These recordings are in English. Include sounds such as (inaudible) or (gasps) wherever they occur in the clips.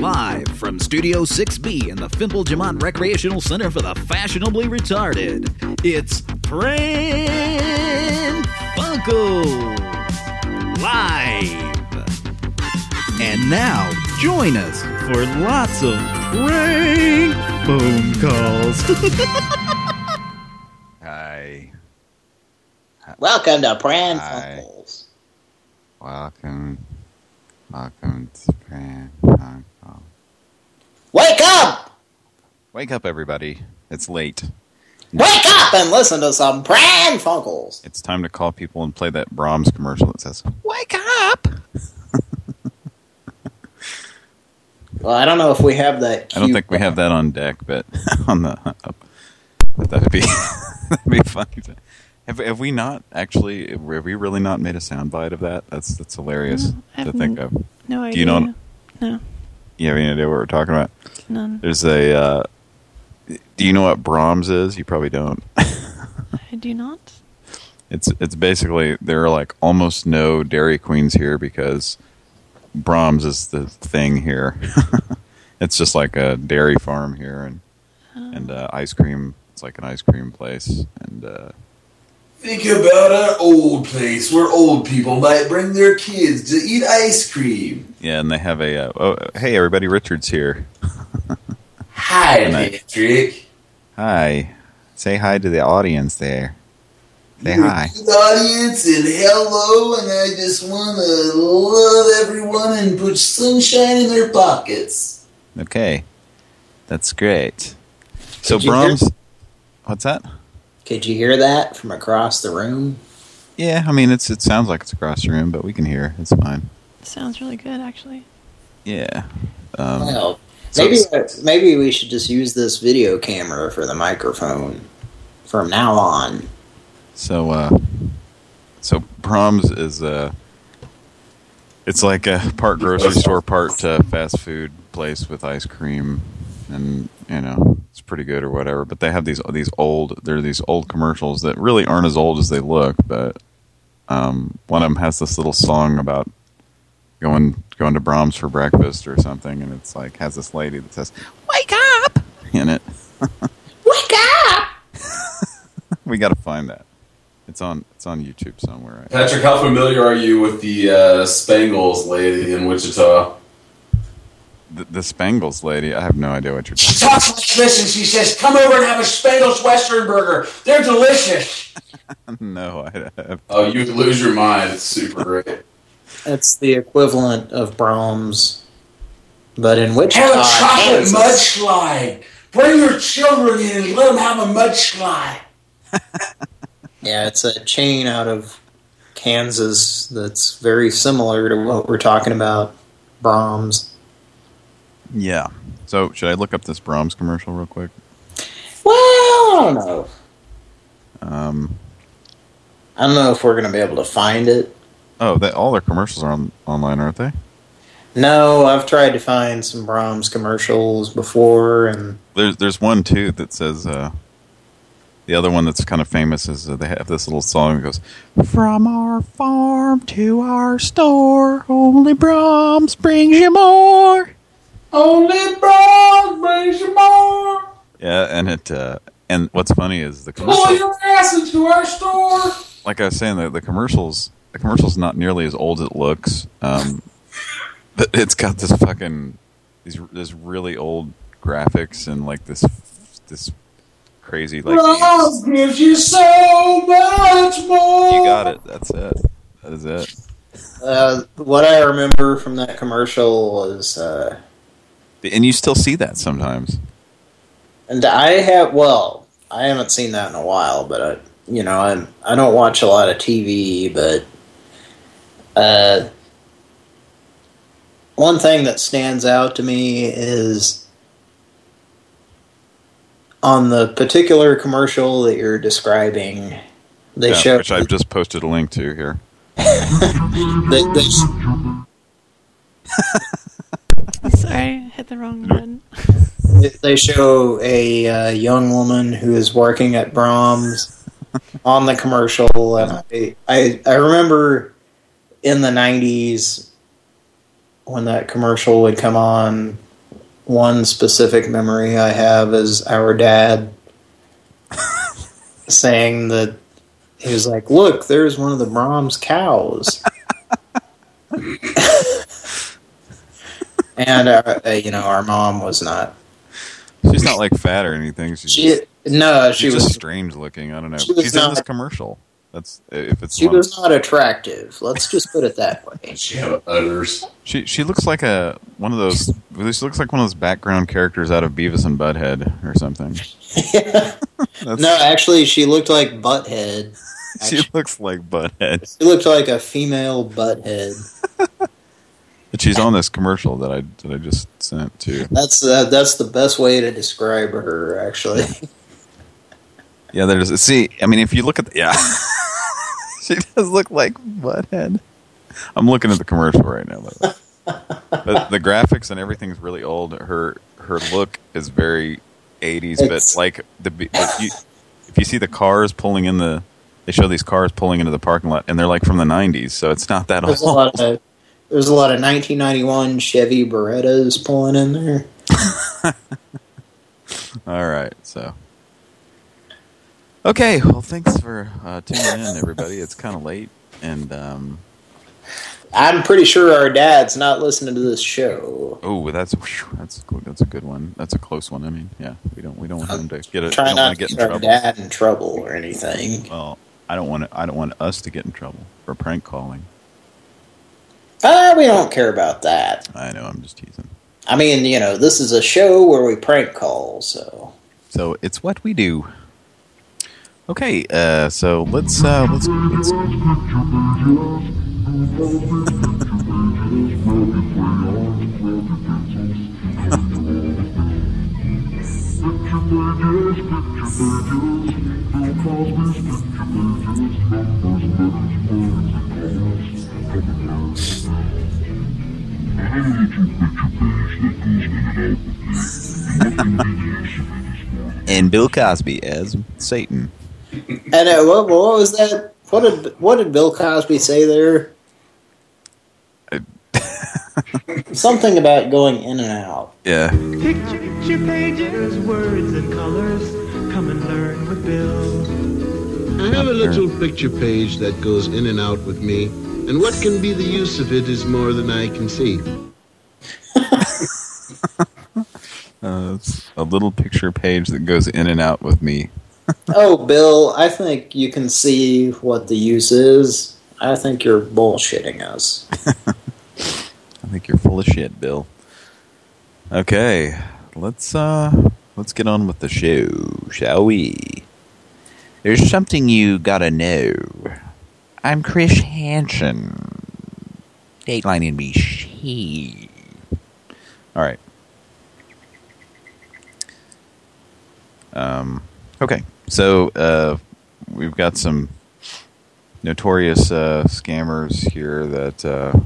Live from Studio 6B in the Fimple Jamont Recreational Center for the Fashionably Retarded, it's Pran Funkels Live. And now, join us for lots of prank phone calls. (laughs) Hi. Welcome to Pran Hi. Funkels. Welcome. Welcome to Pran Funkels. Wake up! Wake up, everybody. It's late. Wake up and listen to some Pran Funkels. It's time to call people and play that Braum's commercial that says, Wake up! (laughs) Well, I don't know if we have that. I don't think we have that on deck, but (laughs) on the but that would be (laughs) that'd be funny. To, have have we not actually? Have we really not made a soundbite of that? That's that's hilarious No, to think of. No idea. Do you know? No, You have any idea what we're talking about? none. There's a. Uh, do you know what Braum's is? You probably don't. (laughs) I do not. It's it's basically there are like almost no Dairy Queens here because Braum's is the thing here. (laughs) it's just like a dairy farm here and and uh, ice cream. It's like an ice cream place and uh, Think about our old place where old people might bring their kids to eat ice cream. yeah, and they have a uh, oh hey everybody, Richard's here. (laughs) Hi, Patrick. Hi, say hi to the audience there. Say You're hi. good audience and hello, and I just want to love everyone and put sunshine in their pockets. Okay, that's great. So Braum's, what's that? Could you hear that from across the room? Yeah, I mean it's it sounds like it's across the room, but we can hear. It's fine. Sounds really good, actually. Yeah. Um, well, maybe it's- maybe we should just use this video camera for the microphone from now on. So, uh, so Braum's is uh it's like a part grocery store, part uh, fast food place with ice cream, and you know it's pretty good or whatever. But they have these these old they're these old commercials that really aren't as old as they look. But um, one of them has this little song about going going to Braum's for breakfast or something, and it's like has this lady that says "Wake up" (laughs) in it. (laughs) Wake up! We got to find that. It's on it's on YouTube somewhere. Right? Patrick, how familiar are you with the uh, Spangles lady in Wichita? The, the Spangles lady, I have no idea what you're talking She talking talks like this and she says, Come over and have a Spangles Western burger. They're delicious. (laughs) no, I have. Oh, you would lose your mind. It's super great. It's the equivalent of Braum's, but in Wichita, Have a chocolate Kansas. mudslide. Bring your children in and let them have a mudslide. (laughs) Yeah, it's a chain out of Kansas that's very similar to what we're talking about, Braum's. Yeah. So, should I look up this Braum's commercial real quick? Well, I don't know. Um, I don't know if we're going to be able to find it. oh, they, all their commercials are on online, aren't they? No, I've tried to find some Braum's commercials before, and There's there's one too that says uh, the other one that's kind of famous is uh, they have this little song that goes from our farm to our store, only Braum's brings you more. Only Braum's brings you more. Yeah, and it uh, and what's funny is the commercial. Pull commercial. your ass into our store. like I was saying, the, the commercials, the commercial's not nearly as old as it looks. Um, (laughs) but it's got this fucking these this really old graphics and like this this crazy like Braum's gives you so much more. you got it. That's it. That is it. uh, what I remember from that commercial was, uh, And you still see that sometimes. and I have, well, I haven't seen that in a while, but I, you know, I'm, I don't watch a lot of TV, but uh, one thing that stands out to me is on the particular commercial that you're describing. They Yeah, show which I've just posted a link to here. (laughs) they, they, (laughs) hit the wrong button. they show a uh, young woman who is working at Braum's on the commercial, and I, I I remember in the '90s when that commercial would come on, one specific memory I have is our dad (laughs) saying that he was like, "Look, there's one of the Braum's cows." (laughs) and uh, uh, you know, our mom was not. She's not like fat or anything. She's She just, no, she she's was just strange looking. I don't know. she was She's in this commercial. That's if it's she one- was not attractive. Let's just put it that way. (laughs) She have udders. She she looks like a one of those. She looks like one of those background characters out of Beavis and Butthead or something. (laughs) That's, No, actually, she looked like Butthead. (laughs) she looks like Butthead. She looked like a female Butthead. But she's on this commercial that I that I just sent to. That's uh, that's the best way to describe her. Actually, Yeah, there's see. I mean, if you look at the, yeah, (laughs) she does look like Butthead. I'm looking at the commercial right now. But the graphics and everything's really old. Her her look is very 80s, but like the you, if you see the cars pulling in the, they show these cars pulling into the parking lot, and they're like from the 90s, so it's not that there's a old. lot of there's a lot of 1991 Chevy Berettas pulling in there. (laughs) All right, so. Okay, well, thanks for uh, tuning in, everybody. It's kind of late, and um, I'm pretty sure our dad's not listening to this show. oh, that's that's that's a good one. That's a close one. I mean, yeah, we don't we don't want him to get it. Try don't to to get get in our trouble. dad in trouble or anything. Well, I don't want I don't want us to get in trouble for prank calling. Ah, we don't care about that. I know I'm just teasing. I mean, you know, this is a show where we prank call, so So it's what we do. Okay, uh, so let's uh, let's let's (laughs) and Bill Cosby as Satan. and uh, what, what was that? What did what did Bill Cosby say there? (laughs) Something about going in and out. Yeah. Picture, picture pages, words and colors. Come and learn with Bill. I have a little picture page that goes in and out with me, and what can be the use of it is more than I can see. (laughs) Uh, it's a little picture page that goes in and out with me. (laughs) Oh, Bill, I think you can see what the use is. I think you're bullshitting us. (laughs) I think you're full of shit, Bill. Okay, let's uh let's get on with the show, shall we? There's something you gotta know. I'm Chris Hansen. Dateline she. All right. Um. Okay. So uh, we've got some notorious uh, scammers here that. Uh,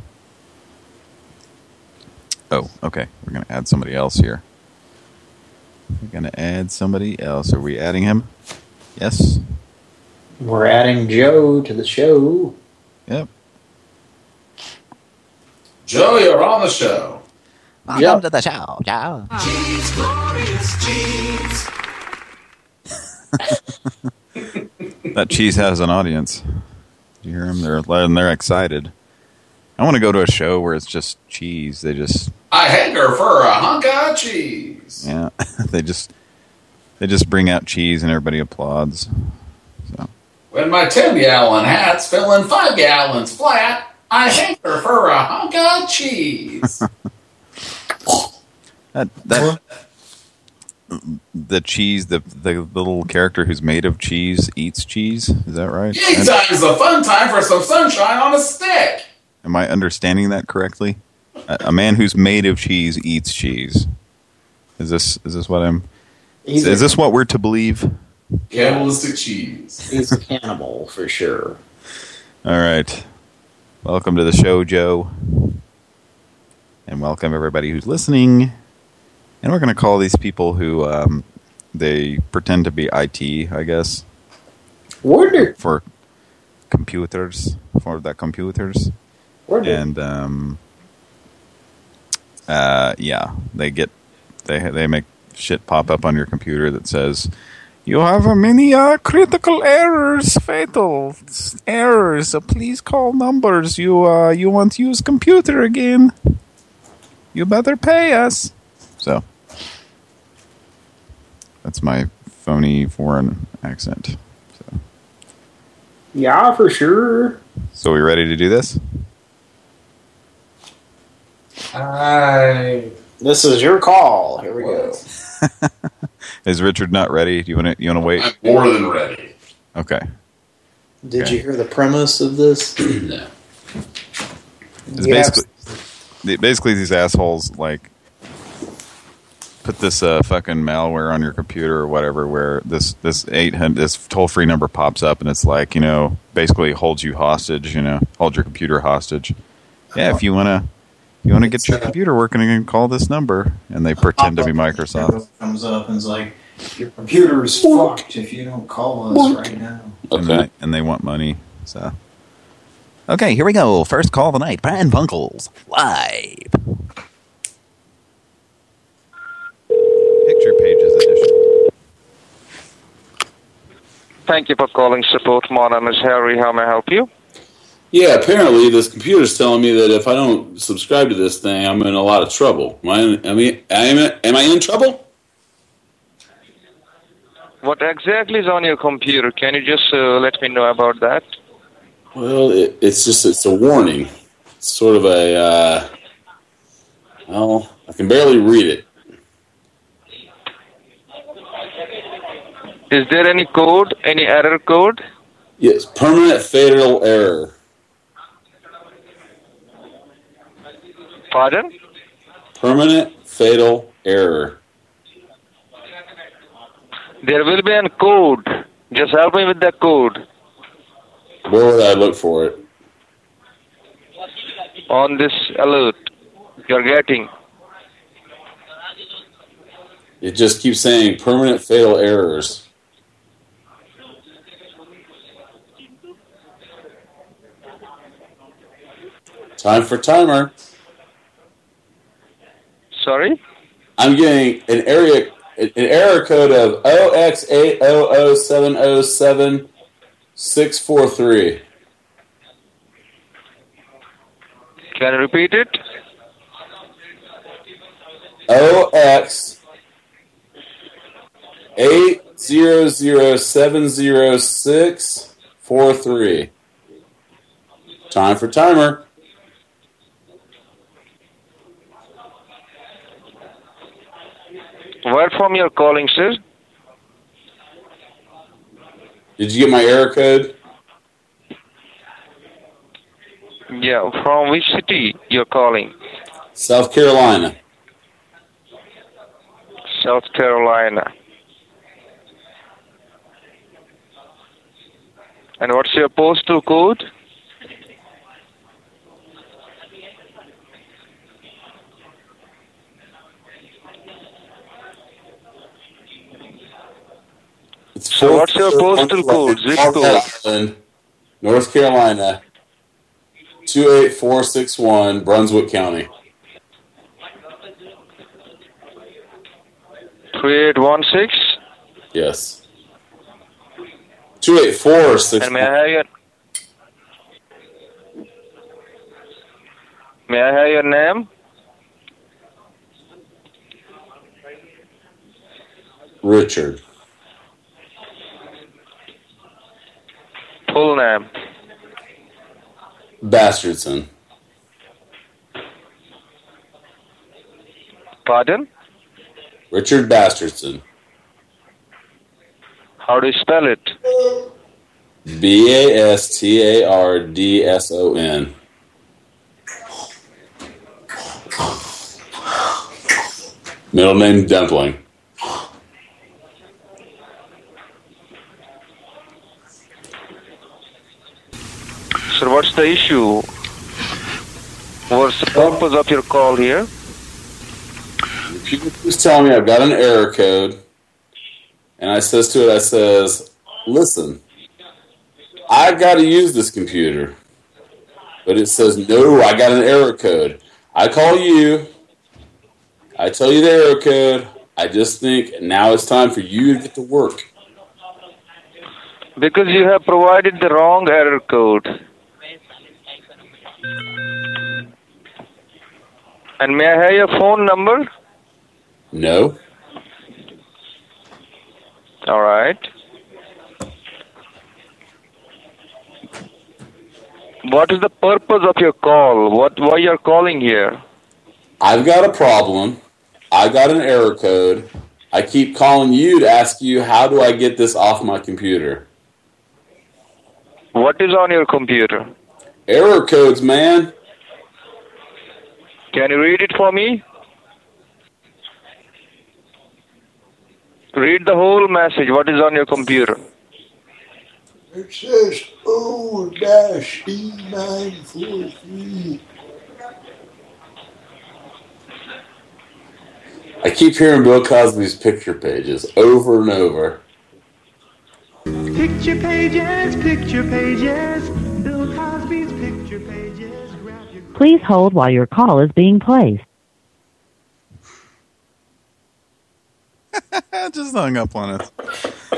Oh, okay. We're going to add somebody else here. We're going to add somebody else. Are we adding him? Yes? We're adding Joe to the show. Yep. Joe, you're on the show. Welcome Yep. to the show, (laughs) Joe. (laughs) That cheese has an audience. You hear them? They're, and they're excited. I want to go to a show where it's just cheese. They just, I hanker for a hunk of cheese. yeah, (laughs) they just, they just bring out cheese and everybody applauds. So, When my 10 gallon hat's filling 5 gallons flat, I hanker for a hunk of cheese. (laughs) That that the cheese, the the little character who's made of cheese eats cheese. Is that right? Yay time is a fun time for some sunshine on a stick. Am I understanding that correctly? A, a man who's made of cheese eats cheese. Is this is this what I'm? He's, Is this what we're to believe? Cannibalistic cheese. he's a cannibal for sure. All right. Welcome to the show, Joe, and welcome everybody who's listening. And we're going to call these people who um, they pretend to be IT, I guess. Wonder, for computers for the computers wonder. and um uh yeah they get they they make shit pop up on your computer that says you have a many uh, critical errors, fatal errors. So please call numbers. You uh, you want to use computer again? You better pay us. So that's my phony foreign accent. So, Yeah, for sure. so we ready to do this? I This is your call. Here we go. (laughs) Is Richard not ready? Do you want to you want to wait? I'm more than ready. Okay. Did Okay. you hear the premise of this? (clears throat) No. It's You basically basically these assholes like put this uh, fucking malware on your computer or whatever where this this 800 this toll-free number pops up and it's like, you know, basically holds you hostage, you know, hold your computer hostage. Yeah, if you want to you want to get your computer working again, call this number and they pretend to be Microsoft. Comes up and is like, your computer is fucked if you don't call us right now. And, they, and they want money. So Okay, here we go. First call of the night. Brian Bunkles live. Picture pages edition. Thank you for calling support. My name is Harry. How may I help you? Yeah, apparently this computer's telling me that if I don't subscribe to this thing, I'm in a lot of trouble. Am I? In, I mean, am I, am I in trouble? What exactly is on your computer? Can you just uh, let me know about that? Well, it, it's just it's a warning. It's sort of a. Uh, well, I can barely read it. Is there any code, any error code? Yes, permanent fatal error. Pardon? Permanent fatal error. There will be a code. Just help me with the code Where would I look for it? on this alert you're getting. It just keeps saying permanent fatal errors. Time for timer. Sorry? I'm getting an area an error code of OX80070643. Can you repeat it? OX eight zero zero seven zero six four three. Time for timer. Where from you're calling, sir? Did you get my error code? Yeah, from which city you're calling? South Carolina. South Carolina. And what's your postal code? So what's your postal code, zip code? North Carolina. Two eight four six one, Brunswick County. 3816? Yes. Two eight four six. And may I have your May I have your name? Richard. Full name. Bastardson. Pardon? Richard Bastardson. How do you spell it? B A S T A R D S O N. Middle name Dumpling. Sir, what's the issue? What's the purpose of your call here? He's telling me I've got an error code, and I says to it, I says, "Listen, I've got to use this computer," but it says, "No, I got an error code." I call you. I tell you the error code. I just think now it's time for you to get to work. Because you have provided the wrong error code. And may I have your phone number? No. All right. What is the purpose of your call? What why you're calling here? I've got a problem. I got an error code. I keep calling you to ask you how do I get this off my computer? What is on your computer? Error codes, man. Can you read it for me? Read the whole message. What is on your computer? It says O dash D nine four three. I keep hearing Bill Cosby's picture pages over and over. Picture pages, picture pages. Bill Cosby's picture pages. Grab your Please hold while your call is being placed. (laughs) just hung up on us.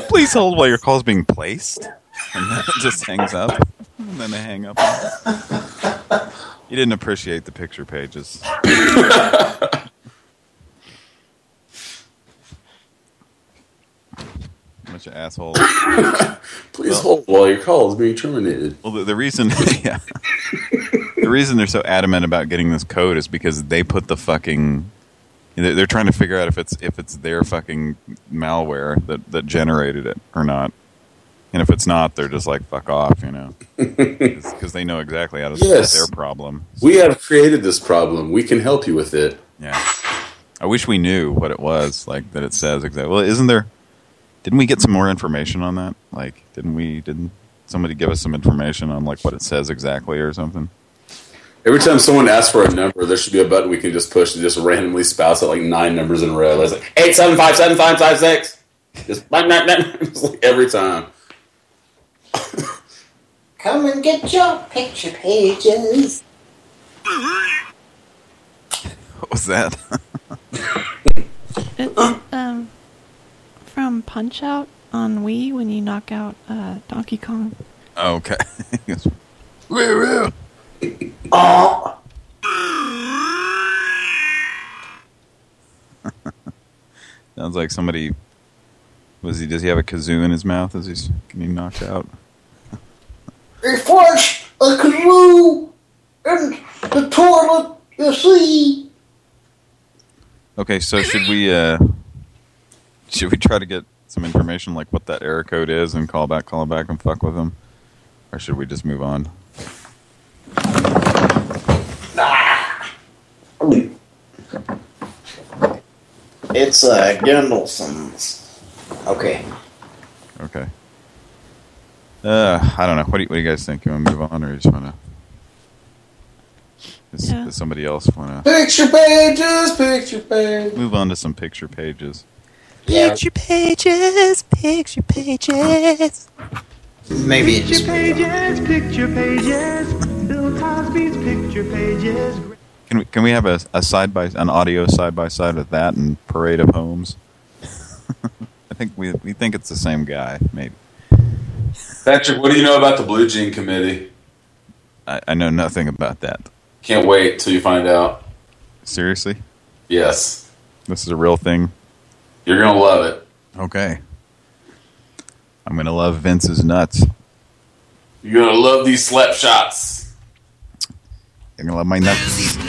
Please hold while your call is being placed. And then it just hangs up. And then they hang up. You didn't appreciate the picture pages. (laughs) Bunch of assholes. (coughs) Please hold while your call is being terminated. Well, the, the reason, (laughs) yeah, the reason they're so adamant about getting this code is because they put the fucking. They're, they're trying to figure out if it's if it's their fucking malware that that generated it or not. And if it's not, they're just like fuck off, you know, (laughs) because they know exactly how to solve Yes. their problem. We have created this problem. We can help you with it. Yeah, I wish we knew what it was like that. It says exactly. Well, isn't there? Didn't we get some more information on that? Like, didn't we? Didn't somebody give us some information on like what it says exactly or something? Every time someone asks for a number, there should be a button we can just push and just randomly spouts out like nine numbers in a row. It's like eight seven five seven five five six. Just blah, blah, blah. It's like every time. (laughs) Come and get your picture pages. (laughs) What was that? (laughs) It's um from Punch Out on Wii when you knock out uh, Donkey Kong. okay. Yes. Woo, woo. Oh, Sounds like somebody. Was he? Does he have a kazoo in his mouth as he's getting knocked out? They flushed a kazoo in the toilet, you see. Okay, so should we? uh Should we try to get some information like what that error code is and call back, call back, and fuck with him, or should we just move on? it's uh, Gendelson's. Okay. Okay. Uh, I don't know. What do you, what do you guys think? You want to move on, or you just want to? Does, Yeah. does somebody else want to Picture pages, picture pages. move on to some picture pages? Picture pages, picture pages. Maybe it picture just pages, picture pages. Bill Cosby's picture pages. Can we can we have a, a side by an audio side by side with that and Parade of Homes? (laughs) I think we we think it's the same guy. Maybe Patrick, what do you know about the Blue Jean Committee? I, I know nothing about that. Can't wait till you find out. Seriously, Yes. this is a real thing. You're going to love it. Okay, I'm gonna love Vince's nuts. You're going to love these slap shots. I'm gonna love my nuts. (laughs)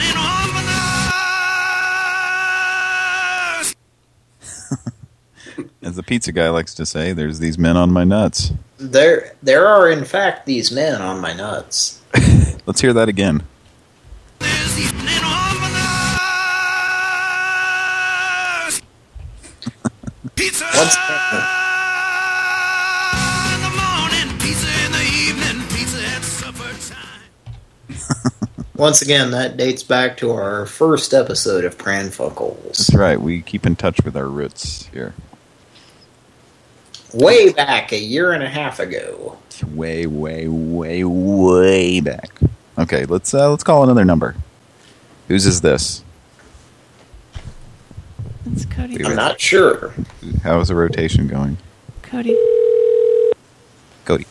As the pizza guy likes to say, there's these men on my nuts. there. There are in fact these men on my nuts. (laughs) Let's hear that again. Once again, (laughs) once again, that dates back to our first episode of Pranfuckles. That's right. We keep in touch with our roots here. Way back a year and a half ago. Way, way, way, way back. Okay, let's uh, let's call another number. Whose is this? It's Cody. I'm not sure. How is the rotation going? Cody. Cody.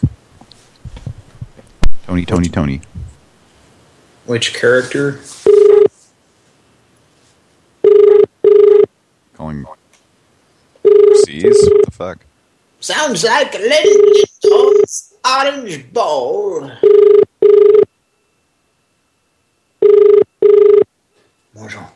Tony, Tony, Tony. Which character? Calling overseas? What the fuck? Sounds like a little Tom's orange ball. Bonjour.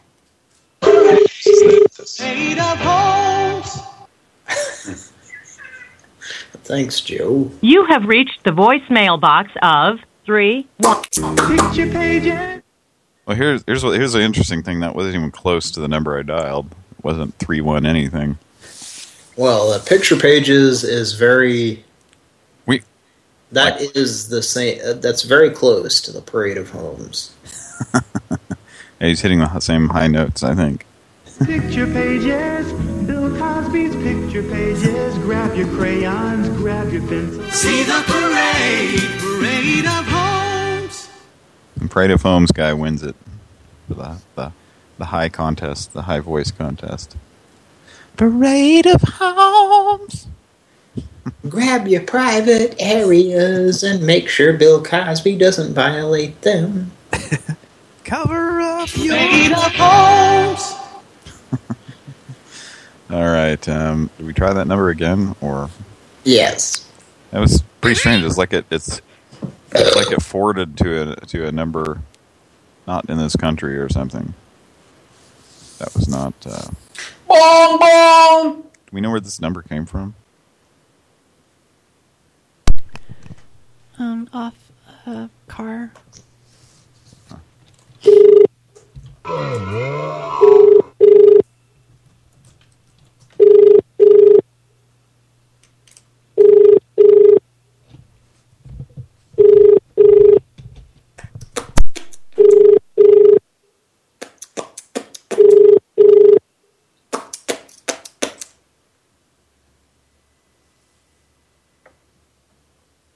(laughs) Thanks, Joe. You have reached the voicemail box of three one. Picture pages. Well, here's here's what here's the interesting thing. That wasn't even close to the number I dialed. It wasn't three one anything. Well, uh, picture pages is very. We. That is the same. Uh, that's very close to the Parade of Homes. (laughs) Yeah, he's hitting the same high notes, I think. Picture pages. Bill Cosby's picture pages. Grab your crayons, grab your pencils. See the parade, parade of homes. And Parade of Homes guy wins it for the the the high contest, the high voice contest. Parade of homes. Grab your private areas and make sure Bill Cosby doesn't violate them. (laughs) Cover up your Parade of homes. All right, um, did we try that number again, or Yes. that was pretty strange. It's like it it's it's like it forwarded to a to a number not in this country or something. That was not. Uh, Bong bong. do we know where this number came from? Um, off a car.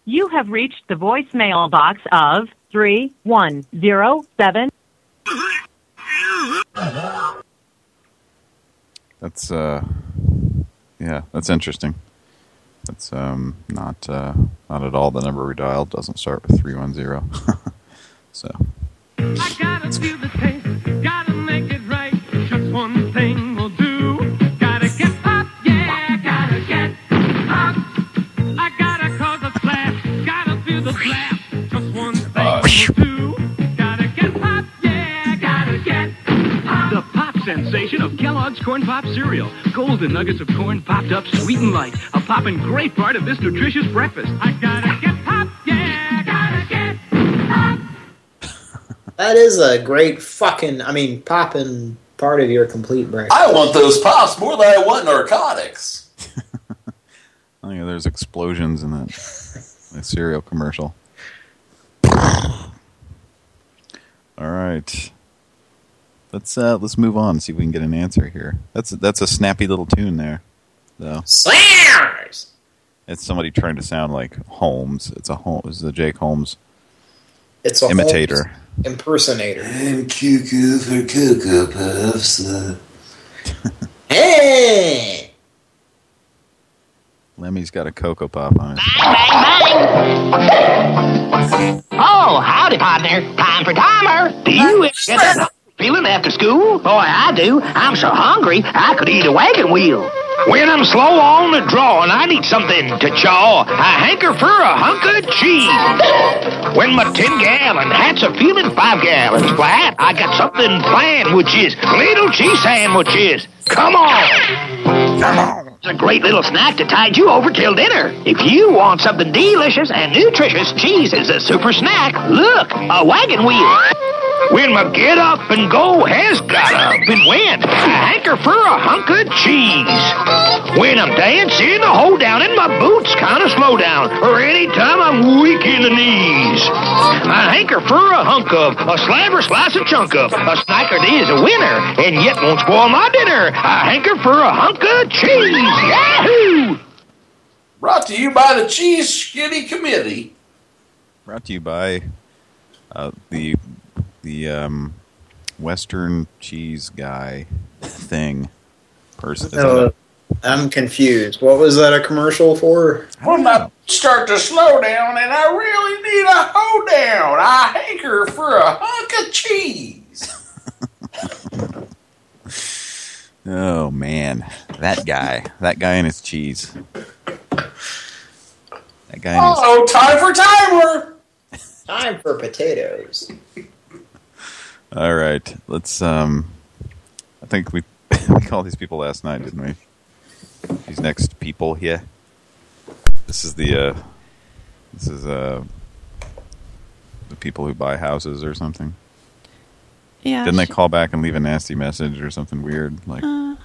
You have reached the voicemail box of three one zero seven. That's uh, yeah, that's interesting. That's um not uh not at all the number we dialed. Doesn't start with three one zero. (laughs) so I gotta feel the gotta make it right. Just one thing will do. Gotta get pop, yeah, gotta get pop. I gotta cause a gotta feel the. Sensation of Kellogg's Corn Pop cereal. Golden nuggets of corn popped up sweet and light. A poppin' great part of this nutritious breakfast. I gotta get pop, yeah, gotta get pop. (laughs) That is a great fucking, I mean, popping part of your complete breakfast. I want those pops more than I want narcotics. I think there's explosions in that, that cereal commercial. All right. Let's uh let's move on see if we can get an answer here. That's that's a snappy little tune there, though. Slammers! It's somebody trying to sound like Holmes. It's a Holmes. It's a Jake Holmes It's a imitator. Holmes impersonator. I'm cuckoo for Cocoa Puffs. Uh, (laughs) Hey! Lemmy's got a cocoa pop on it. (laughs) Oh, howdy, partner. Time for timer. Do you ever get that feeling after school? Boy, I do. I'm so hungry, I could eat a wagon wheel. When I'm slow on the draw and I need something to chaw, I hanker for a hunk of cheese. When my 10 gallon hat's a feeling 5 gallons flat, I got something planned, which is little cheese sandwiches. Come on. Come on. It's a great little snack to tide you over till dinner. If you want something delicious and nutritious, cheese is a super snack. Look, a wagon wheel. When my get up and go has got up and went, I hanker for a hunk of cheese. When I'm dancing, the hold down and my boots kind of slow down, or anytime I'm weak in the knees. I hanker for a hunk of, a slab or slice of chunk of, a snack that is a winner, and yet won't spoil my dinner. I hanker for a hunk of cheese. Yahoo! Brought to you by the Cheese Skinny Committee. Brought to you by uh, the the um, Western cheese guy thing. person. No, I'm confused. What was that a commercial for? When I start to slow down and I really need a hoedown, I hanker for a hunk of cheese. (laughs) Oh man, that guy, that guy and his cheese. That guy and his Oh, time for timer. Time for potatoes. All right, let's. Um, I think we (laughs) we called these people last night, didn't we? These next people here. This is the. Uh, this is uh, the people who buy houses or something. Yeah. Didn't they call back and leave a nasty message or something weird? Like, Uh,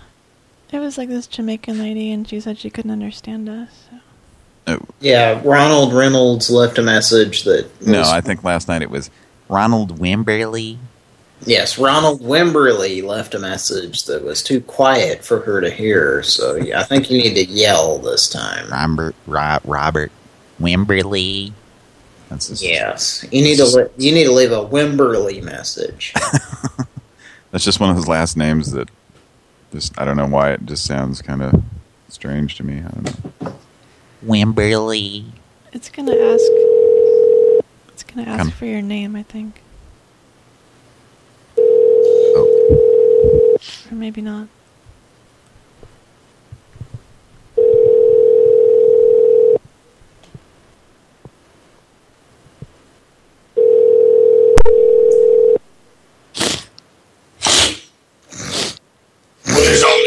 it was like this Jamaican lady, and she said she couldn't understand us. oh, Yeah, Ronald Reynolds left a message that. no, I think last night it was Ronald Wimberly. Yes, Ronald Wimberly left a message that was too quiet for her to hear. So yeah, I think you need to yell this time. Robert Ro- Robert Wimberly. That's just, Yes, you need to you need to leave a Wimberly message. (laughs) That's just one of his last names that just I don't know why it just sounds kind of strange to me. I don't know. Wimberly. It's gonna ask. It's gonna ask Come. for your name, I think. Or maybe not. Please on.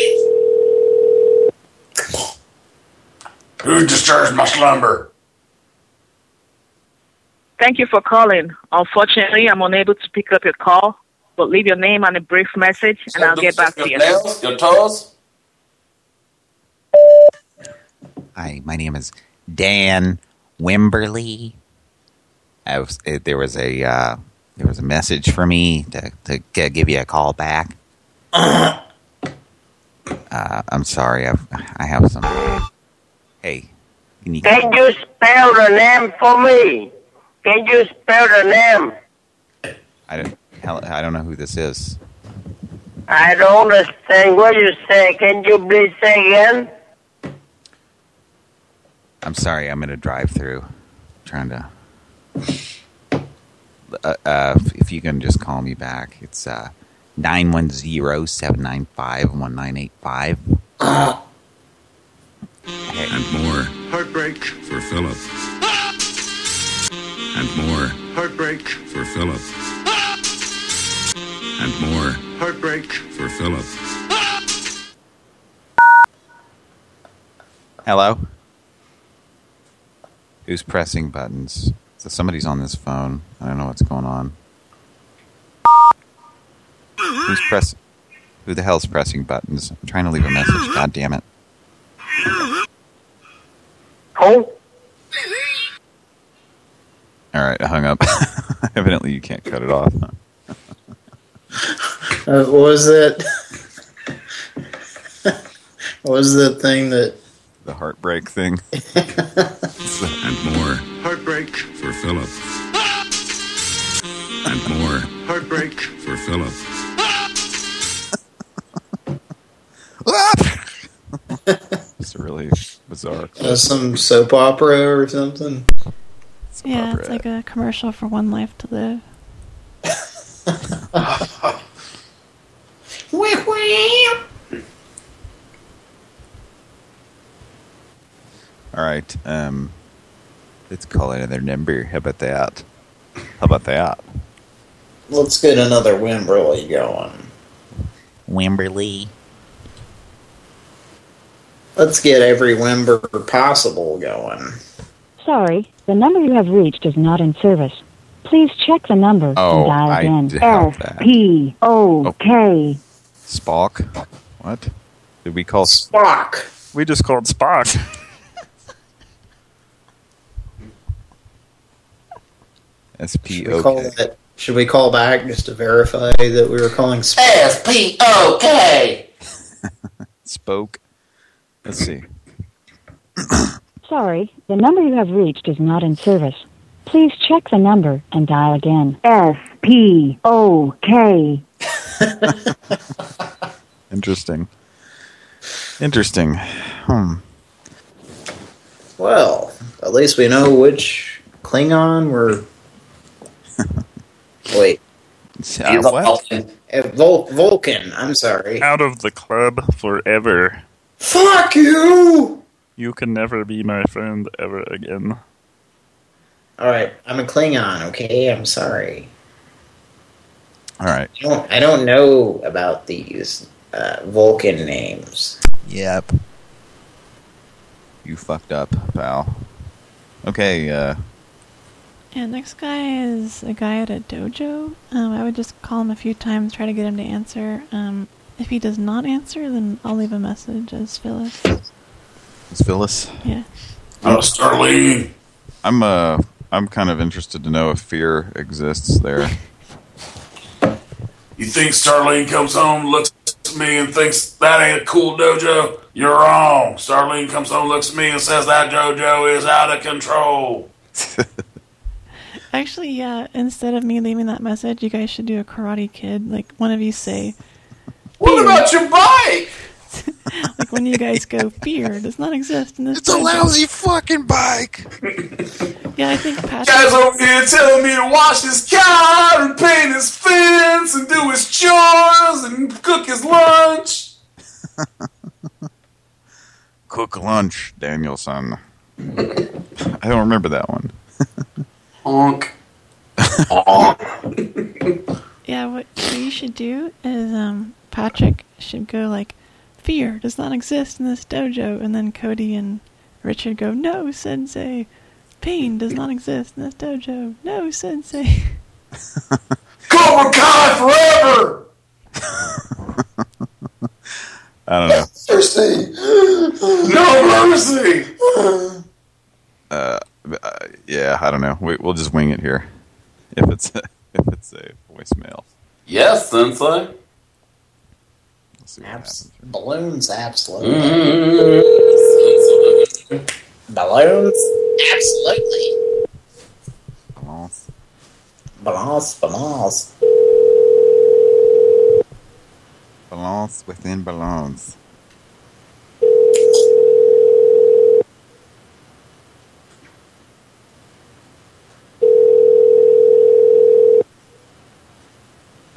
Who disturbs my slumber? Thank you for calling. Unfortunately, I'm unable to pick up your call, but leave your name and a brief message, and I'll get back to you. Your nails? Your toes? Hi, my name is Dan Wimberly. I was, uh, there was a uh, there was a message for me to to g- give you a call back. (coughs) uh, I'm sorry, I've, I have some. Hey, can you? Can you spell the name for me? Can you spell the name? I don't. Hell, I don't know who this is. I don't understand what you say. Can you please say again? I'm sorry, I'm in a drive-through, trying to. Uh, uh, if you can just call me back, it's uh, nine one zero seven nine five one nine eight five. (coughs) And more. Heartbreak for Philip. (coughs) And more. Heartbreak for Philip. And more. Heartbreak for Philip. Hello. Who's pressing buttons? So somebody's on this phone. I don't know what's going on. Who's press? Who the hell's pressing buttons? I'm trying to leave a message. God damn it! Who? All right, I hung up. (laughs) Evidently, you can't cut it off. Uh, what was that? (laughs) what was the thing that? The heartbreak thing. (laughs) And more. Heartbreak for Philip. And more. Heartbreak for Philip. (laughs) It's really bizarre. Uh, some soap opera or something? yeah, it's like a commercial for One Life to Live. All right. Um, let's call another number. How about that? How about that? Let's get another Wimberly going. Wimberly. Let's get every Wimber possible going. Sorry, the number you have reached is not in service. Please check the number Oh, and dial I again. doubt that. P O oh. K. Spock. What? Did we call Spock? We just called Spock. (laughs) S P O K. Should we call O K. that? Should we call back just to verify that we were calling Spock? S P O K. (laughs) Spoke. Let's see. Sorry, the number you have reached is not in service. Please check the number and dial again. S P O K. (laughs) Interesting. Interesting. Hmm. Well, at least we know which Klingon we're... (laughs) Wait. Uh, what? Uh, Vul Vulcan, I'm sorry. Out of the club forever. Fuck you! You can never be my friend ever again. Alright, I'm a Klingon, okay? I'm sorry. All right. I don't, I don't know about these uh, Vulcan names. Yep. You fucked up, pal. Okay, uh, Yeah, next guy is a guy at a dojo. Um, I would just call him a few times, try to get him to answer. Um, if he does not answer, then I'll leave a message as Phyllis. As Phyllis. Yeah. Oh, Starling. I'm uh, I'm kind of interested to know if fear exists there. You think Starling comes home, looks at me, and thinks that ain't a cool dojo? You're wrong. Starling comes home, looks at me, and says that dojo is out of control. (laughs) Actually, yeah, instead of me leaving that message, you guys should do a Karate Kid. Like, one of you say, What about your bike? (laughs) like, when you guys go, fear does not exist in this It's a lousy fucking bike. Yeah, I think Patrick... Guys over here telling me to wash his car and paint his fence and do his chores and cook his lunch. (laughs) Cook lunch, Daniel-san. I don't remember that one. (laughs) Honk. Yeah, what, what you should do is um, Patrick should go like, fear does not exist in this dojo, and then Cody and Richard go, no, Sensei. Pain does not exist in this dojo. No, Sensei. (laughs) Cobra Kai forever! (laughs) I don't know. Mercy! (gasps) No mercy! Uh, uh, yeah, I don't know. We, we'll just wing it here. If it's a, if it's a voicemail, Yes, Sensei. We'll see what Abs balloons, absolutely. Mm-hmm. Balloons? Absolutely. Balance. Balance, balance. Balance within balance.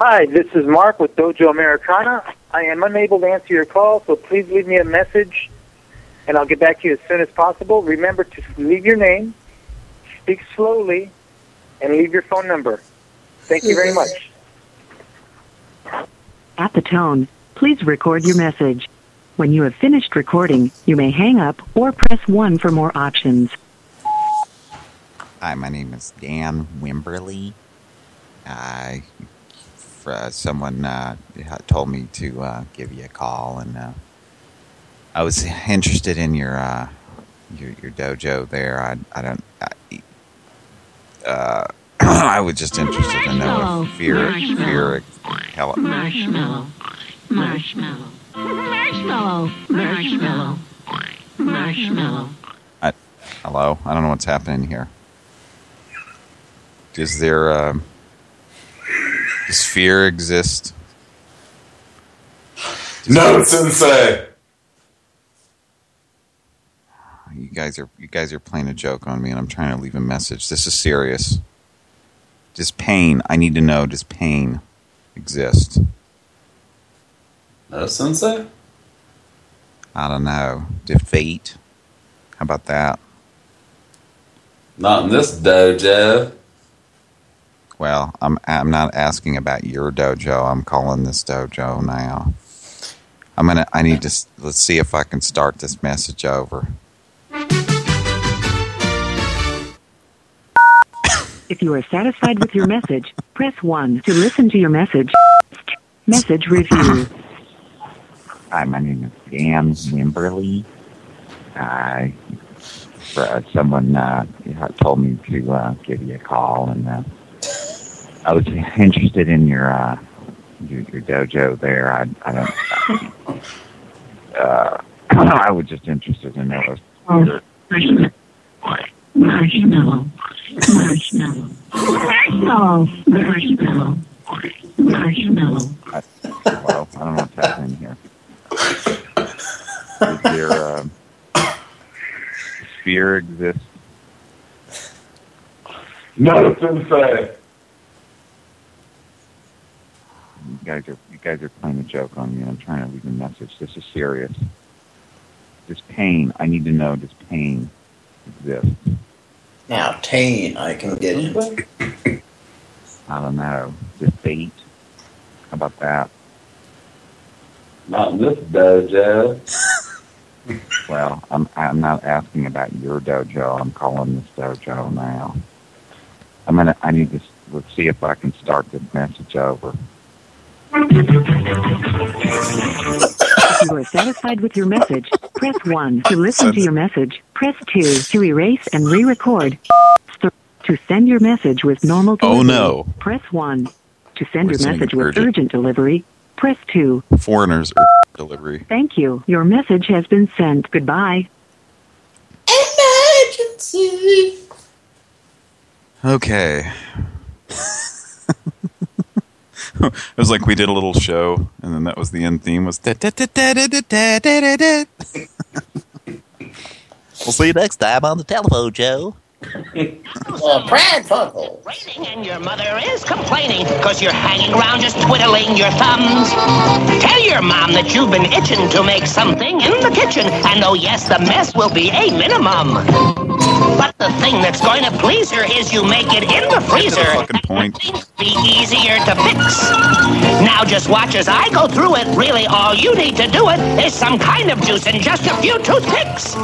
Hi, this is Mark with Dojo Americana. I am unable to answer your call, so please leave me a message and I'll get back to you as soon as possible. Remember to leave your name, speak slowly, and leave your phone number. Thank you very much. At the tone, please record your message. When you have finished recording, you may hang up or press 1 for more options. Hi, my name is Dan Wimberly. I, uh, someone uh, told me to uh, give you a call, and uh, I was interested in your uh, your, your dojo there. I I don't. I, uh, (clears throat) I was just interested to know if fear fear. Hello. Marshmallow. Marshmallow. Marshmallow. Marshmallow. Marshmallow. I, hello. I don't know what's happening here. Is there? Does fear exist? No, Sensei. You guys are you guys are playing a joke on me, and I'm trying to leave a message. This is serious. Does pain? I need to know. Does pain exist? No, Sensei? I don't know. Defeat? How about that? Not in this dojo. Well, I'm I'm not asking about your dojo. I'm calling this dojo now. I'm gonna. I need to. Let's see if I can start this message over. If you are satisfied with your message, press 1 to listen to your message. Message review. Hi, my name is Dan Wimberly. I, uh, someone uh, told me to uh, give you a call, and uh, I was interested in your uh, your, your dojo there. I, I don't. Uh, (clears throat) I was just interested know if Oh, marshmallow. Marshmallow. Marshmallow. Marshmallow. Marshmallow. I, well, I don't know what's happening here. Does there, uh, sphere exist? No, sensei. You guys are you guys are playing a joke on me. I'm trying to leave a message. This is serious. Does pain? I need to know. Does pain exist? Now, Tane, I can get into. I don't know. Defeat. How about that? Not in this dojo. (laughs) Well, I'm I'm not asking about your dojo. I'm calling this dojo now. I'm gonna. I need to. Let's see if I can start the message over. If you are satisfied with your message, press 1 to listen to your message. Press 2 to erase and re-record. To send your message with normal Oh, delivery, no. press 1. To send We're your sending message with urgent. urgent delivery, press 2. Foreigners delivery. Thank you. Your message has been sent. Goodbye. Emergency. Okay. (laughs) (laughs) it was like we did a little show, and then that was the end theme. Was. We'll see you next time on the telephone, Joe. Well, Brad Raining And your mother is complaining because you're hanging around just twiddling your thumbs. Tell your mom that you've been itching to make something in the kitchen, and oh yes, the mess will be a minimum. But the thing that's going to please her is you make it in the freezer. Fucking point. Be easier to fix. Now just watch as I go through it. Really, all you need to do it is some kind of juice and just a few toothpicks.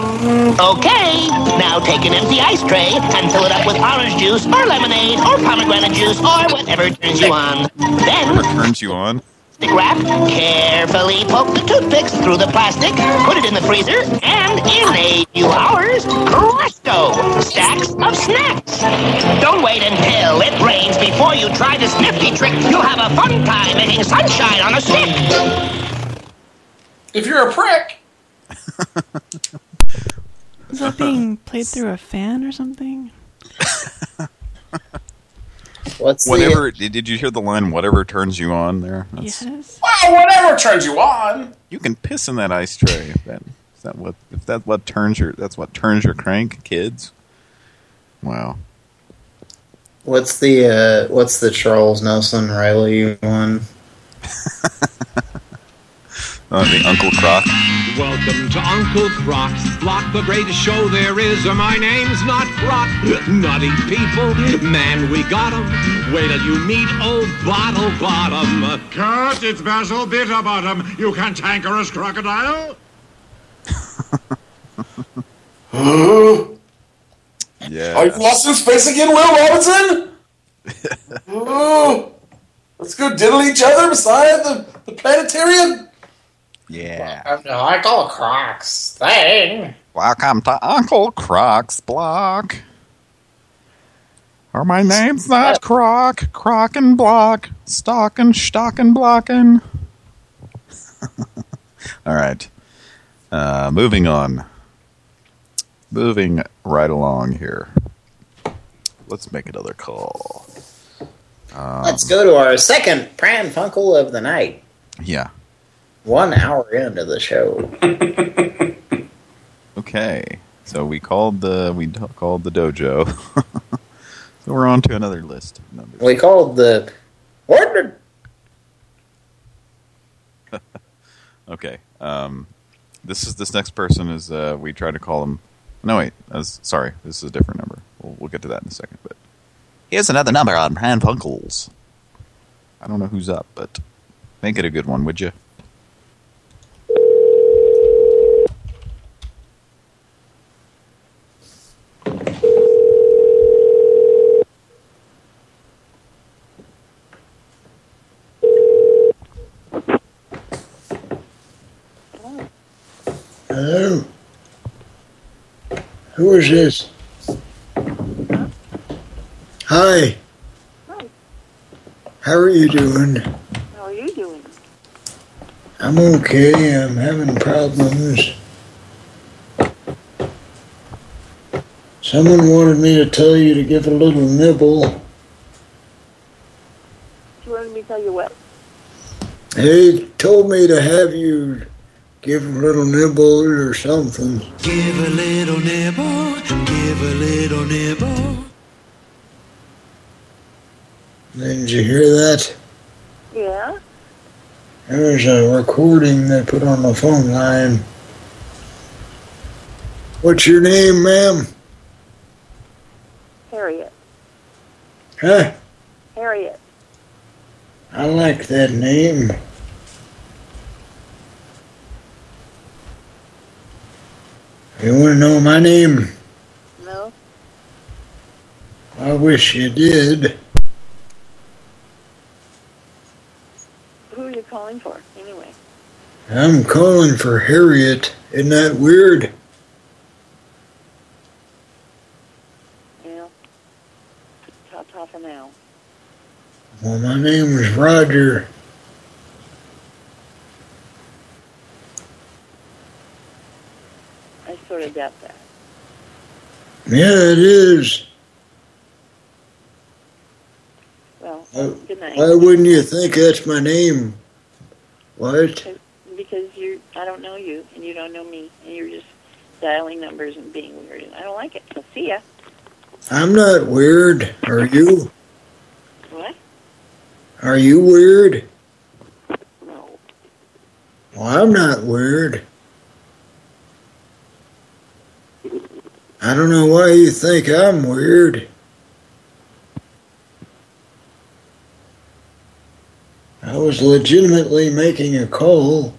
Okay, now take an empty ice tray and fill it up with orange juice or lemonade or pomegranate juice or whatever turns you on. Then Whatever turns you on. plastic wrap. Carefully poke the toothpicks through the plastic, put it in the freezer, and in a few hours, presto! Stacks of snacks. Don't wait until it rains before you try this nifty trick. You'll have a fun time making sunshine on a stick. If you're a prick. (laughs) Is that being played through a fan or something? (laughs) What's Whatever. Did, did you hear the line? Whatever turns you on. There. That's, Yes. Well, whatever turns you on. You can piss in that ice tray. If that is that what if that what turns your that's what turns your crank, kids. Wow. What's the uh, what's the Charles Nelson Reilly one? (laughs) Uh, the Uncle Croc. Welcome to Uncle Croc's Block, the greatest show there is. Uh, My name's not Croc. Nutty people, man, we got 'em. Wait till you meet old Bottle Bottom. Kurt, it's Basil Bitterbottom, you cantankerous crocodile. (laughs) Yeah. Are you lost in space again, Will Robinson? (laughs) oh, let's go diddle each other beside the, the planetarium. Yeah. The Uncle Crocs thing. Welcome to Uncle Croc's block. Or my name's not Croc, Croc and Block, Stalkin', Stockin', Blockin'. (laughs) All right. Uh, moving on. Moving right along here. Let's make another call. Um, Let's go to our second Pran Funkel of the night. Yeah. One hour into the show. (laughs) Okay. So we called the we called the dojo. (laughs) so we're on to another list. of numbers. We called the order. (laughs) Okay. Um, this is this next person is uh, we try to call him. No wait, that's, sorry, this is a different number. We'll, we'll get to that in a second. But here's another number on Pran Funkels. I don't know who's up, but make it a good one, would you? Hello? Who is this? Hi. How are you doing? How are you doing? I'm okay. I'm having problems. Someone wanted me to tell you to give a little nibble. You wanted me to tell you what? They told me to have you Give a little nibble or something. Give a little nibble, give a little nibble. Didn't you hear that? Yeah? There was a recording they put on the phone line. What's your name, ma'am? Harriet. Huh? Harriet. I like that name. You want to know my name? No? I wish you did. Who are you calling for, anyway? I'm calling for Harriet. Isn't that weird? Yeah. Ta-ta for now. Well, my name is Roger. I sort of doubt that. Yeah, it is. Well, good night. Why wouldn't you think that's my name? What? Because you, I don't know you, and you don't know me, and you're just dialing numbers and being weird, and I don't like it. So see ya. I'm not weird. Are you? What? Are you weird? No. Well, I'm not weird. I don't know why you think I'm weird. I was legitimately making a call.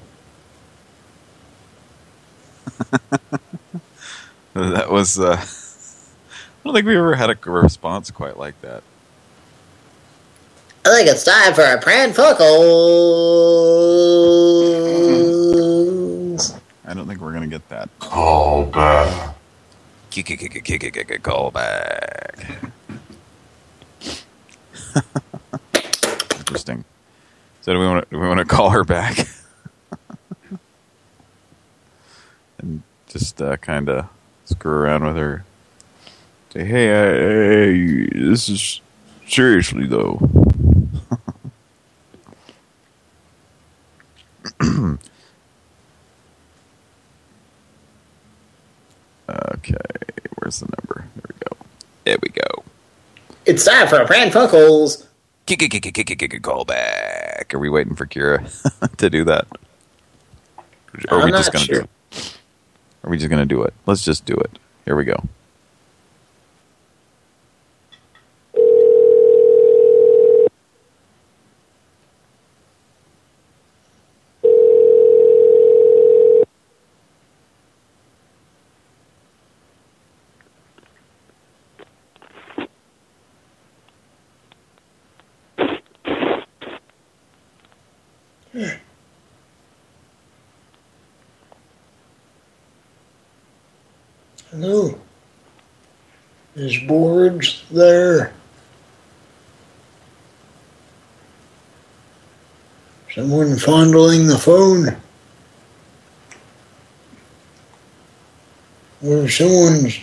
(laughs) That was. Uh, I don't think we ever had a response quite like that. I think it's time for a Pran Funkels. I don't think we're gonna get that. Call back. Call back. Interesting. So do we want to do we want to call her back (laughs) and just uh, kind of screw around with her? Say, hey, hey, this is seriously though. (clears throat) okay, where's the number? There we go. There we go. It's time for a Pran Funkels. Call back. Are we waiting for Kira (laughs) to do that? Or are I'm we just gonna sure. do it? Are we just gonna do it? Let's just do it. Here we go. Hello? Is boards there? Someone fondling the phone? Or someone's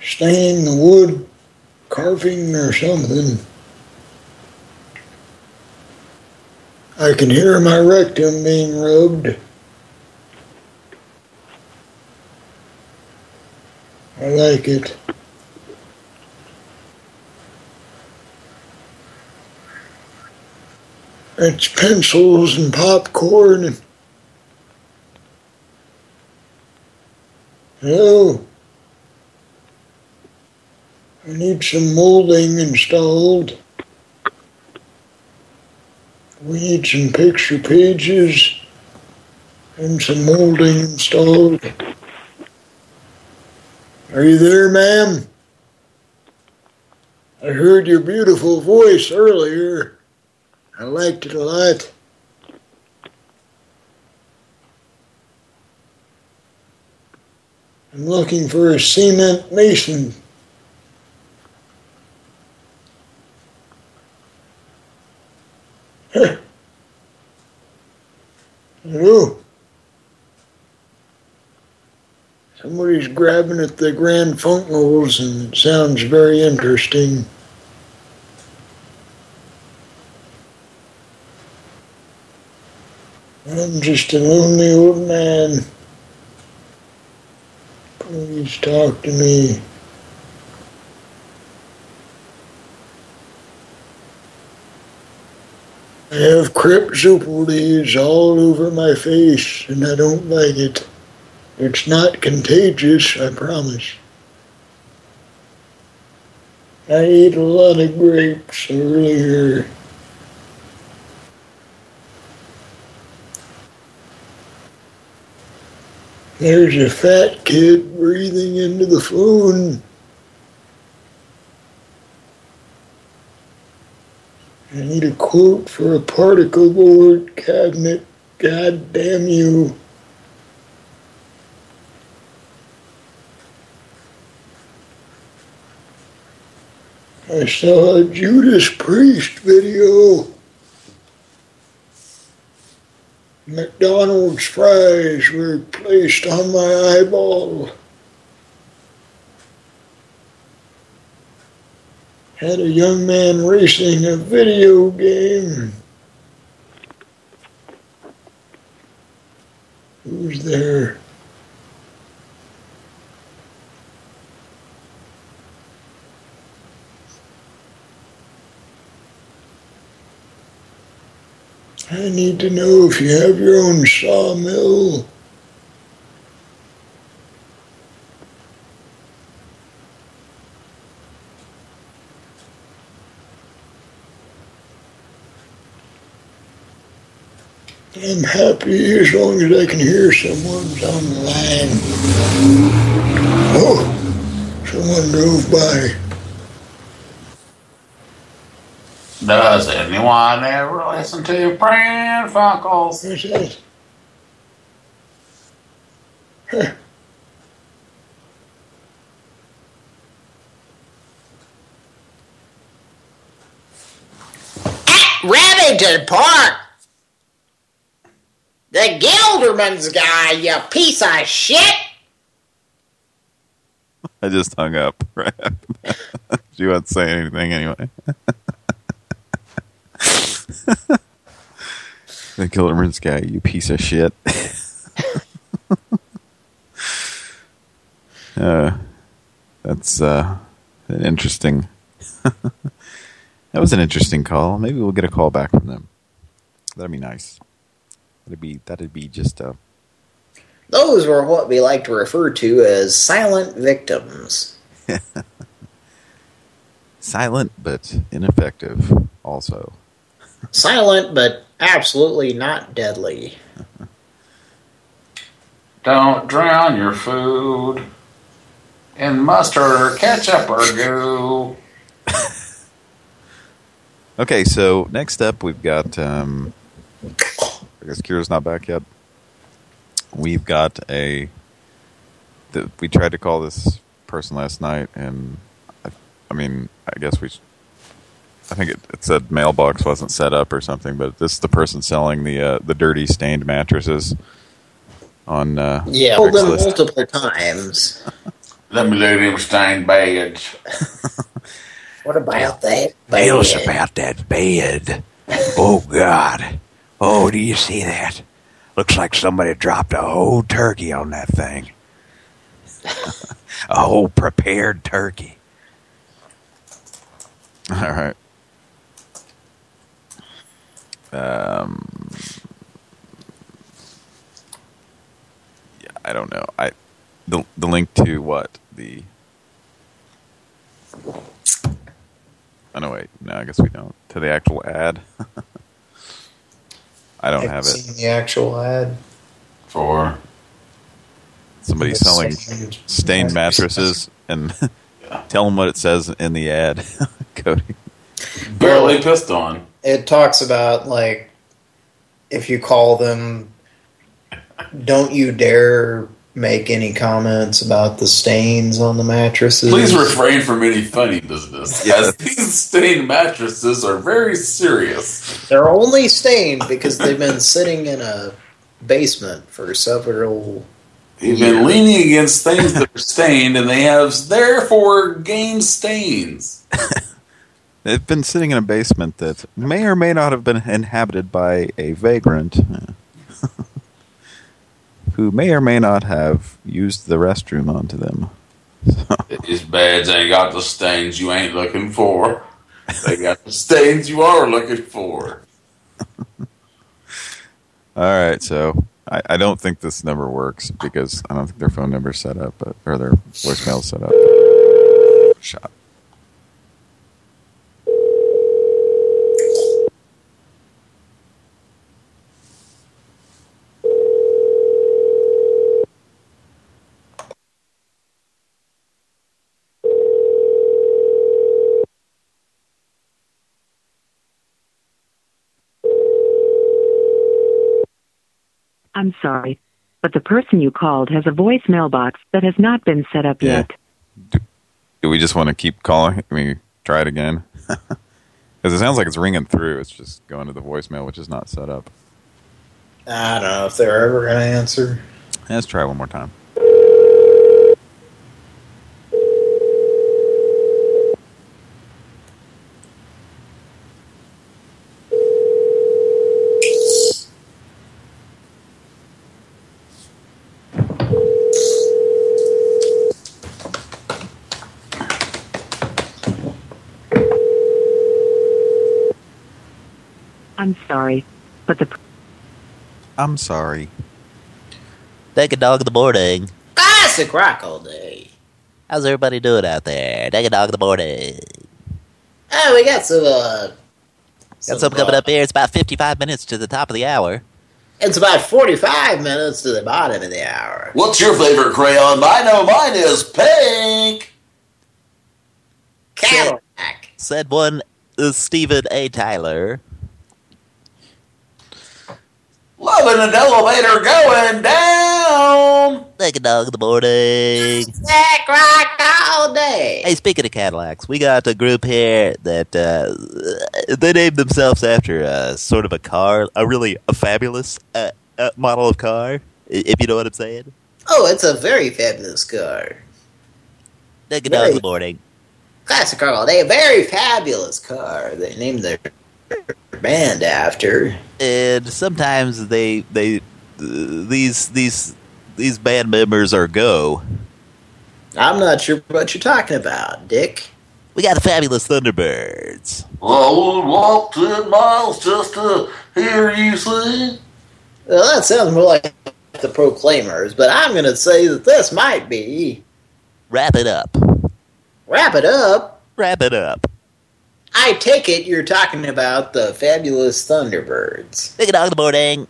staining the wood, carving or something. I can hear my rectum being rubbed. I like it. It's pencils and popcorn and Hello. I need some molding installed. We need some picture pages and some molding installed. Are you there, ma'am? I heard your beautiful voice earlier. I liked it a lot. I'm looking for a cement mason. Hello? Somebody's grabbing at the Grand Funkles and it sounds very interesting. I'm just a lonely old man. Please talk to me. I have cryptopal leaves all over my face, and I don't like it. It's not contagious, I promise. I ate a lot of grapes earlier. There's a fat kid breathing into the phone. I need a quote for a particle board cabinet. God damn you. I saw a Judas Priest video. McDonald's fries were placed on my eyeball. Had a young man racing a video game. Who's there? I need to know if you have your own sawmill. I'm happy as long as I can hear someone's on the line. Oh, someone drove by. Does anyone ever listen to Pran Funkels? Who's that? Remington Park! The Gilderman's guy, you piece of shit! I just hung up. (laughs) Right. Do you want to say anything anyway? (laughs) (laughs) the Killerman's guy, you piece of shit. (laughs) uh, that's uh, an interesting. (laughs) that was an interesting call. Maybe we'll get a call back from them. That'd be nice. That'd be that'd be just uh Those were what we like to refer to as silent victims. silent but ineffective. Also, Silent, but absolutely not deadly. Don't drown your food in mustard or ketchup or goo. okay. So next up, we've got. Um, I guess Kira's not back yet. We've got a. The, we tried to call this person last night, and I, I mean, I guess we. I think it, it said mailbox wasn't set up or something, but this is the person selling the uh, the dirty stained mattresses on uh, Yeah, told them multiple times. (laughs) Let me look at them stained beds. (laughs) What about that? Tales bed? about that bed. Oh, God. Oh, do you see that? Looks like somebody dropped a whole turkey on that thing. (laughs) a whole prepared turkey. All right. Um. Yeah, I don't know. I the the link to what the. Oh no! Wait, no. I guess we don't. To the actual ad. (laughs) I don't have it. Seen the actual ad. For Somebody It's selling stained stained mattresses and (laughs) tell them what it says in the ad, (laughs) Cody. barely pissed on. It talks about like if you call them, don't you dare make any comments about the stains on the mattresses. Please refrain from any funny business, (laughs) yes. these stained mattresses are very serious. They're only stained because they've been sitting in a basement for several. You've been leaning against things that are stained, and they have therefore gained stains. (laughs) They've been sitting in a basement that may or may not have been inhabited by a vagrant. (laughs) who may or may not have used the restroom onto them. (laughs) These beds ain't got the stains you ain't looking for. They got the stains you are looking for. (laughs) All right, so I, I don't think this number works because I don't think their phone number's set up, but or their voicemail's set up. Shot. I'm sorry, but the person you called has a voicemail box that has not been set up Yeah. yet. Do we just want to keep calling? I mean, try it again? (laughs) Because it sounds like it's ringing through. It's just going to the voicemail, which is not set up. I don't know if they're ever going to answer. Let's try one more time. I'm sorry, but the I'm sorry. Take a dog in the morning. Eh? Classic rock all day. How's everybody doing out there? Take a dog in the morning. Oh, eh? we got some, uh... Got something coming uh, up here. It's about 55 minutes to the top of the hour. It's about 45 minutes to the bottom of the hour. What's your favorite crayon? I know oh, mine is pink. Cadillac. Said one is Steven A. Tyler. Loving an elevator going down. Take a dog in the morning. Classic rock all day. Hey, speaking of Cadillacs, we got a group here that uh, they named themselves after uh, sort of a car, a really a fabulous uh, uh, model of car, if you know what I'm saying. Oh, it's a very fabulous car. Take a dog in the morning. Classic car all day. A very fabulous car. They named their band after. And sometimes they they uh, these these these band members are go. I'm not sure what you're talking about, Dick. We got the fabulous Thunderbirds. I would walk 10 miles just to hear you sing. Well, that sounds more like the Proclaimers, but I'm going to say that this might be. Wrap it up. Wrap it up. Wrap it up. I take it you're talking about the fabulous Thunderbirds. Take a dog in the morning.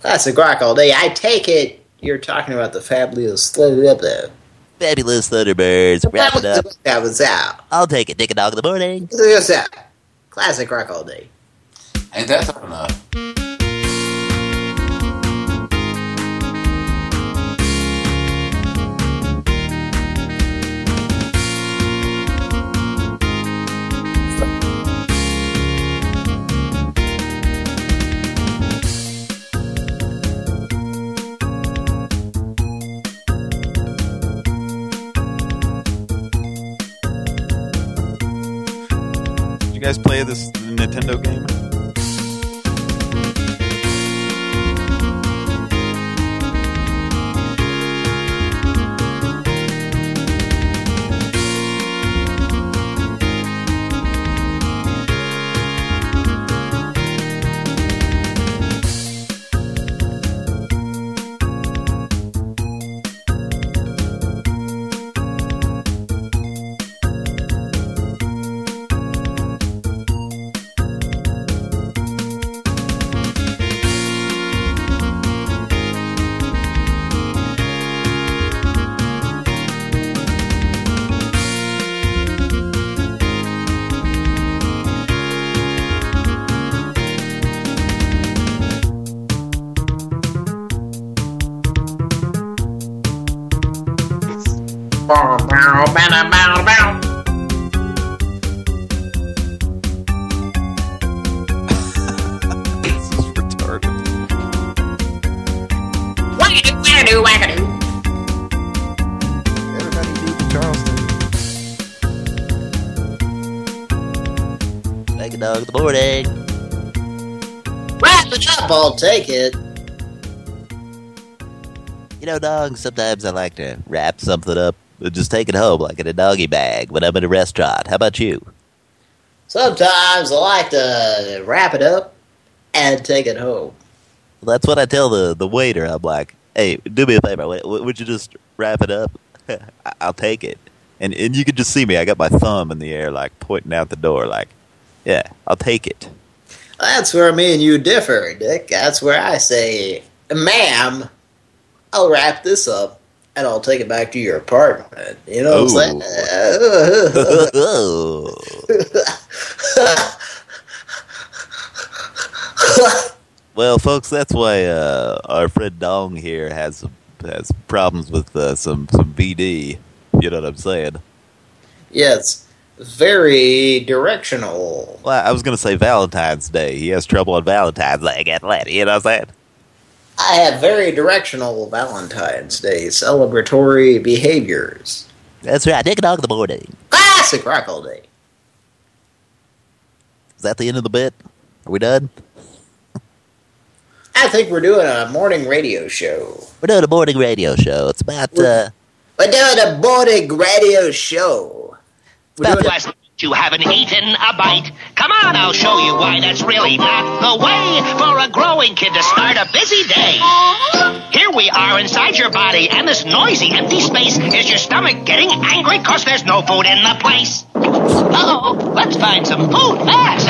Classic rock all day. I take it you're talking about the fabulous Thunderbirds. Fabulous Thunderbirds. Wrap it up. That was out. I'll take it. Take a dog in the morning. What's out? Classic rock all day. Ain't that tough enough? Guys play this Nintendo game? The morning. Wrap it up, I'll take it. You know, dog, sometimes I like to wrap something up and just take it home like in a doggy bag when I'm in a restaurant. How about you? Sometimes I like to wrap it up and take it home. Well, that's what I tell the, the waiter. I'm like, hey, do me a favor. Would you just wrap it up? (laughs) I'll take it. And and you can just see me. I got my thumb in the air, like pointing out the door, like, yeah, I'll take it. That's where me and you differ, Dick. That's where I say, ma'am, I'll wrap this up and I'll take it back to your apartment. You know what I'm saying? Well, folks, that's why uh, our friend Dong here has has problems with uh, some some VD. You know what I'm saying? yes, very directional. Well, I was going to say Valentine's Day. He has trouble on Valentine's Day. Get ready. You know what I'm saying? I have very directional Valentine's Day celebratory behaviors. That's right. Take a dog in the morning. Classic rock all day. Is that the end of the bit? Are we done? I think we're doing a morning radio show. We're doing a morning radio show. It's about uh, We're doing a morning radio show. Bless you haven't eaten a bite. Come on, I'll show you why that's really not the way for a growing kid to start a busy day. Here we are inside your body, and this noisy empty space is your stomach getting angry because there's no food in the place. Uh-oh, let's find some food fast.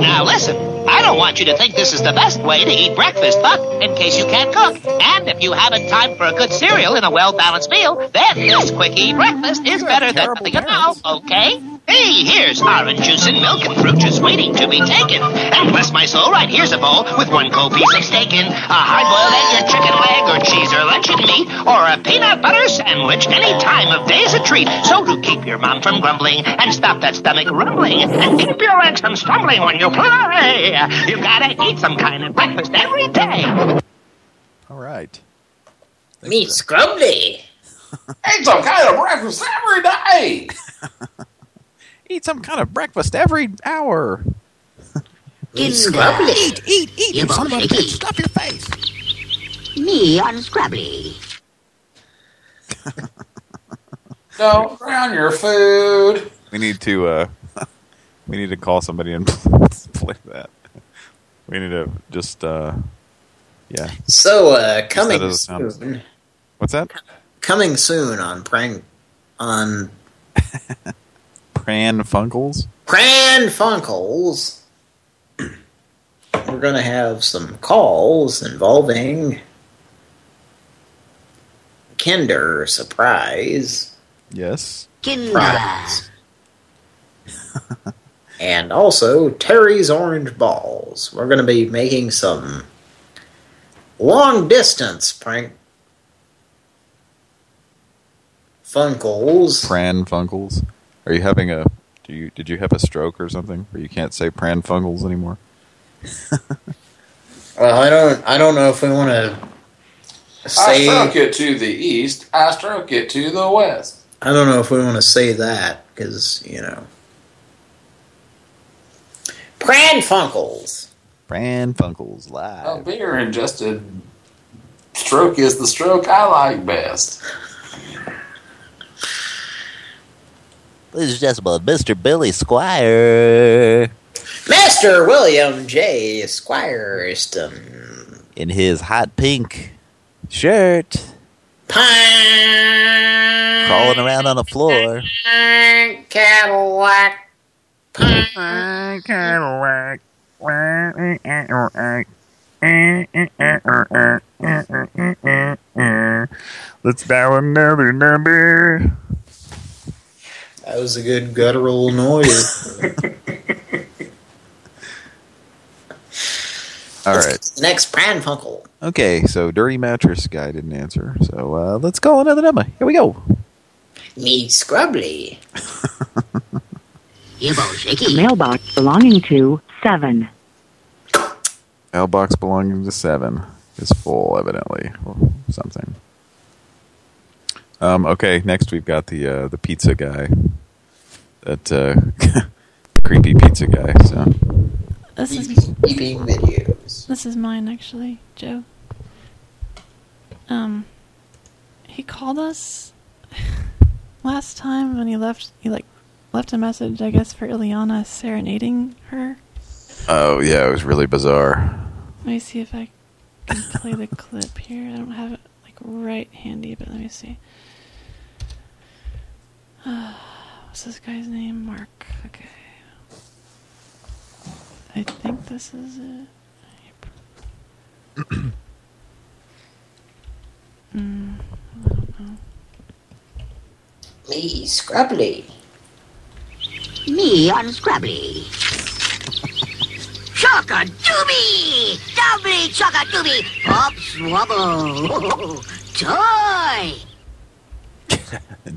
Now listen, I don't want you to think this is the best way to eat breakfast, but in case you can't cook, and if you haven't time for a good cereal and a well-balanced meal, then this quickie breakfast is better than nothing at all, okay? Hey, here's orange juice and milk and fruit just waiting to be taken. And bless my soul, right here's a bowl with one cold piece of steak in, a hard-boiled egg, a chicken leg, or cheese or luncheon meat, or a peanut butter sandwich. Any time of day is a treat. So to keep your mom from grumbling and stop that stomach rumbling and keep your legs from stumbling when you play, you gotta eat some kind of breakfast every day. All right. Meat scrubbly. (laughs) Eat some kind of breakfast every day. (laughs) Eat some kind of breakfast every hour. Meat scrubbly. Eat, eat, eat. You son of a bitch, Stop your face. Me on Scrabbly. (laughs) Don't drown your food. We need to uh (laughs) we need to call somebody and (laughs) play that. We need to just uh yeah. So, uh, coming doesn't soon. What's that? Coming soon on prank on Pran Funkels? Pran Funkels. We're gonna have some calls involving Kinder Surprise Yes. products. (laughs) and also Terry's Orange Balls. We're gonna be making some long distance prank Funkels. Pran Funkels. Are you having a do you did you have a stroke or something where you can't say Pran Funkels anymore? Well, I don't. I don't know if we want to I say. stroke it to the east. I stroke it to the west. I don't know if we want to say that because you know. Pran Funkels. Pran Funkels live. A beer ingested stroke is the stroke I like best. Ladies and gentlemen, Mr. Billy Squier. Mr. William J. Squireston. In his hot pink shirt. Crawling around on the floor. Cadillac. Cadillac. Let's dial another number. That was a good guttural noise. (laughs) All right. Next Pran Funkel. Okay, so Dirty Mattress guy didn't answer. So uh, let's call another number. Here we go. Me Scrubbly. (laughs) Mailbox belonging to 7. Mailbox belonging to seven is full, evidently, or something. Um, okay, next we've got the uh, the pizza guy, that uh, (laughs) creepy pizza guy. So This is videos. This is mine actually, Joe. Um, he called us (laughs) last time when he left. He like left a message, I guess, for Ileana serenading her. Oh yeah, it was really bizarre. Let me see if I can play the (laughs) clip here. I don't have it like right handy, but let me see. (sighs) what's this guy's name? Mark. Okay. I think this is it. (clears throat) mm, I don't know. Me, Scrabbly. Me unscrabbly. Chocka doobie! Doubly chocka doobie! Hop swabble! (laughs) (laughs) Toy!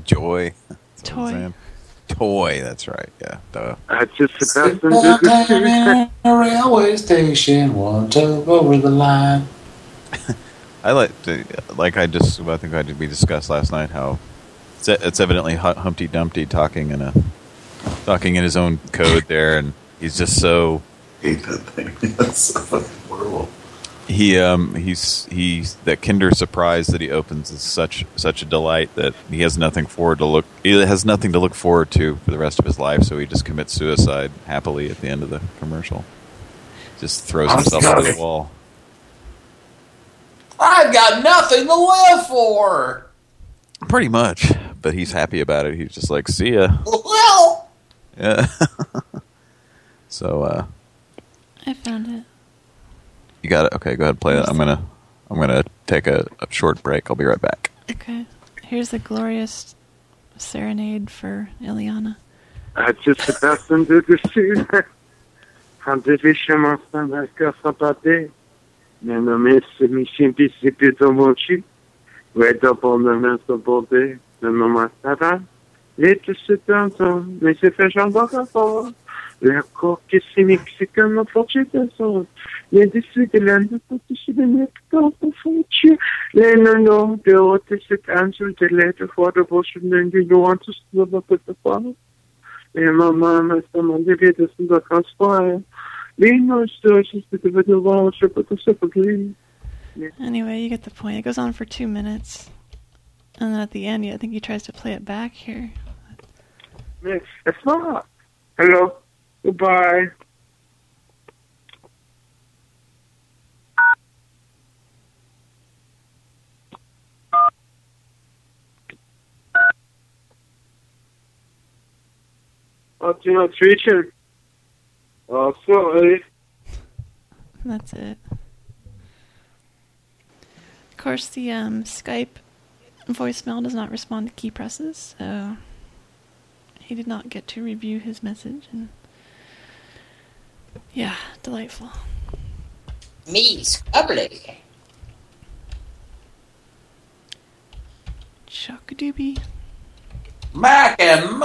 Joy. That's what I'm Toy. Saying. Toy. That's right. Yeah. Duh. I just Sit back in a railway station, one toe over the line. (laughs) I like to, like I just I think I did, we discussed last night how it's, it's evidently Humpty Dumpty talking in a talking in his own code there, and he's just so hate that thing. (laughs) That's so horrible. He um he's he's that Kinder surprise that he opens is such such a delight that he has nothing forward to look he has nothing to look forward to for the rest of his life, so he just commits suicide happily at the end of the commercial. Just throws I'm himself over the wall. I've got nothing to live for. Pretty much, but he's happy about it. He's just like, "See ya." Well, Yeah. (laughs) so uh I found it. You got it. Okay, go ahead and play that. I'm gonna I'm gonna take a, a short break. I'll be right back. Okay. Here's the glorious serenade for Ileana. I just fastened to the sea. Han division som verkar sapate. Men de är mi simpi sipi to mochi. Red up on the mess of body. Men de har stara. Lite sitter som vi ser för som bakar på. La coque si mexicain fortsätter så. Jag är Sydländer på Sydamerika på fortsätter. Länder då, det åter sitt ansvar till lätt för det var som den Johan så stora på det fall. Eh, mamma, nästa man, det vet jag som då kan svara. Lino står så det vet jag vad och köper på Supergreen. Anyway, you get the point. It goes on for two minutes. And then at the end, yeah, I think he tries to play it back here. Men it's not. Hello. Goodbye. Att du har Twitcher. Ja, sorry. That's it. Of course, the um, Skype voicemail does not respond to key presses, so he did not get to review his message. And yeah, delightful. Me, Scrabbly. Chuck-a-doobie. Mac and move.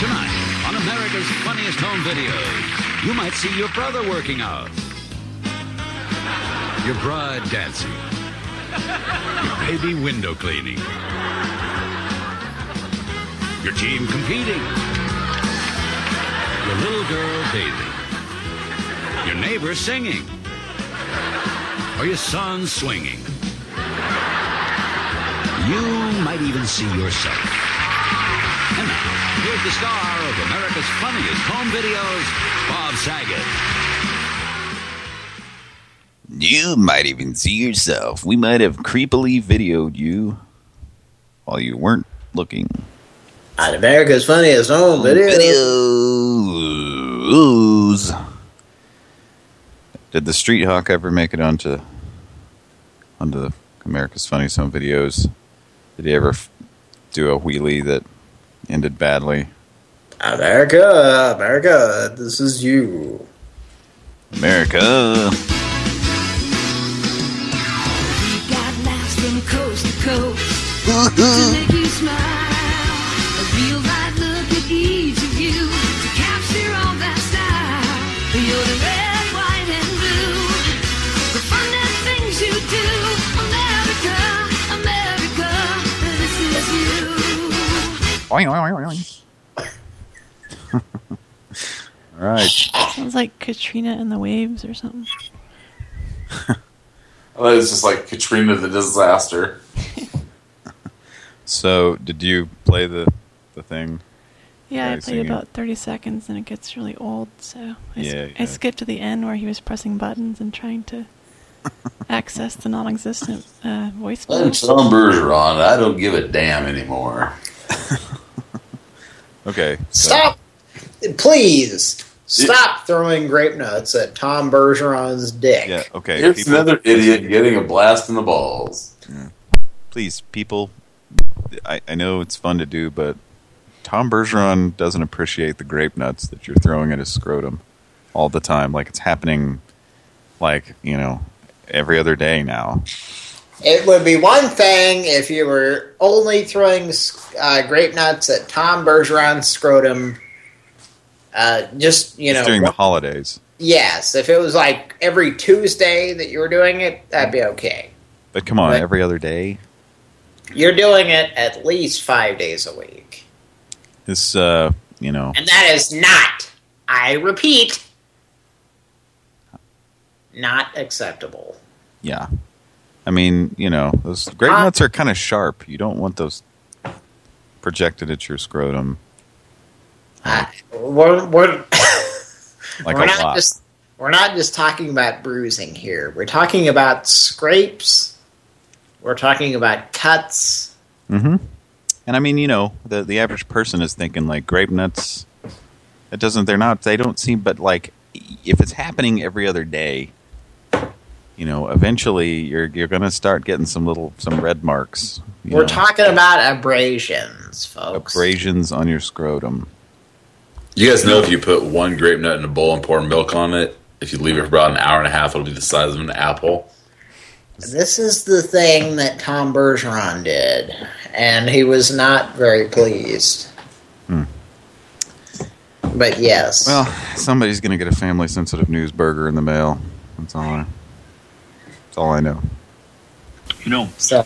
Tonight, on America's Funniest Home Videos, you might see your brother working out, your bride dancing, your baby window cleaning, your team competing, your little girl bathing, your neighbor singing, or your son swinging. You might even see yourself. And now, here's the star of America's funniest home videos, Bob Saget. You might even see yourself. We might have creepily videoed you while you weren't looking. On America's Funniest Home Videos. Did the Street Hawk ever make it onto onto the America's Funniest Home Videos? Did he ever f- do a wheelie that ended badly? America, America, this is you. America. Got laughs from coast to coast (laughs) to make you smile. All (laughs) All right. Sounds like Katrina and the Waves or something. Well, (laughs) it's just like Katrina the disaster. (laughs) So, did you play the the thing? Yeah, I played singing? about 30 seconds and it gets really old, so I, s- Yeah, I yeah. skipped to the end where he was pressing buttons and trying to access the non-existent uh, I'm voicemail. Tom Bergeron. I don't give a damn anymore. Okay. so- Stop! Please stop throwing grape nuts at Tom Bergeron's dick. Yeah. Okay. Here's people- another idiot getting a blast in the balls. Please, people. I, I know it's fun to do, but Tom Bergeron doesn't appreciate the grape nuts that you're throwing at his scrotum all the time. Like it's happening, like you know, every other day now. It would be one thing if you were only throwing uh, grape nuts at Tom Bergeron's scrotum. Uh, just you know, It's during the holidays. yes. If it was like every Tuesday that you were doing it, that'd be okay. But come on, Right. every other day. You're doing it at least five days a week, This, uh, you know, and that is not. I repeat, not acceptable. yeah. I mean, you know, those grape Uh, nuts are kind of sharp. You don't want those projected at your scrotum We're, we're, (coughs) like we're not lot. just we're not just talking about bruising here. We're talking about scrapes. We're talking about cuts. Mm-hmm. And I mean, you know, the the average person is thinking like grape nuts. It doesn't. They're not. They don't seem. But like, if it's happening every other day, you know, eventually you're you're gonna start getting some little some red marks. We're know, talking about abrasions, folks. abrasions on your scrotum. You guys know if you put one grape nut in a bowl and pour milk on it, if you leave it for about an hour and a half, it'll be the size of an apple. This is the thing that Tom Bergeron did, and he was not very pleased. Hmm. But yes, Well, somebody's gonna get a family sensitive news burger in the mail. That's all. I, that's all I know. You know, so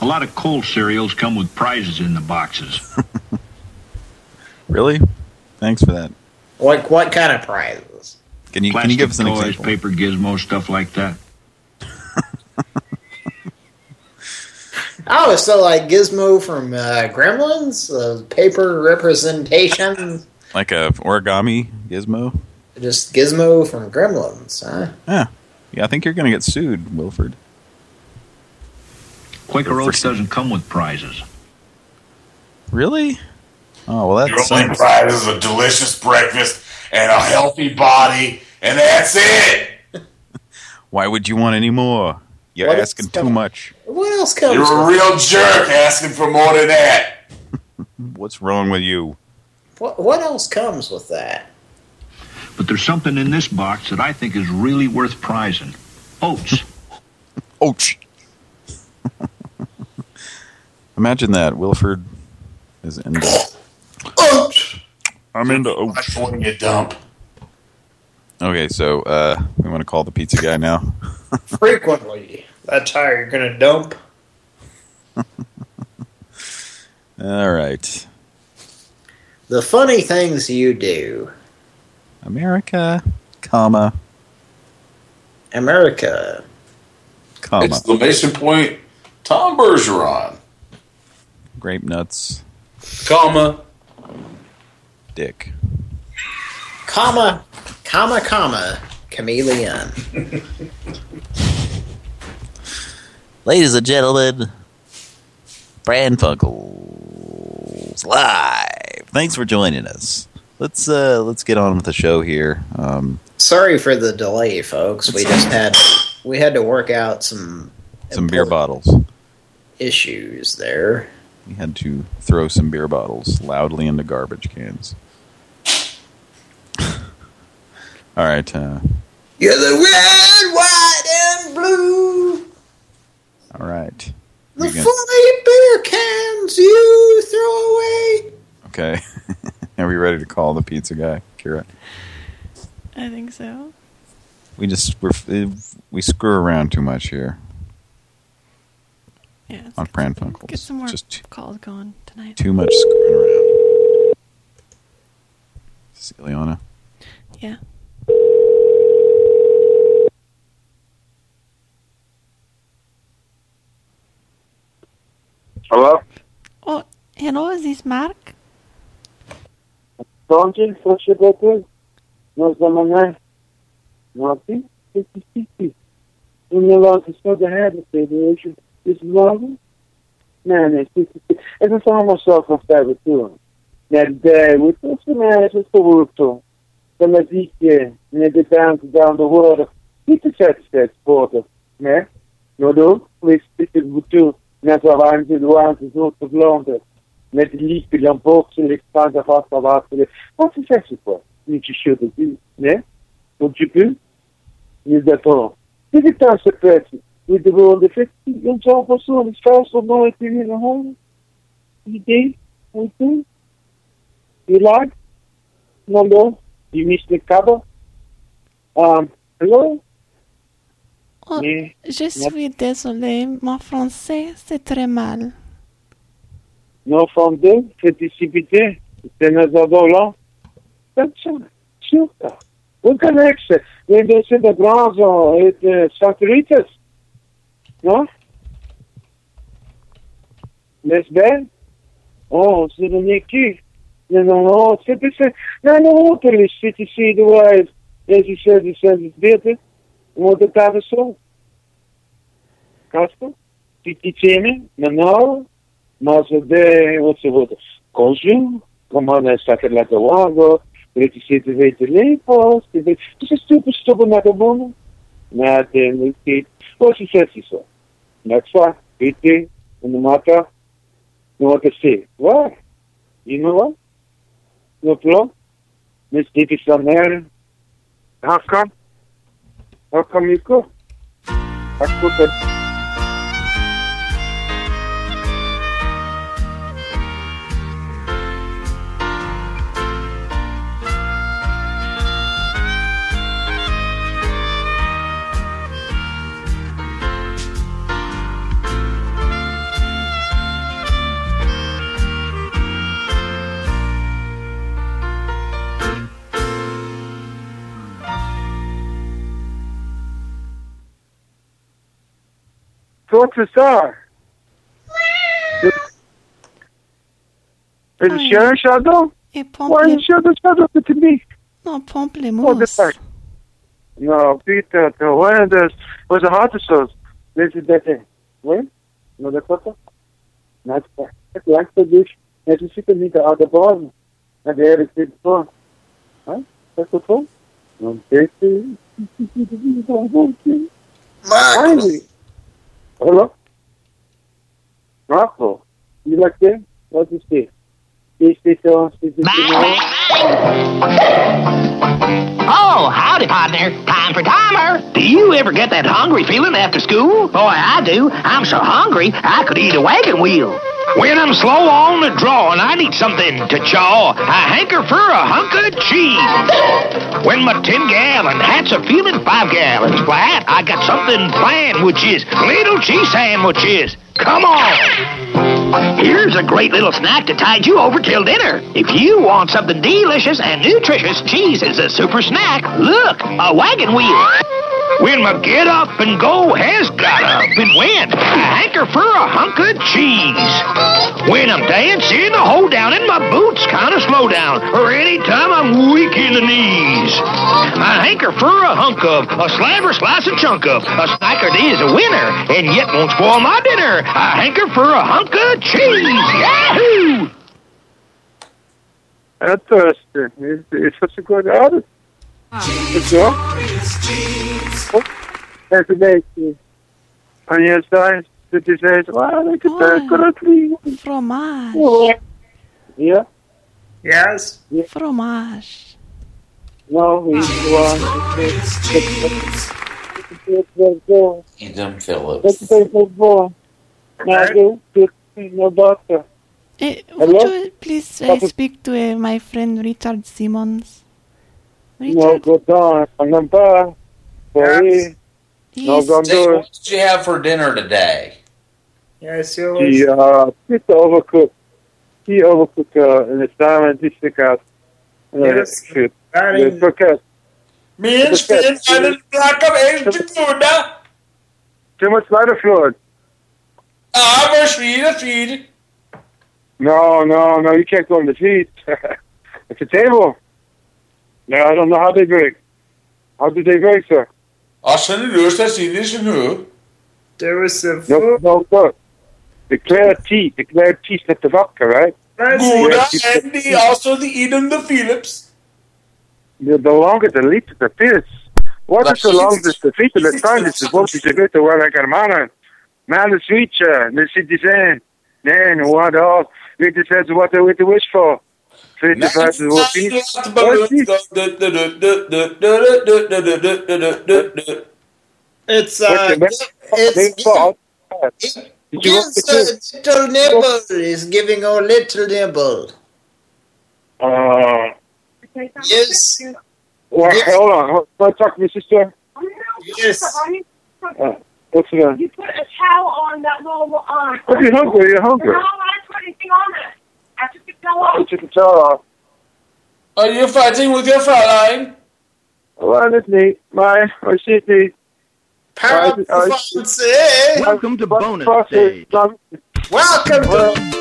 a lot of cold cereals come with prizes in the boxes. (laughs) Really? Thanks for that. what what kind of prizes? Can you can you give us an toys, example? paper gizmo, stuff like that. (laughs) Oh, so like Gizmo from uh, Gremlins, uh, paper representation, Like a origami gizmo? just Gizmo from Gremlins, huh? Yeah. Yeah, I think you're gonna get sued, Wilford. Quaker Oats doesn't come with prizes. Really? Oh well, that's... Your that's only prize is a delicious breakfast and a healthy body, and that's it. (laughs) Why would you want any more? You're What asking too much. What else comes? You're a real jerk asking for more than that. (laughs) What's wrong with you? What what else comes with that? But there's something in this box that I think is really worth prizing. Oats. (laughs) Oats. (laughs) Imagine that. Wilford is into (laughs) I'm into ouch. When you dump. Okay, so uh we want to call the pizza guy now. Frequently, that's how you're gonna dump. All right. The funny things you do, America, comma, America. comma. Exclamation point, Tom Bergeron, Grape nuts, comma. dick. comma, comma, comma, chameleon. Ladies and gentlemen, Pran Funkels live. Thanks for joining us. Let's uh let's get on with the show here. Um, Sorry for the delay, folks. We just had we had to work out some Some beer bottles. issues there. We had to throw some beer bottles loudly into garbage cans. (laughs) All right. Uh, You're the red, white, and blue. all right. The You can- funny beer cans you throw away. okay. Are we ready to call the pizza guy, Kira? I think so. We just we're, we screw around too much here Yeah, let's on Pran Funkels. get some more Just calls going tonight. too much screwing around. Celiana. Yeah. Hello? Oh, hello, is this Mark? Tony, proszę bardzo. No za mnie. No ty, ty, ty, ty, ty. You know what, it's not the baby. It's love. It's, it's, it's, it's almost self-conceived too. That day, we took some ass with the work too. Then let's eat there, and then get down to down the water. Niet te zet steeds sporten, ne? No do, wees dit het moet doen. Net zo waren ze de waan ze zo te blonden. Met die liefde dan boksen, ik sta daar vast al wachten. Wat is dat voor? Niet je schuldig, ne? Wat je doet? Je dat al. Dit is dan zo kwetsend. With the world of it, yung sa person, is fast of no it in the home. You did? You do? You like? No, no. You missed the cover? Um, hello? Oh, Yeah. je suis désolé, mon français c'est très mal. nos fondés, féticipité, tenezadolo, ciurca. Încă Vende-se de bronzo et satelites. Nu? Vezi bine? O, se neki, ne znam, sve ti se, ne, ne, utrli, svi ti si iduvaj, ezi se, ezi se, ezi djete, možda tada su. Kako? Ti ti cijene, na non. Kasper? Titi Tini? No, no. Mas de, wat ze worden. Conju? Come on, I started like a while ago. Weet je zitten weten lepels. Het is een stupid stoppen naar de bomen. Na de niet. Wat je zegt is zo. Next one. Weet it. What's the star? Is it Sharon Shadow? Et Why is Shadow Shadow to me? Non, Oh, the pamplemousse. fact. No, Peter, the one of those was a hot sauce. This is better. What? No, that's what? Not that. It's like the dish. Necesito niet de oude bodem. En de hele zit voor. Huh? That's the phone? No, this is... Marco! Hello? Marco? You like that? What is this? Is this on? Is this (laughs) Oh, howdy, partner. Time for timer. Do you ever get that hungry feeling after school? Boy, I do. I'm so hungry, I could eat a wagon wheel. When I'm slow on the draw and I need something to chaw, I hanker for a hunk of cheese. When my 10 gallon hat's a feeling 5 gallons flat, I got something planned, which is little cheese sandwiches. Come on. Here's a great little snack to tide you over till dinner. If you want something delicious and nutritious, cheese is a super snack. Look, a wagon wheel. When my get up and go has got up and went, I hanker for a hunk of cheese. When I'm dancing, I hold down and my boots kind of slow down, or any time I'm weak in the knees. I hanker for a hunk of, a slab or slice and chunk of, a snack is a winner, and yet won't spoil my dinner. I hanker for a hunk of cheese. Yahoo! Interesting. It's, it's such a good artist. Good job. That's amazing. On your side, that you say, wow, look at. Good. Fromage. Yeah? Yes? Fromage. No, he's the one. Adam Phillips. That's the big boy. Now, do, do, no doctor. Eh, would you please uh, speak to uh, my friend Richard Simmons? No, good on. Number. Sorry. No, He's- go Say, what did you have for dinner today? Yes, He, uh, it's overcooked. He overcooked, uh, in the salmon, he stick out. Uh, Yes. shit. Darling. The croquette. Min spinn einen Black of Age Buddha. Too much lighter fluid. Aber Schwede, Schwede. No, no, no, you can't go on the feet. (laughs) it's a table. No, I don't know how they break. How do they break, sir? Als ze nu rust, dan zien ze nu. There was a No, no, look. Declare tea. Declare tea at the vodka, right? Buddha and the, also the Eden the Philips. The, the longer the lead the Philips. What is the longest the feet the time is supposed to be the one like Armana. Man, the switch, the citizen. Then what else? We just what they with the wish for. Fifty five is what feet. It's uh, it's yes, a little nibble is giving a little nibble. Uh, Yes, well, Yes. hold on. Hold- Can I talk to my sister? yes. Uh, what's that? You put a towel on that little um. Are you hungry? You're hungry. No, I didn't put anything on it. I took the towel off. Put your towel off. Are you fighting with your Fraulein? Well, it's neat. My, I see it neat. Welcome to bonus day. Welcome to.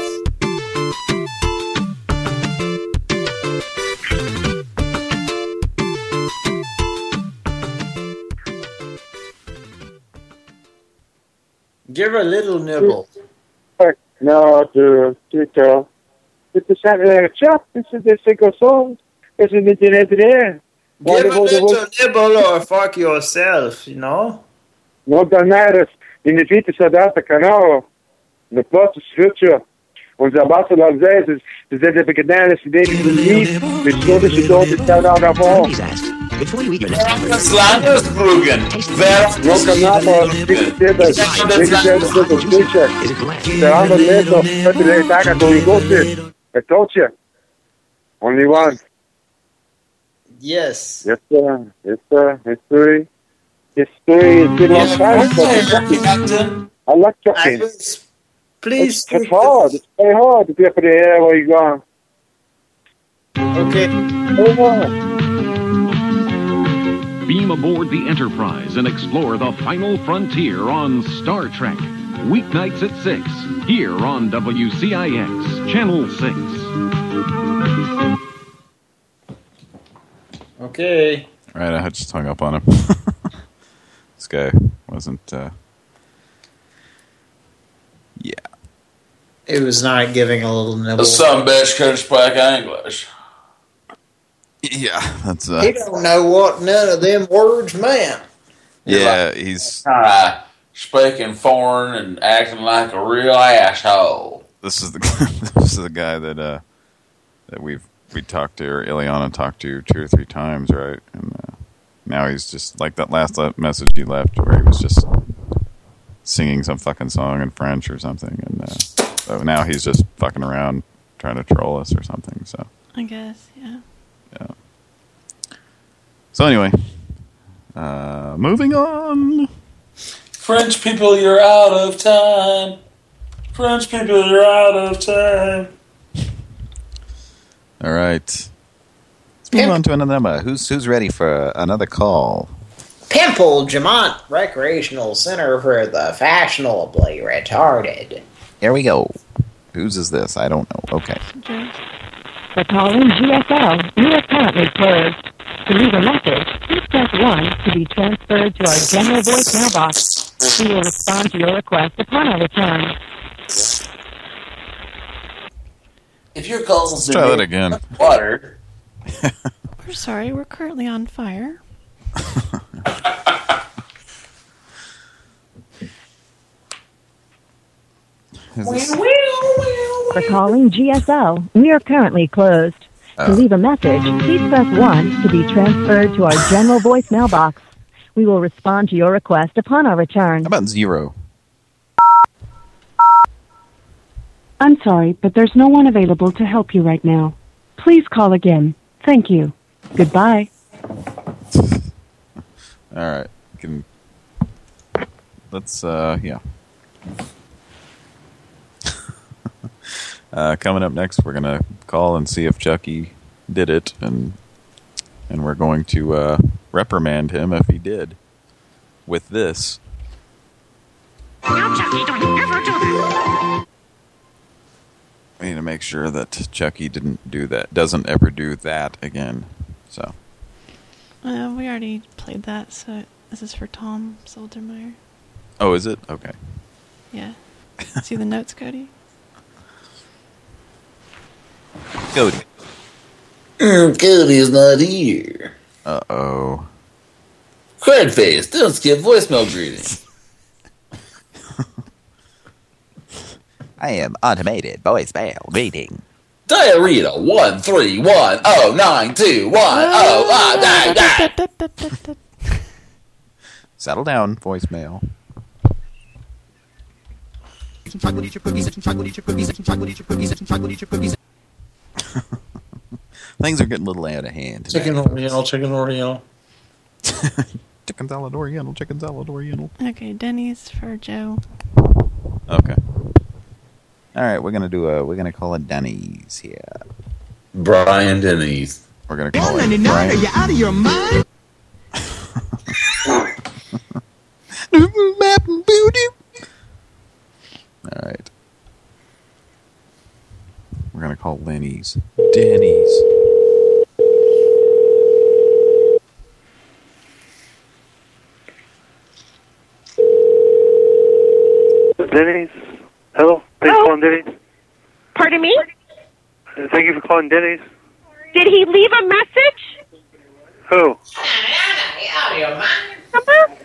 Give her a little nibble. No, to to tell. It's a Saturday chop. This is the single song. This is the internet there. Give a little nibble or fuck yourself, you know? No Donatus. In der Vita Sadata Canaro. The plus is future. Unser Ambassador says is is that the Gadanis they believe the Swedish don't tell out of all. Before you eat your Das Landesbrücken. Wer No Canapa, Dick Tibbet, Dick Tibbet, Little Future. The other little, but they back at the go I told you. Only one. Yes. Yes, sir. Yes, sir. History. History is been long time. but I like talking. Please. It's, it's hard. It's very hard to be up in the air where you're going. Okay. Beam aboard the Enterprise and explore the final frontier on Star Trek. Weeknights at 6, here on WCIX, Channel 6. Okay. Right, I had just hung up on him. (laughs) this guy wasn't. Uh, Yeah. It was not giving a little nibble. The some bitch can speak English. Yeah, that's. Uh, He don't know what none of them words meant. yeah, he's. Kind of speaking foreign and acting like a real asshole. This is the (laughs) this is the guy that uh, that we've we talked to or Ileana talked to two or three times, right? And uh, now he's just like that last message he left, where he was just singing some fucking song in French or something, and uh, so now he's just fucking around trying to troll us or something. So I guess, yeah. yeah. So anyway, uh, moving on. French people, you're out of time. French people, you're out of time. All right. Let's move on to another number. Who's who's ready for another call? Pimple Jamont Recreational Center for the Fashionably Retarded. Here we go. Whose is this? I don't know. Okay. For calling GSL, you are currently closed. To leave a message, please press 1 to be transferred to our general voicemail box. We will respond to your request upon our return. If your calls Let's try that again. water, (laughs) We're sorry, we're currently on fire. Is this- For calling GSL, we are currently closed. To leave a message, please press 1 to be transferred to our general voicemail box. We will respond to your request upon our return. How about zero? I'm sorry, but there's no one available to help you right now. Please call again. Thank you. Goodbye. (laughs) All right. Can let's uh yeah. Uh coming up next we're gonna call and see if Chucky did it and and we're going to uh reprimand him if he did. With this, Now, Chucky, don't ever do that. we need to make sure that Chucky didn't do that, doesn't ever do that again. So, Uh, we already played that, so this is for Tom Soldermeyer. oh, is it? Okay. Yeah. See the notes, Cody? Cody. Mm, Cody's not here. Uh oh. Crackface, don't skip voicemail greetings. (laughs) I am automated voicemail greeting. Diarrhea one three one oh nine two one oh ah die die. Settle down, voicemail. (laughs) Things are getting a little out of hand. today. Chicken Oriental, chicken Oriental. (laughs) Chicken salad oriental, chicken salad oriental. Okay, Denny's for Joe. Okay. All right, we're gonna do a. We're gonna call it Denny's here. Brian Denny's. We're gonna call it Brian. out of your mind? (laughs) All right. We're gonna call Lenny's. Denny's. Denny's. Hello. Thanks for calling Denny's. Pardon me? Uh, Thank you for calling Denny's. Did he leave a message? Who? Out of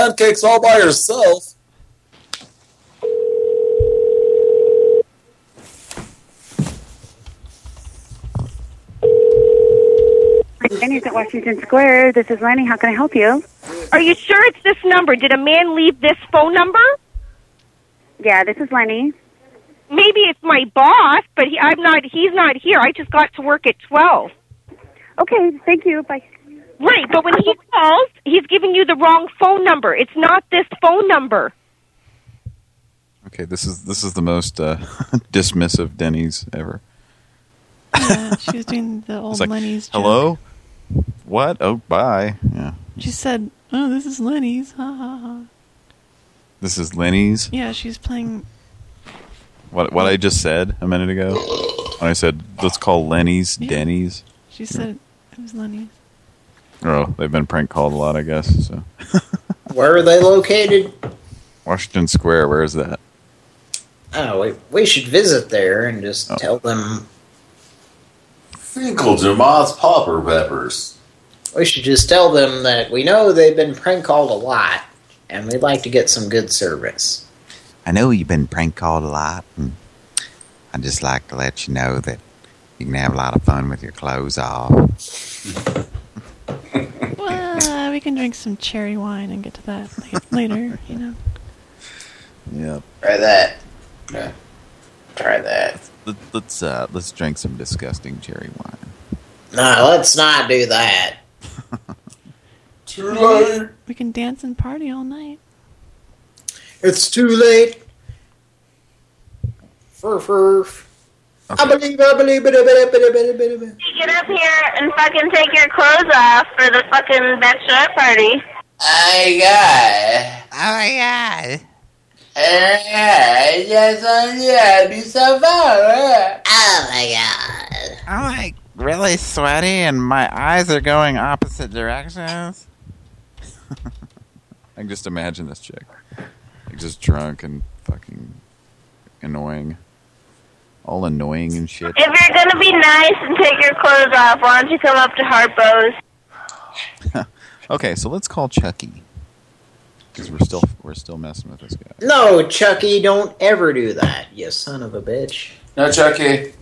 pancakes all by yourself. Denny's at Washington Square. This is Lenny. How can I help you? Are you sure it's this number? Did a man leave this phone number? Yeah, this is Lenny. Maybe it's my boss, but he, I'm not. He's not here. I just got to work at twelve. Okay, thank you. Bye. Right, but when he (laughs) calls, he's giving you the wrong phone number. It's not this phone number. Okay, this is this is the most uh, (laughs) dismissive Denny's ever. Yeah, she was doing the old like, Lenny's joke. hello. What? Oh, bye. Yeah, She said, "Oh, this is Lenny's." Ha ha ha. this is Lenny's. Yeah, she's playing. What what I just said a minute ago. When I said let's call Lenny's Yeah. Denny's. She said it was Lenny's. Oh, they've been prank called a lot, I guess. So (laughs) Where are they located? Washington Square, where is that? Oh, we, we should visit there and just oh. tell them. Finkel Jamal's Popper Peppers. We should just tell them that we know they've been prank called a lot, and we'd like to get some good service. I know you've been prank called a lot, and I'd just like to let you know that you can have a lot of fun with your clothes off. (laughs) Well, we can drink some cherry wine and get to that (laughs) later. You know. Yep. Try that. Yeah. Try that. Let, let's uh let's drink some disgusting cherry wine. No, let's not do that. (laughs) Too late. We can dance and party all night. It's too late. Fur fur. I believe, I believe, I believe, I believe, I believe, I believe. Get up here and fucking take your clothes off for the fucking bachelorette party. I got. Oh my god. I just want to be so far. Oh my god. I'm like really sweaty and my eyes are going opposite directions. (laughs) I can just imagine this chick. Like just drunk and fucking annoying. All annoying and shit. If you're gonna be nice and take your clothes off, why don't you come up to Harpo's? (laughs) Okay, so let's call Chucky. Because we're still we're still messing with this guy. No, Chucky, don't ever do that, you son of a bitch. No, Chucky.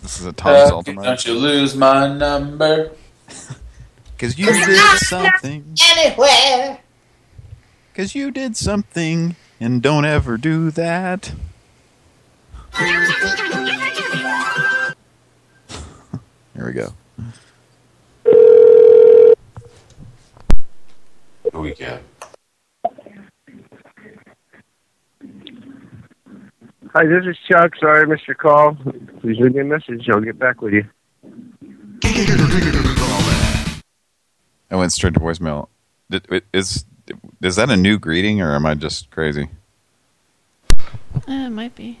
This is a Tom's Chucky, Ultimate. don't you lose my number. (laughs) Because you did something. (laughs) Anywhere. Because you did something, and don't ever do that. Here we go. Here we go. Hi, this is Chuck. Sorry I missed your call. Please leave me a message. I'll get back with you. I went straight to voicemail. Did, is is that a new greeting, or am I just crazy? Uh, it might be.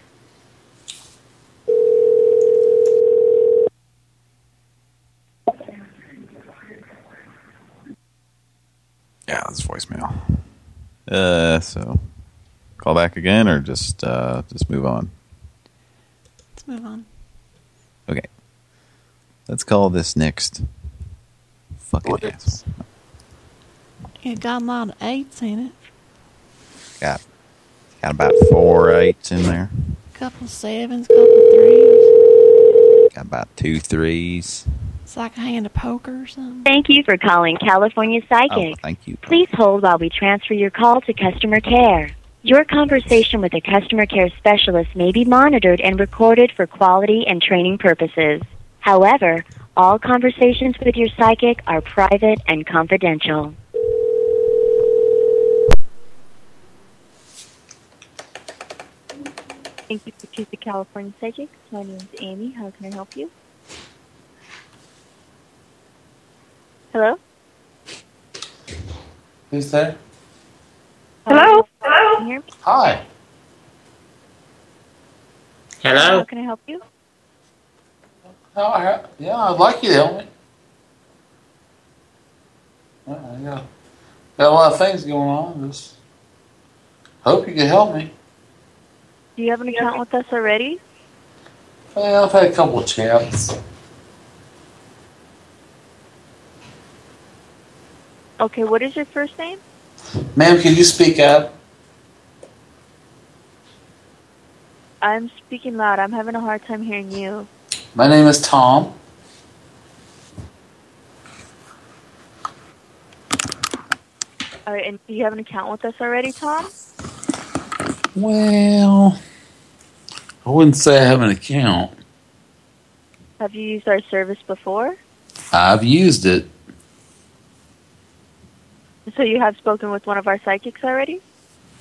Yeah, it's voicemail. Uh, so call back again, or just uh, just move on. Let's move on. Okay. Let's call this next. Fucking ass. It got a lot of eights in it. Got got about four eights in there. Couple sevens, couple threes. Got about two threes. It's like a hand of poker or something. Thank you for calling California Psychic. Oh, thank you. Please hold while we transfer your call to customer care. Your conversation with a customer care specialist may be monitored and recorded for quality and training purposes. However, all conversations with your psychic are private and confidential. Thank you for choosing California Psychic. My name is Amy. How can I help you? Hello? Who's there? Hello? Hello? Can you hear me? Hi. How can I help you? Oh, I, yeah, I'd like you to help me. Well, I got, got a lot of things going on. Just hope you can help me. Do you have an account with us already? Well, I've had a couple of chats. Okay, what is your first name? Ma'am, can you speak up? I'm speaking loud. I'm having a hard time hearing you. My name is Tom. All right, and do you have an account with us already, Tom? Well, I wouldn't say I have an account. Have you used our service before? I've used it. So you have spoken with one of our psychics already?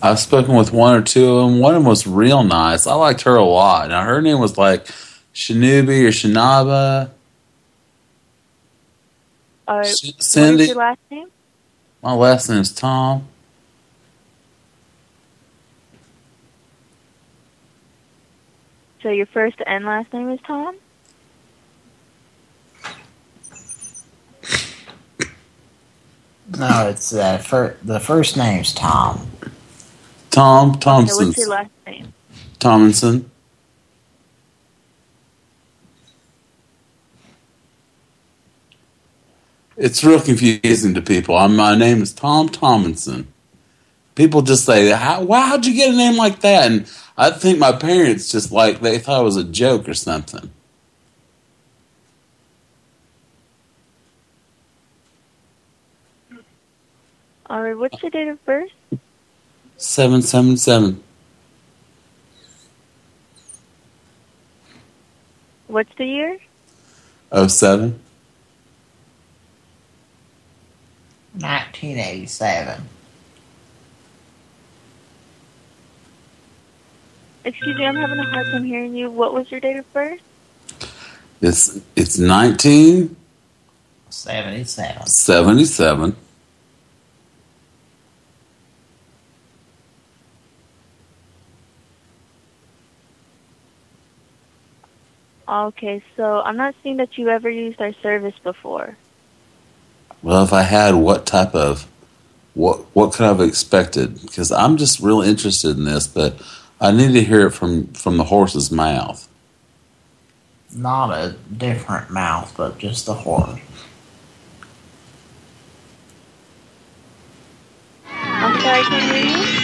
I've spoken with one or two of them. One of them was real nice. I liked her a lot. Now, her name was like Shinobi or right, uh, C- Cindy. your last name? My last name is Tom. So your first and last name is Tom? No, it's uh, fir the first name's Tom. Tom Okay, Thompson. what's your last name? Tomlinson. It's real confusing to people. I'm, my name is Tom Tomlinson. People just say, How, "Wow, how'd you get a name like that?" And I think my parents just like they thought it was a joke or something. All right, what's your date of birth? Seven seven seven. What's the year? Oh seven. 1987. Excuse me, I'm having a hard time hearing you. What was your date of birth? It's it's 1977. 77. Okay, so I'm not seeing that you ever used our service before. Well, if I had, what type of what what could I have expected? Because I'm just real interested in this, but I need to hear it from from the horse's mouth. Not a different mouth, but just the horse. I'm sorry, can you hear you?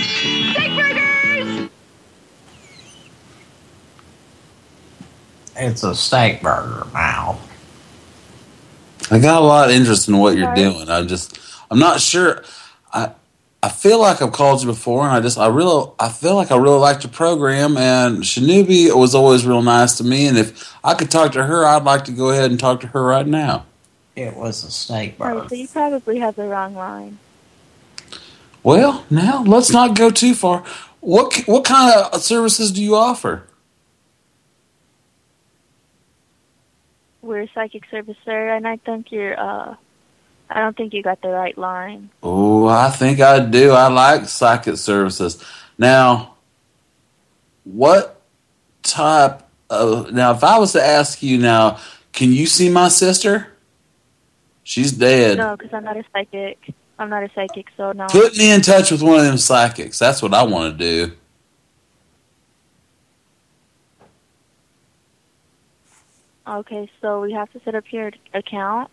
It's a steak burger mouth. I got a lot of interest in what you're Sorry. doing. I just, I'm not sure. I, I feel like I've called you before, and I just, I really, I feel like I really liked your program. And Shanubi was always real nice to me. And if I could talk to her, I'd like to go ahead and talk to her right now. It was a steak Oh, so you probably have the wrong line. Well, now let's not go too far. What what kind of services do you offer? We're a psychic service, sir, and I think you're, uh, I don't think you got the right line. Oh, I think I do. I like psychic services. Now, what type of now? If I was to ask you now, can you see my sister? She's dead. No, because I'm not a psychic. I'm not a psychic, so no. Put me in touch with one of them psychics. That's what I want to do. Okay, so we have to set up your account.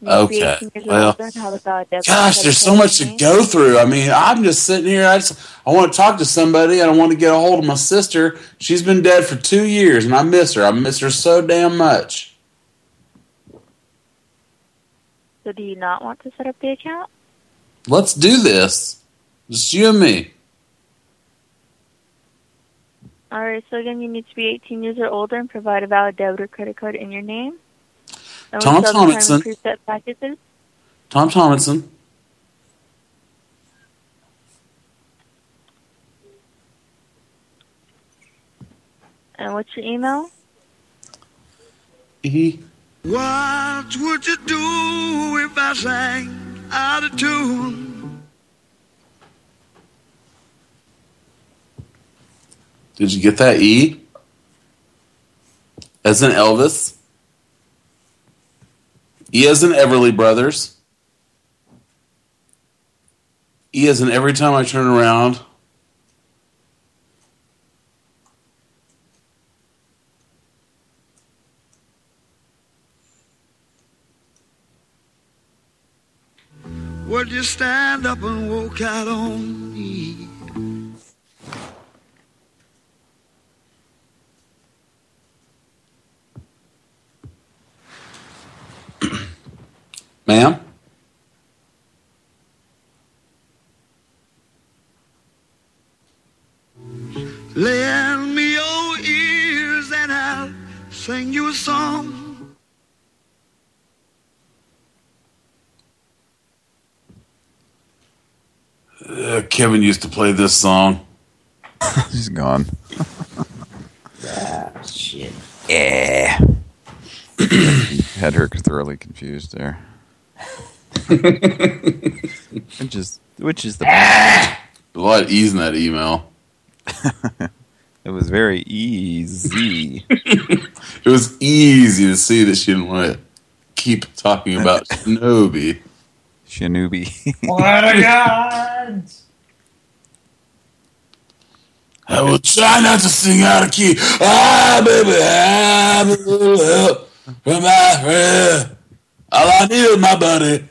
You need to be Okay, well, old and have a valid debit Gosh, there's so much to go through. I mean, I'm just sitting here. I just I want to talk to somebody, I want to get a hold of my sister. She's been dead for two years, and I miss her. I miss her so damn much. So do you not want to set up the account? Let's do this. Just you and me. All right, so again, you need to be 18 years or older and provide a valid debit or credit card in your name. And Tom sell the time and Tomlinson. Tom Tomlinson. And what's your email? E. What would you do if I sang out of tune? Did you get that E? As in Elvis. E as in Everly Brothers. E as in every time I turn around. Would you stand up and walk out on me? Ma'am? Lend me your ears and I'll sing you a song. Uh, Kevin used to play this song. (laughs) He's gone. Ah, shit. Yeah. (coughs) Had her thoroughly confused there. Which is which is the A lot of E's in that email. it was very easy. It was easy to see that she didn't want to keep talking about Shinobi. Shinobi. What a gods! I will try not to sing out of key. Ah, baby, ah, baby, help from my friend. All I need is my buddy.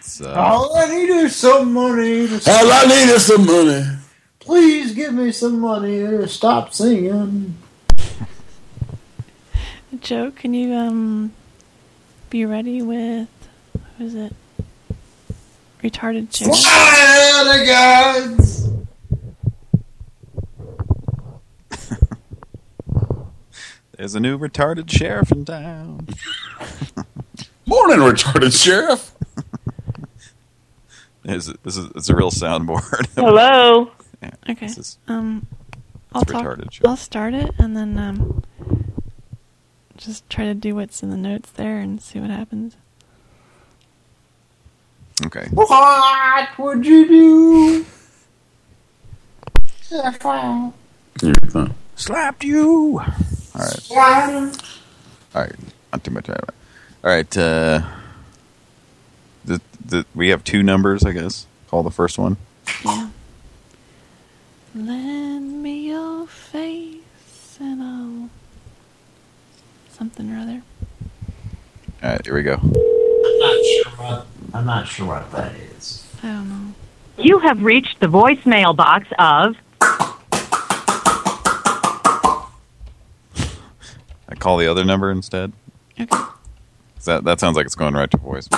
So, All I need is some money. To All I need is some money. Please give me some money to stop singing. Joe, can you um be ready with what is it? Retarded chick. Fly the gods. There's a new retarded sheriff in town. (laughs) Morning, retarded sheriff. This (laughs) is, this is it's a real soundboard. (laughs) Hello. Okay. This is- Um, I'll talk. retarded. I'll start it and then um, just try to do what's in the notes there and see what happens. Okay. What would you do? If I Slapped you. All right. slapped All right. Not too much. All right. Uh, the, the, we have two numbers, I guess. Call the first one. Yeah. Lend me your face and I'll something or other. All right. Here we go. I'm not sure what. I'm not sure what that is. I don't know. You have reached the voicemail box of I call the other number instead. Okay. 'Cause That that sounds like it's going right to voice.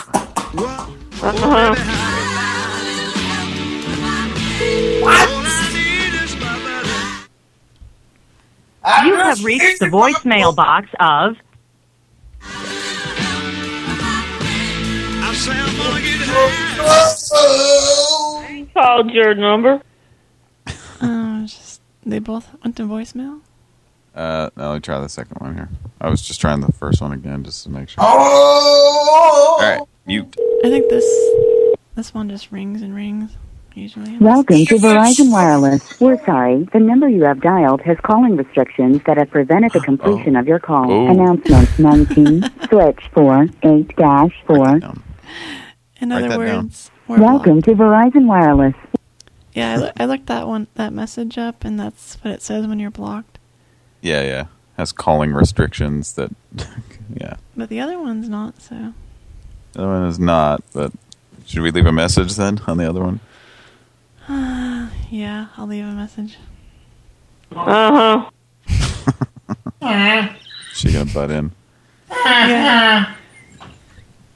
You have reached the voicemail box of Called your number. Uh, just they both went to voicemail. Uh, now let me try the second one here. I was just trying the first one again just to make sure. Oh! All right, mute. I think this this one just rings and rings usually. Welcome to Verizon Wireless. We're sorry, the number you have dialed has calling restrictions that have prevented the completion of your call. Oh. Announcement (laughs) 19, switch 4, 8 dash 4. In other words, we're Welcome to Verizon Wireless. Yeah, I, I looked that one that message up, and that's what it says when you're blocked. Yeah, yeah. Has calling restrictions that. (laughs) yeah. But the other one's not. So The other one is not. But should we leave a message then on the other one? (sighs) yeah, I'll leave a message. (laughs) Uh huh. She gonna butt in? Yeah.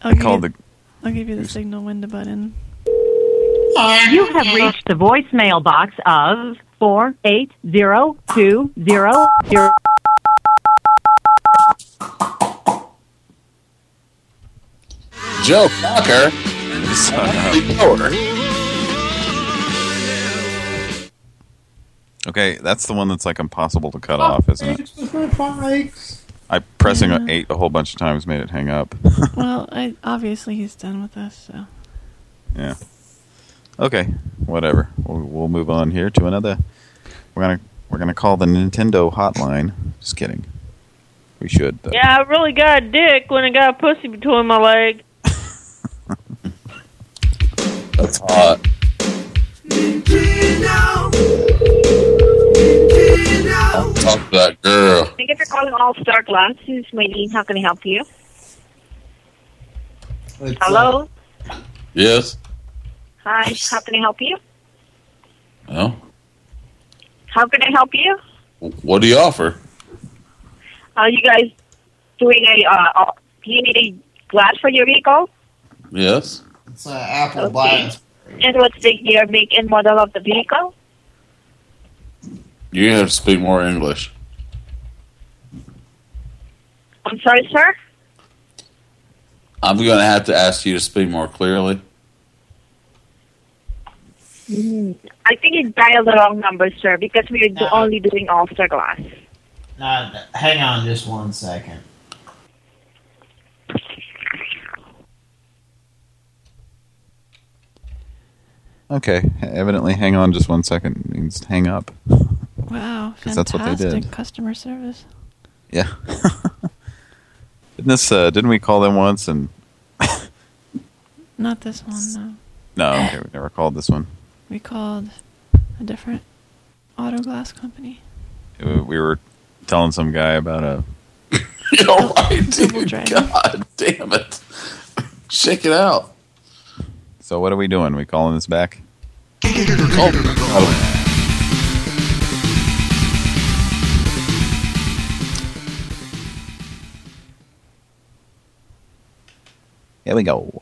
I'll I called you, the. I'll give you the signal when to butt in. You have reached the voicemail box of four eight zero two zero zero. Joe Cocker. Okay, that's the one that's like impossible to cut off, isn't it? Thanks. I pressing Yeah. eight a whole bunch of times made it hang up. well, I, obviously he's done with us. So Yeah. Okay, whatever. We'll, we'll move on here to another. We're gonna we're gonna call the Nintendo hotline. Just kidding. We should. Though. Yeah, I really got a dick when I got a pussy between my legs. (laughs) That's hot. I'll talk to that girl. Thank you for calling All Star Glass. This is Maylene. How can I help you? Hello. Yes. Hi. How can I help you? Well, How can I help you? what do you offer? Are you guys doing a? Uh, uh, do you need a glass for your vehicle? Yes. It's an apple Okay. glass. And what's the year, make, and model of the vehicle? You have to speak more English. I'm sorry, sir. I'm going to have to ask you to speak more clearly. Mm, I think you dialed the wrong number, sir, because we're do- only doing All Star Glass. No, hang on just one second. Okay. Evidently, hang on just one second means hang up. wow, 'Cause that's what they fantastic did. customer service. Yeah. (laughs) didn't this? Uh, didn't we call them once? And Not this one. No, no, okay, we never called this one. We called a different auto glass company. We were telling some guy about a. (laughs) You're right, (laughs) Double God damn it. Check it out. So what are we doing? We calling this back? Oh, Here we go.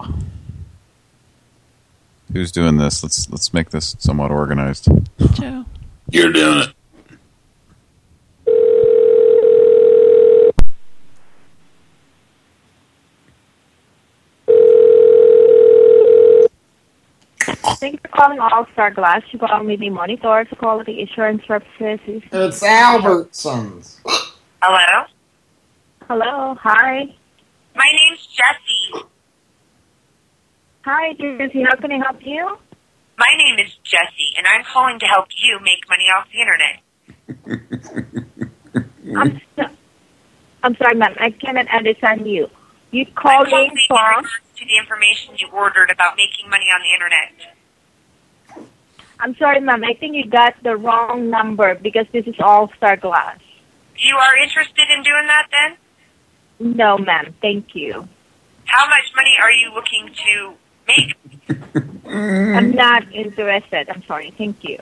Who's doing this? Let's let's make this somewhat organized. Joe. You're doing it. Thank you for calling All Star Glass. You call may be monitored for quality assurance purposes. It's Albertsons. Hello. Hello. Hi. My name's Jessie. Hi, Jesse. How can I help you? My name is Jessie, and I'm calling to help you make money off the internet. (laughs) I'm, so, I'm sorry, ma'am. I cannot understand you. You from? in regards to the information you ordered about making money on the internet. I'm sorry, ma'am. I think you got the wrong number because this is All Star Glass. You are interested in doing that then? No, ma'am. Thank you. How much money are you looking to make? I'm not interested. I'm sorry. Thank you.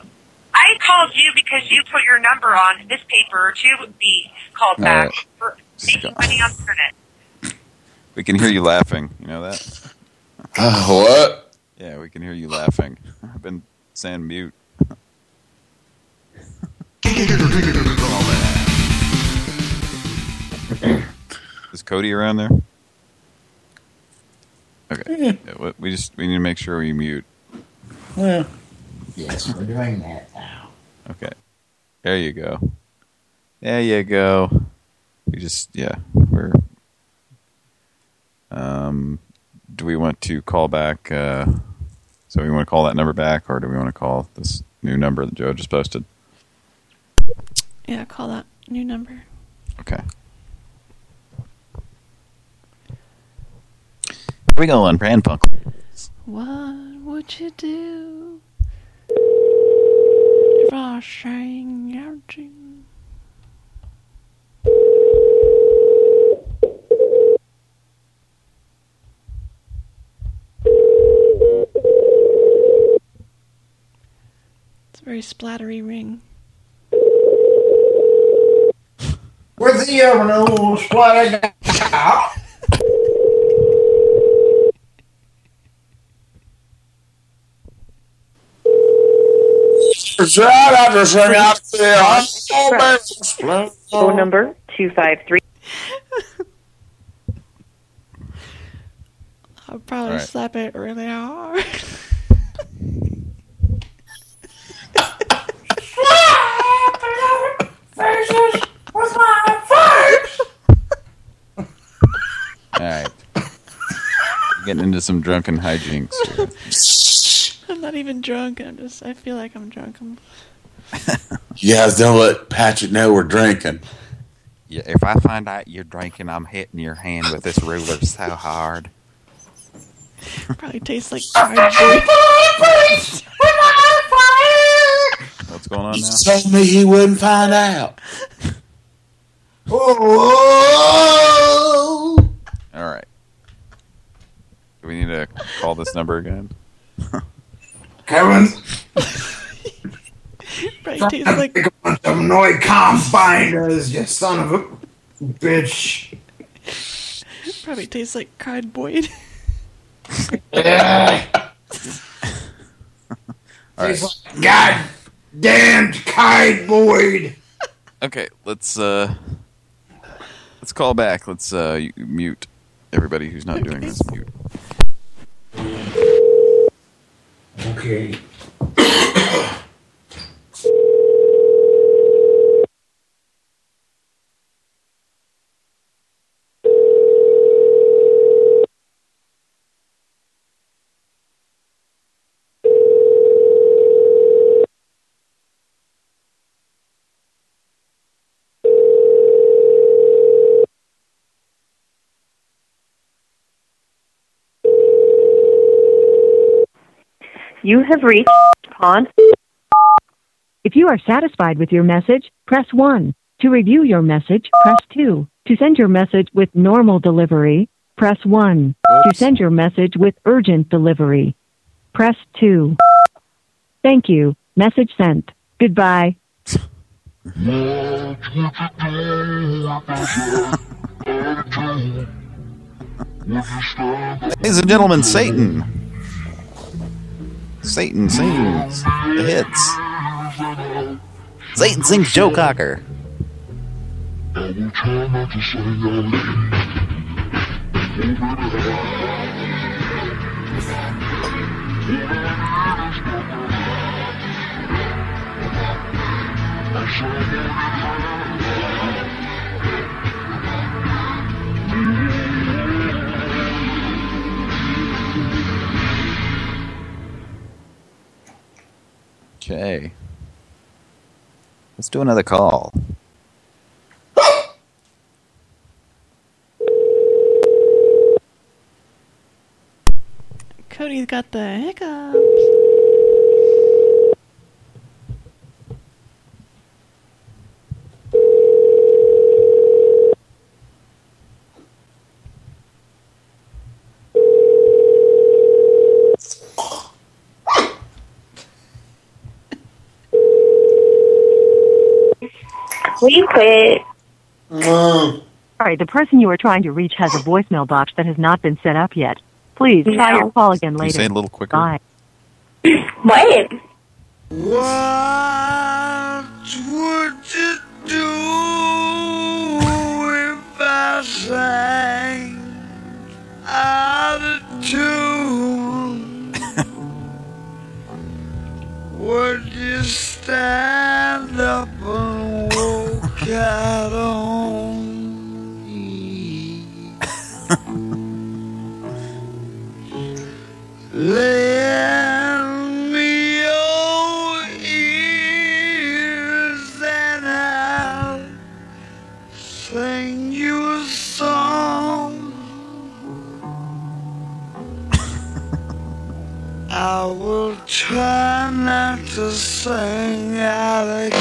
I called you because you put your number on this paper to be called back Uh, for making money on the internet. We can hear you laughing. You know that? what? Yeah, we can hear you laughing. I've been saying mute. (laughs) Is Cody around there? Okay. Yeah, we- we just we need to make sure we mute. Well, yes, we're doing that now. Okay. There you go. There you go. We just yeah, we're um do we want to call back uh so we want to call that number back or do we want to call this new number that Joe just posted? Yeah, call that new number. Okay. Here we go on Pran Funkels. What would you do if I sang out you? It's a very splattery ring. With the oven all splattered out. Phone number two five three. (laughs) I'll probably All right. slap it really hard. Faces with my face. All right. Getting into some drunken hijinks. here. (laughs) (laughs) I'm not even drunk. I'm just. I feel like I'm drunk. I'm, (laughs) You guys don't let Patrick know we're drinking. Yeah, if I find out you're drinking, I'm hitting your hand with this ruler so hard. probably tastes like (laughs) cardboard. What's going on He told me he wouldn't find out. Oh, All right. Do we need to call this number again? Kevin, probably tastes like a bunch of Noicom binders, you son of a bitch. probably tastes like cardboard. Yeah. (laughs) All right. Tastes like goddamned cardboard. Okay, let's uh let's call back. Let's uh mute everybody who's not doing this mute. Okay. You have reached Pond. If you are satisfied with your message, press 1. To review your message, press 2. To send your message with normal delivery, press 1. To send your message with urgent delivery, press 2. Thank you. Message sent. Goodbye. Ladies and gentlemen, Satan. Satan sings the hits. Satan sings Joe Cocker. (laughs) Okay. Let's do another call. Cody's got the hiccups. We quit. Mm. Sorry, the person you are trying to reach has a voicemail box that has not been set up yet. Please try No. your call again Can later. you say it a little quicker? Bye. (clears throat) Wait. What would you do if I sang out of tune? (laughs) would you stand up out on me? Lend me your ears and I'll sing you a song. (laughs) I will try not to sing out of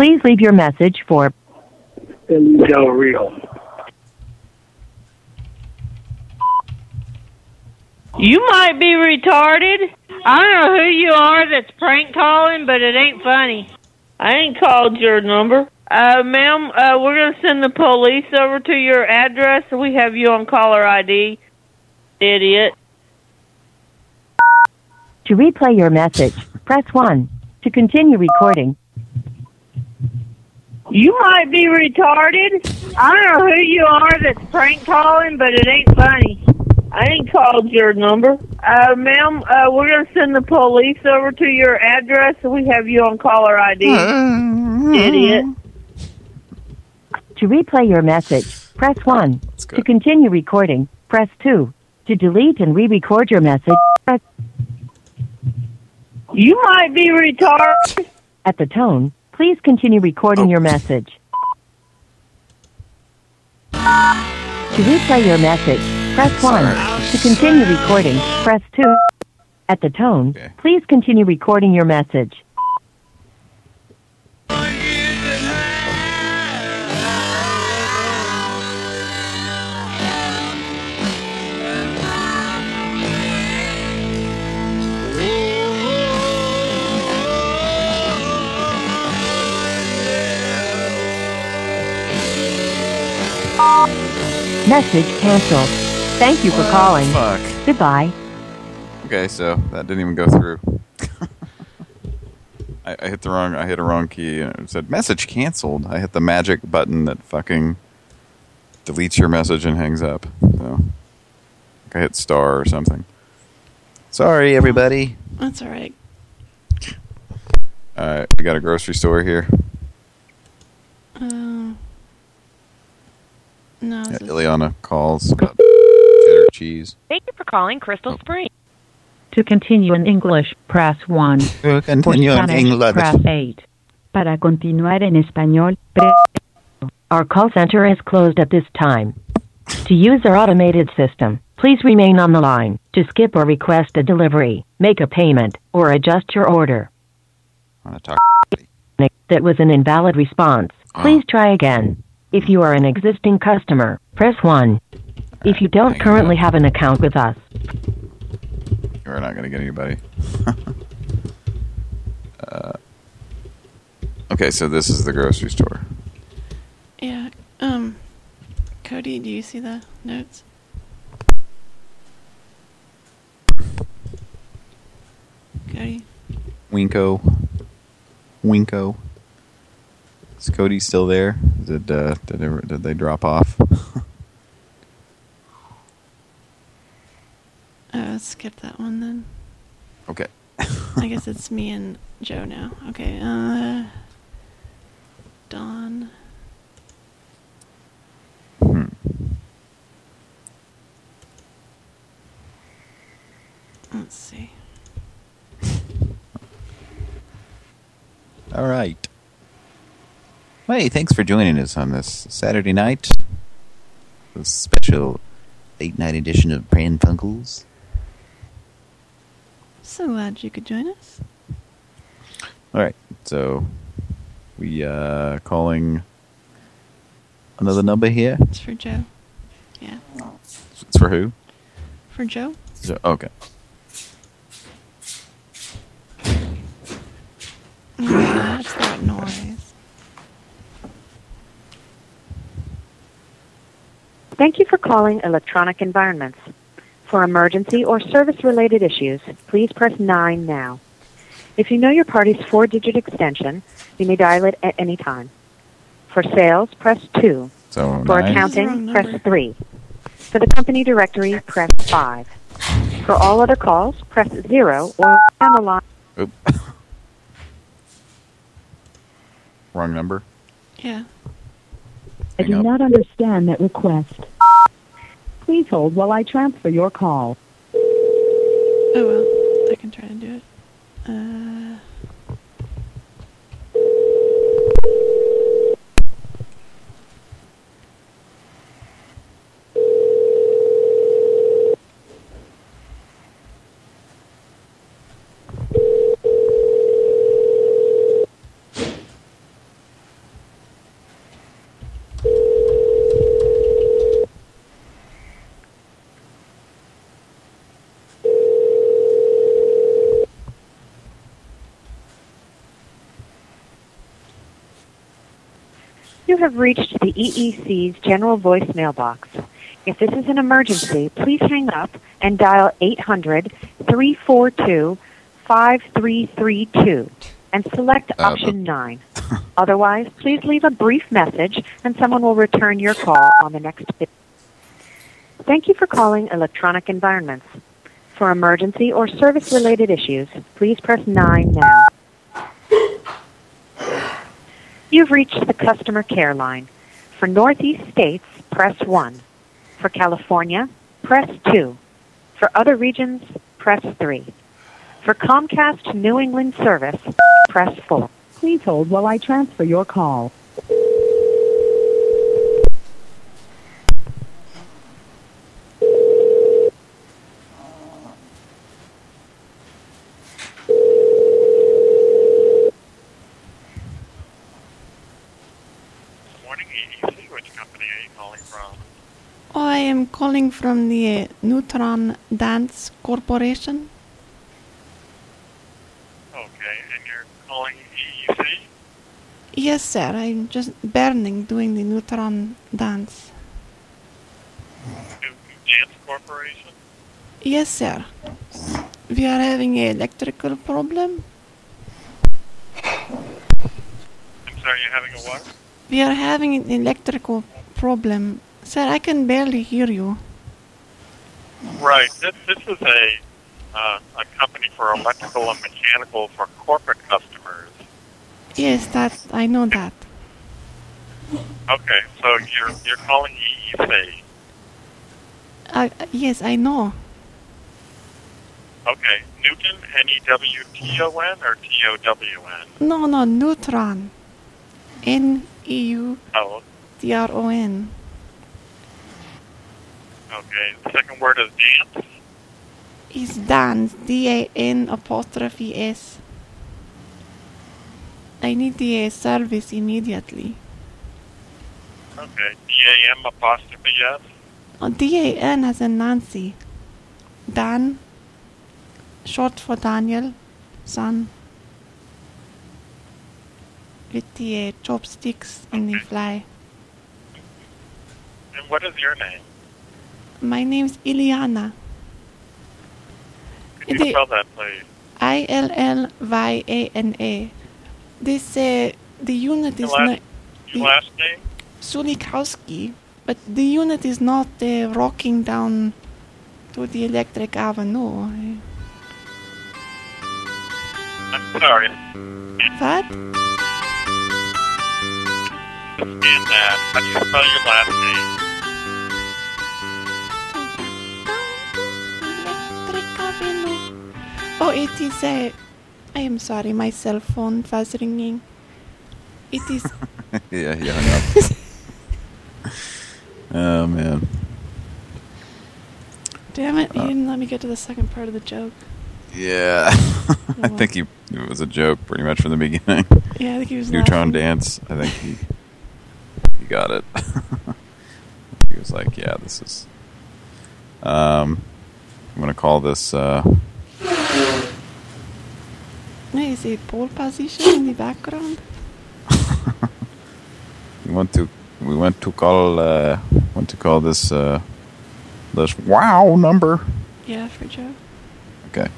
Please leave your message for Del Rio. You might be retarded. I don't know who you are that's prank calling, but it ain't funny. I ain't called your number. Uh, ma'am, uh, we're gonna send the police over to your address, and we have you on caller ID. Idiot. to replay your message. Press 1. To continue recording, You might be retarded. I don't know who you are that's prank calling, but it ain't funny. I ain't called your number. Uh, ma'am, uh, we're gonna send the police over to your address, and we have you on caller ID. Idiot. to replay your message, press 1. To continue recording, press 2. To delete and re-record your message, press You might be retarded. at the tone. Please continue recording oh. your message. To replay your message, press 1. To continue recording, press 2. At the tone, please continue recording your message. Message canceled. Thank you for calling. Fuck. Goodbye. Okay, so that didn't even go through. (laughs) I, I hit the wrong. I hit a wrong key, and it said message canceled. I hit the magic button that fucking deletes your message and hangs up. So I hit star or something. Sorry, everybody. That's all right. All right, we got a grocery store here. Uh, no, Yeah, Ileana calls about cheddar cheese. Thank you for calling Crystal oh. Springs. To continue in English, press 1. (laughs) To continue in English. press 8. Para continuar en español, press Our call center is closed at this time. To use our automated system, please remain on the line. To skip or request a delivery, make a payment, or adjust your order. I want to talk. That was an invalid response. Oh. Please try again. If you are an existing customer, press 1. If you don't currently have an account with us, We're not going to get anybody. (laughs) uh, okay, so this is the grocery store. Yeah. Um, Cody, do you see the notes? Cody. WinCo. WinCo. Is Cody still there? Did uh, did they, did they drop off? (laughs) Uh, skip that one then. okay. I guess (laughs) it's me and Joe now. Okay. Uh, Dawn. Hmm. Let's see. All right. Hey, thanks for joining us on this Saturday night. This special late night edition of Pran Funkels. So glad you could join us. All right, so we uh calling another number here. It's for Joe. Yeah. It's for who? For Joe? So, okay. Yeah, that's that noise. Thank you for calling Electronic Environments. For emergency or service-related issues, please press 9 now. If you know your party's four-digit extension, you may dial it at any time. For sales, press 2. So For nine. accounting, press 3. For the company directory, press 5. For all other calls, press 0 or on the line. Oop. (laughs) Wrong number. Yeah. I do not understand that request. Please hold while I transfer your call. Oh well, I can try to do it. Uh, have reached the EEC's general voicemail box. If this is an emergency, please hang up and dial 800-342-5332 and select Uh, option 9. Otherwise, please leave a brief message and someone will return your call on the next bit. Thank you for calling Electronic Environments. For emergency or service-related issues, please press 9 now. You've reached the customer care line. For Northeast states, press 1. For California, press 2. For other regions, press 3. For Comcast New England service, press 4. Please hold while I transfer your call. Morning, EEC. Which company are you calling from? I am calling from the Neutron Dance Corporation. Okay, and you're calling EEC? Yes, sir. I'm just burning doing the Neutron dance. Dance Corporation? Yes, sir. We are having an electrical problem. I'm sorry, you're having a what? We are having an electrical problem. Sir, I can barely hear you. Right. This, this is a uh, a company for electrical and mechanical for corporate customers. Yes, that I know that. Okay, so you're you're calling EEC. Uh, yes, I know. Okay, Newton, N E W T O N or T O W N? No, no, neutron. N E U Oh, T R O N. okay. The second word is dance. Is dance. D A N apostrophe S. I need the uh, service immediately. Okay. D-A-M apostrophe S? Oh, D-A-N as in Nancy. Dan. Short for Daniel. Son. With the uh, chopsticks and the fly. And what is your name? My name's Iliana. Could you spell that, please? I-L-L-Y-A-N-A. This, uh, the unit Your is last, not... your last name? Sulikowski, but the unit is not uh, rocking down to the electric avenue. I'm sorry. What? Understand that. How do you spell your last name? Oh, it is a. I am sorry, my cell phone was ringing. It is. (laughs) yeah, he hung up. oh man. Damn it, you Uh, didn't let me get to the second part of the joke. Yeah, (laughs) I think he it was a joke pretty much from the beginning. Yeah, I think he was Neutron laughing. dance. I think he he got it. (laughs) he was like, "Yeah, this is." Um, I'm gonna call this. Uh, is a pole position in the background? (laughs) we want to we want to call uh, want to call this uh, this wow number. Yeah, for Joe. Okay,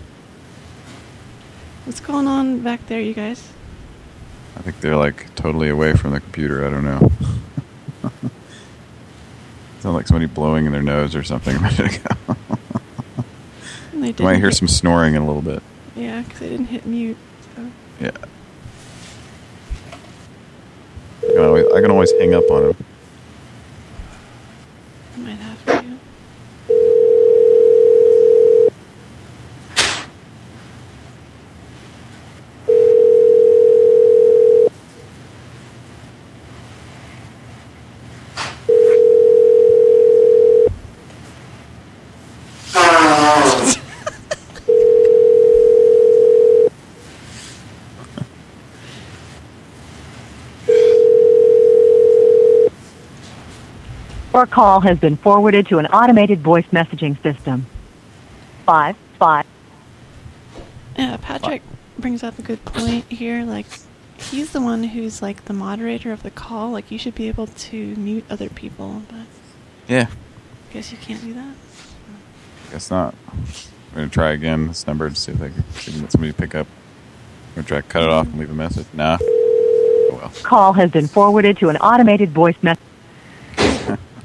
What's going on back there, you guys? I think they're like totally away from the computer. I don't know. (laughs) Sound like somebody blowing in their nose or something a minute ago. (laughs) They You might hear some snoring in a little bit. Yeah, because I didn't hit mute. So. Yeah. I can always, I can always hang up on him. I might have to. Your call has been forwarded to an automated voice messaging system. Five, five. Yeah, Patrick brings up a good point here. Like, he's the one who's like the moderator of the call. Like, you should be able to mute other people, but Yeah, I guess you can't do that. guess not. We're gonna try again this number to see if I can, see if I can get somebody to pick up. We're gonna try to cut it off and leave a message. Nah. Oh well. Call has been forwarded to an automated voice message.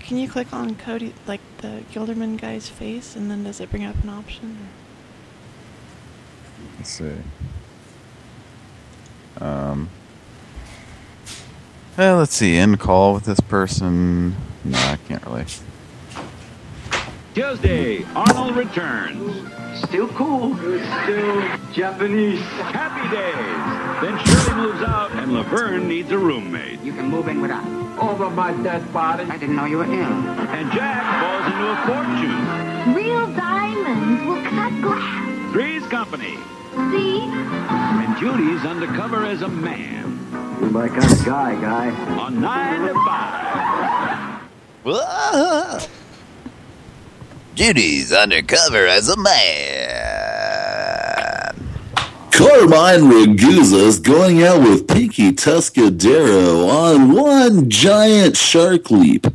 Can you click on Cody, like the Gilderman guy's face, and then does it bring up an option? Let's see. Um. Well, let's see. End call with this person. No, I can't really. Tuesday, Arnold returns. Still cool. It's still Japanese. Happy days. Then Shirley moves out and Laverne needs a roommate. You can move in with us. Over my dead body. I didn't know you were ill. And Jack falls into a fortune. Real diamonds will cut glass. Three's company. See? And Judy's undercover as a man. You're my kind of guy, guy. On 9 to 5 duties undercover as a man. Carmine Ragusa's going out with Pinky Tuscadero on one giant shark leap.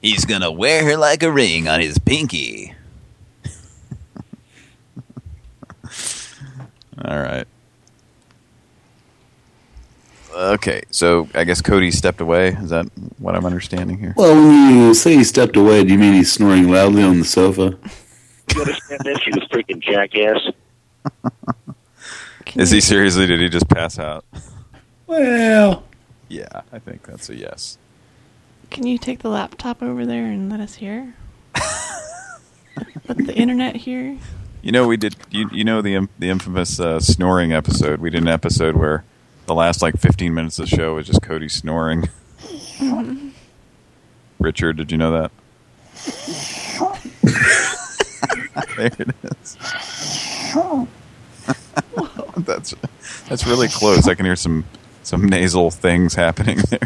He's gonna wear her like a ring on his pinky. (laughs) All right. Okay, so I guess Cody stepped away. Is that what I'm understanding here? Well, when you say he stepped away, do you mean he's snoring loudly on the sofa? You understand this, you freaking jackass? (laughs) Is he seriously? Did he just pass out? Well, Yeah, I think that's a yes. Can you take the laptop over there and let us hear? let the internet hear? You know, we did. You, you know the the infamous uh, snoring episode. We did an episode where the last like 15 minutes of the show was just Cody snoring. (laughs) Richard, did you know that? (laughs) there it is. (laughs) that's that's really close. I can hear some some nasal things happening there.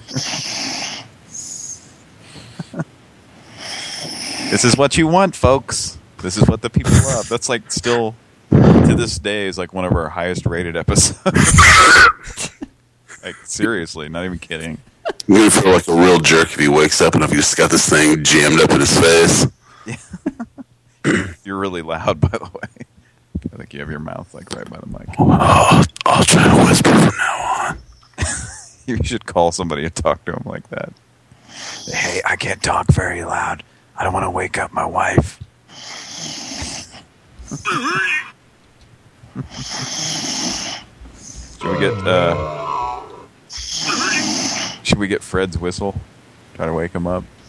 this is what you want, folks. This is what the people love. That's like still to this day is like one of our highest rated episodes. Like seriously, not even kidding. You're gonna feel like a real jerk if he wakes up and if he's got this thing jammed up in his face. You're really loud, (laughs) by the way. I think you have your mouth like right by the mic. Oh, I'll try to whisper from now on. (laughs) You should call somebody and talk to him like that. Hey, I can't talk very loud. I don't want to wake up my wife. Should we get uh Should we get Fred's whistle? Try to wake him up. (laughs)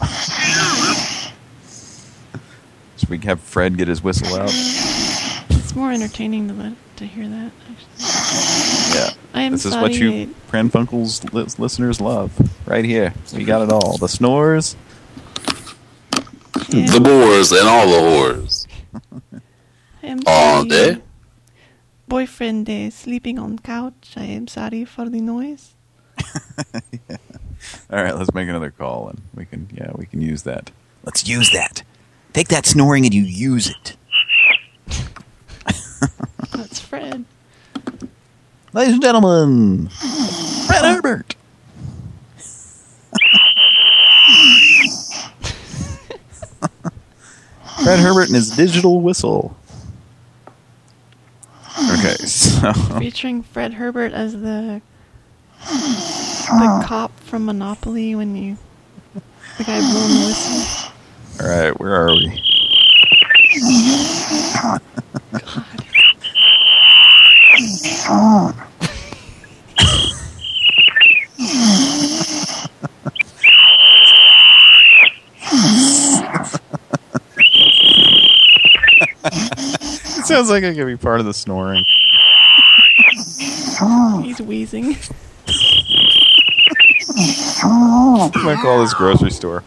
Should we have Fred get his whistle out? It's more entertaining to, let, to hear that, actually. Yeah. I am this is what you Pran Funkel's li listeners love. Right here. We got it all. The snores. The boars and all the whores. I am All day. Boyfriend is sleeping on couch. I am sorry for the noise. (laughs) All right, let's make another call and we can yeah, we can use that. Let's use that. Take that snoring and you use it. That's Fred. Ladies and gentlemen, Fred Herbert. Fred Herbert and his digital whistle. Okay, so Featuring Fred Herbert as the the cop from Monopoly when you the guy blowing the whistle. all right, where are we? It (laughs) sounds like I could be part of the snoring. He's wheezing. (laughs) I'm gonna call this grocery store.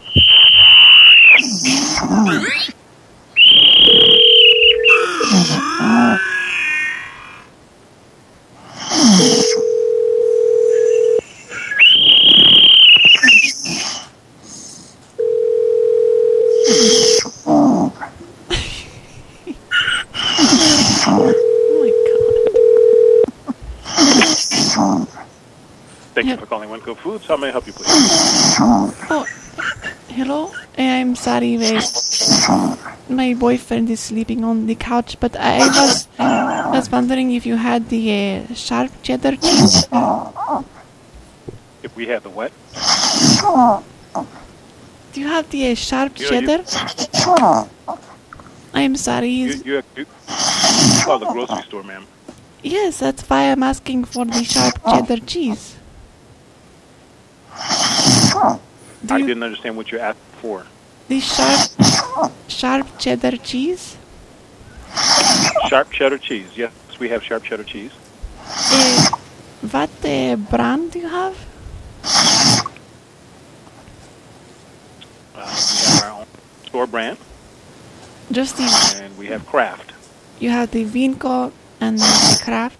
Thank you for calling WinCo Foods. How may I help you, please? Oh, hello. I'm sorry, my, my boyfriend is sleeping on the couch, but I was was wondering if you had the uh, sharp cheddar cheese. If we had the what? Do you have the uh, sharp You know, you- cheddar? I'm sorry. You, you, you call the grocery store, ma'am. Yes, that's why I'm asking for the sharp cheddar cheese. I didn't understand what you asked for. The sharp sharp cheddar cheese. Sharp cheddar cheese. Yes, we have sharp cheddar cheese. Uh, what uh, brand do you have? Uh, we have our own store brand, Just the and we have Kraft. you have the WinCo and the Kraft.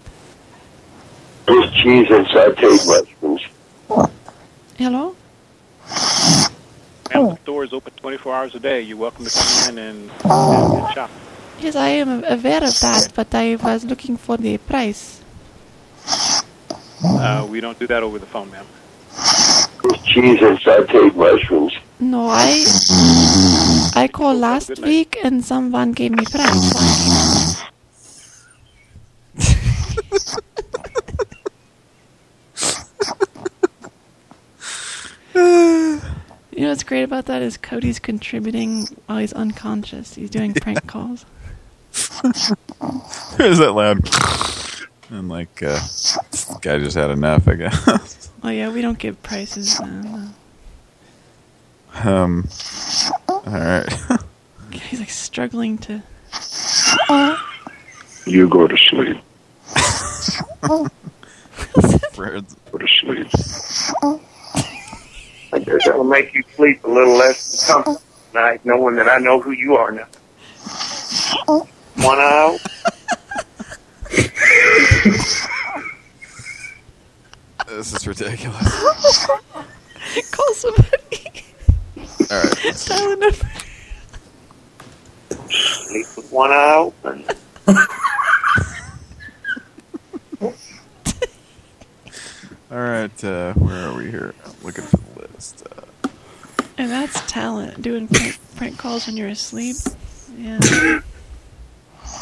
There's cheese and sauteed mushrooms. Hello. Ma'am, the store is open 24 hours a day. You're welcome to come in and, and, and shop. Yes, I am aware of that, but I was looking for the price. Uh, we don't do that over the phone, ma'am. There's cheese and sauteed mushrooms. No, I I called last week and someone gave me price. (laughs) (sighs) You know what's great about that is Cody's contributing while he's unconscious. He's doing (laughs) prank calls. (laughs) Is that loud? And like, uh, guy just had enough, I guess. (laughs) Oh yeah, we don't give prices. Uh, no. um, all right. He's like struggling to. You go to sleep. Fred's Go to sleep. I guess that'll make you sleep a little less comfortable tonight, knowing that I know who you are now. One eye. (laughs) This is ridiculous. (laughs) Call somebody. All right. (laughs) Dial a number. Sleep with one eye open. All right. Uh, where are we here? I'm looking for list. Uh, And that's talent, doing (laughs) prank, prank calls when you're asleep. Yeah.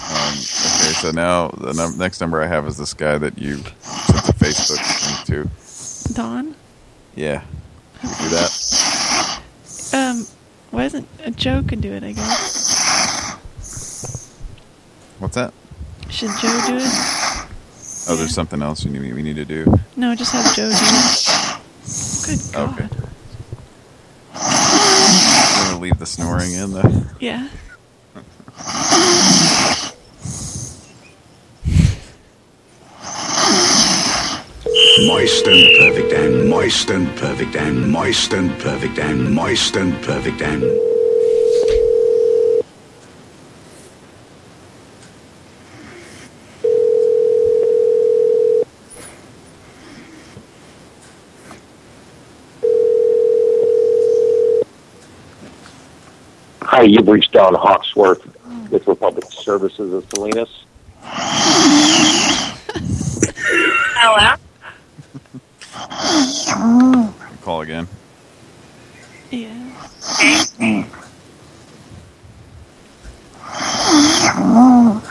Um, okay, so now the num- next number I have is this guy that you sent the Facebook link to. Don? Yeah. Can we do that? Um, why isn't a Joe can do it, I guess. What's that? Should Joe do it? Oh, there's something else you need, we need to do. No, just have Joe do it. Good God. Okay. I'm gonna leave the snoring in though. Yeah. Moist and perfect and moist and perfect and moist and perfect and moist and perfect and. You've reached Don Hawksworth with Republic Services of Salinas. Hello? Call again. Yeah. (laughs)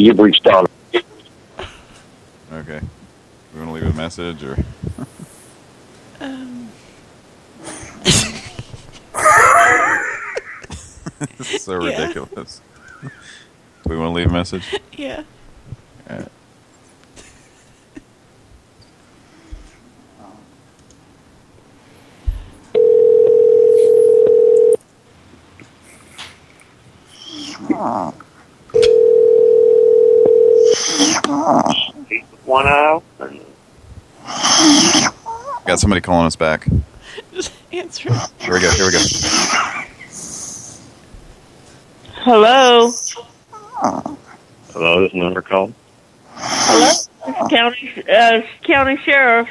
you've reached Don. Okay. We want to leave a message or? Um, (laughs) this is so Yeah. ridiculous. Do we want to leave a message? yeah. Alright. Sleep with one eye open. Got somebody calling us back. Just (laughs) answer. Here we go. Here we go. Hello. Hello, this number called. Hello. This is County uh, County Sheriff.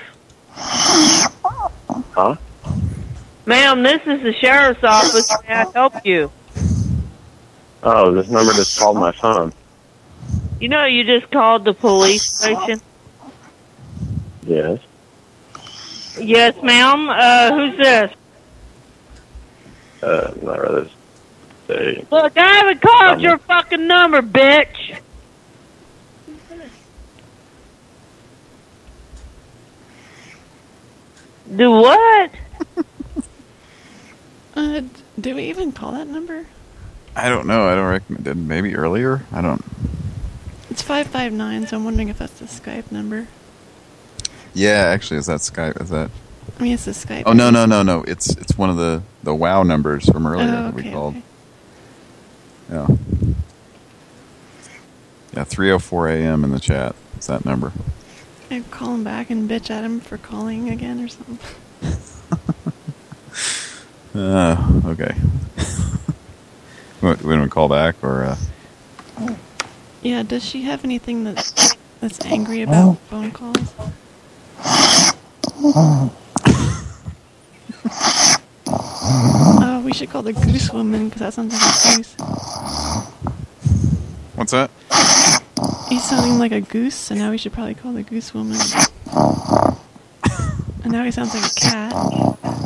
Huh? Ma'am, this is the sheriff's office. May I help you? Oh, this number just called my phone. You know, you just called the police station. Yes. Yes, ma'am. Uh, who's this? Uh, I'd rather say. Look, I haven't called your fucking number, bitch. Do what? (laughs) Uh, do we even call that number? I don't know. I don't recommend. Did maybe earlier? I don't. It's 559, so I'm wondering if that's the Skype number. Yeah, actually, is that Skype? Is that? I mean, it's the Skype. Oh no no no no! It's it's one of the the WoW numbers from earlier Oh, that we called. okay. Yeah. Yeah, 3:04 a.m. in the chat. It's that number. I call him back and bitch at him for calling again or something. (laughs) Uh, okay. (laughs) what, we don't call back or? Uh, Yeah, does she have anything that's that's angry about phone calls? (laughs) Oh, we should call the goose woman because that sounds like a goose. what's that? He's sounding like a goose, so now we should probably call the goose woman. (laughs) And now he sounds like a cat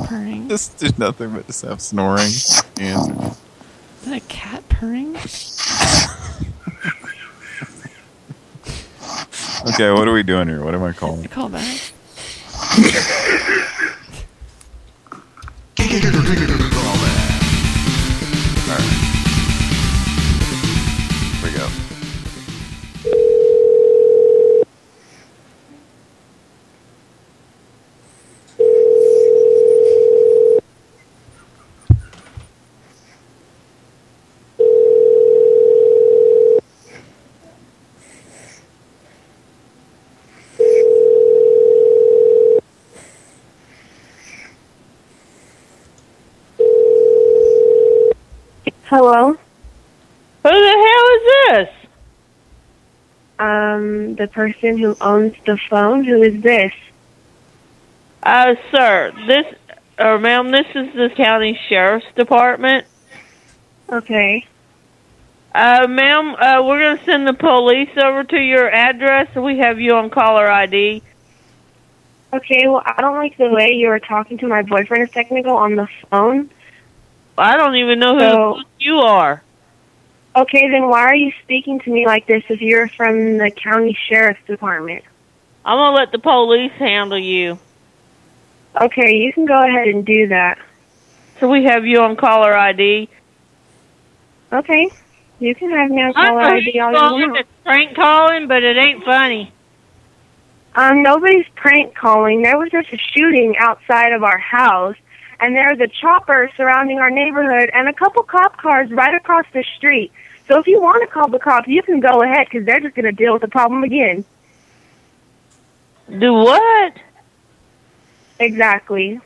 purring. This is nothing but just have snoring. Is that a cat purring? Okay, what are we doing here? What am I calling? Call back. (laughs) Who the hell is this? Um, the person who owns the phone. Who is this? Uh, sir, this, or ma'am, this is the county sheriff's department. Okay. Uh, ma'am, uh, we're gonna send the police over to your address. We have you on caller ID. Okay, well, I don't like the way you were talking to my boyfriend a second ago on the phone. I don't even know who So- you are. Okay, then why are you speaking to me like this if you're from the county sheriff's department? I'm gonna let the police handle you. Okay, you can go ahead and do that. So we have you on caller ID. Okay, you can have me on caller ID all you want. it's prank calling, but it ain't funny. Um, nobody's prank calling. There was just a shooting outside of our house, and there's a chopper surrounding our neighborhood and a couple cop cars right across the street. So if you want to call the cops, you can go ahead because they're just going to deal with the problem again. Do what? Exactly.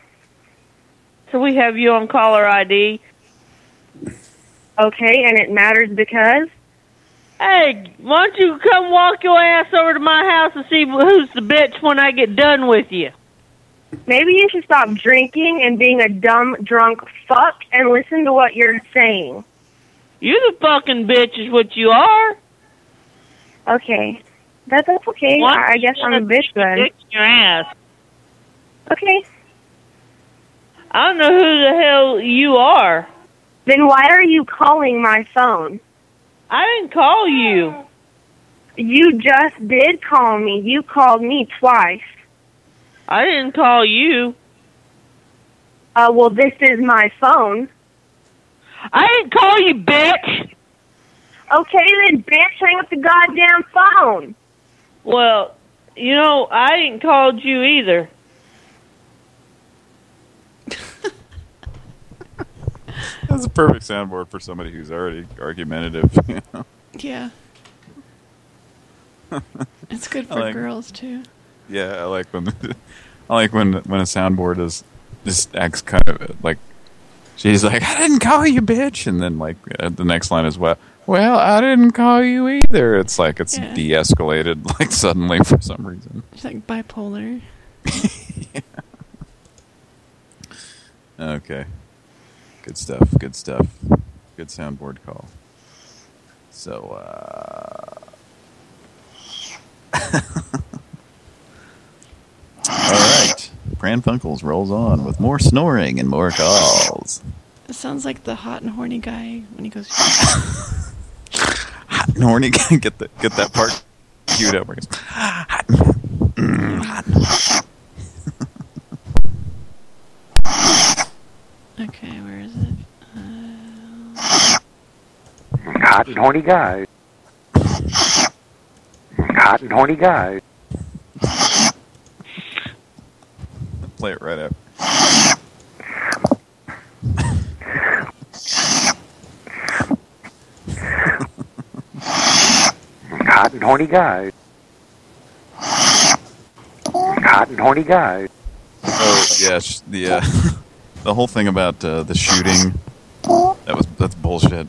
So we have you on caller ID. Okay, and it matters because Hey, why don't you come walk your ass over to my house and see who's the bitch when I get done with you? Maybe you should stop drinking and being a dumb drunk fuck and listen to what you're saying. You're the fucking bitch is what you are. Okay, that, that's okay. Why I I guess I'm a bitch then. Your ass. Okay, I don't know who the hell you are. then why are you calling my phone? I didn't call you. You just did call me. You called me twice. I didn't call you. Uh, well, this is my phone. I didn't call you, bitch. Okay, then, bitch, hang up the goddamn phone. Well, you know, I ain't called you either. (laughs) That's a perfect soundboard for somebody who's already argumentative. You know? Yeah. (laughs) It's good for like- girls too. Yeah, I like when (laughs) I like when when a soundboard is just acts kind of like she's like I didn't call you bitch, and then like uh, the next line is well, well I didn't call you either. It's like it's Yeah. de-escalated (laughs) like suddenly for some reason. She's like bipolar. (laughs) Okay, good stuff. Good stuff. Good soundboard call. So. uh... All right. Pran Funkels rolls on with more snoring and more calls. It sounds like the hot and horny guy when he goes. (laughs) Hot and horny. (laughs) get the get that part queued up. where Hot and, mm, hot Okay, where is it? Hot and horny guy. Hot and horny guy. Play it right up. Hot and horny guy. Hot and horny guy. Oh yes, the uh, (laughs) the whole thing about uh, the shooting. That was that's bullshit.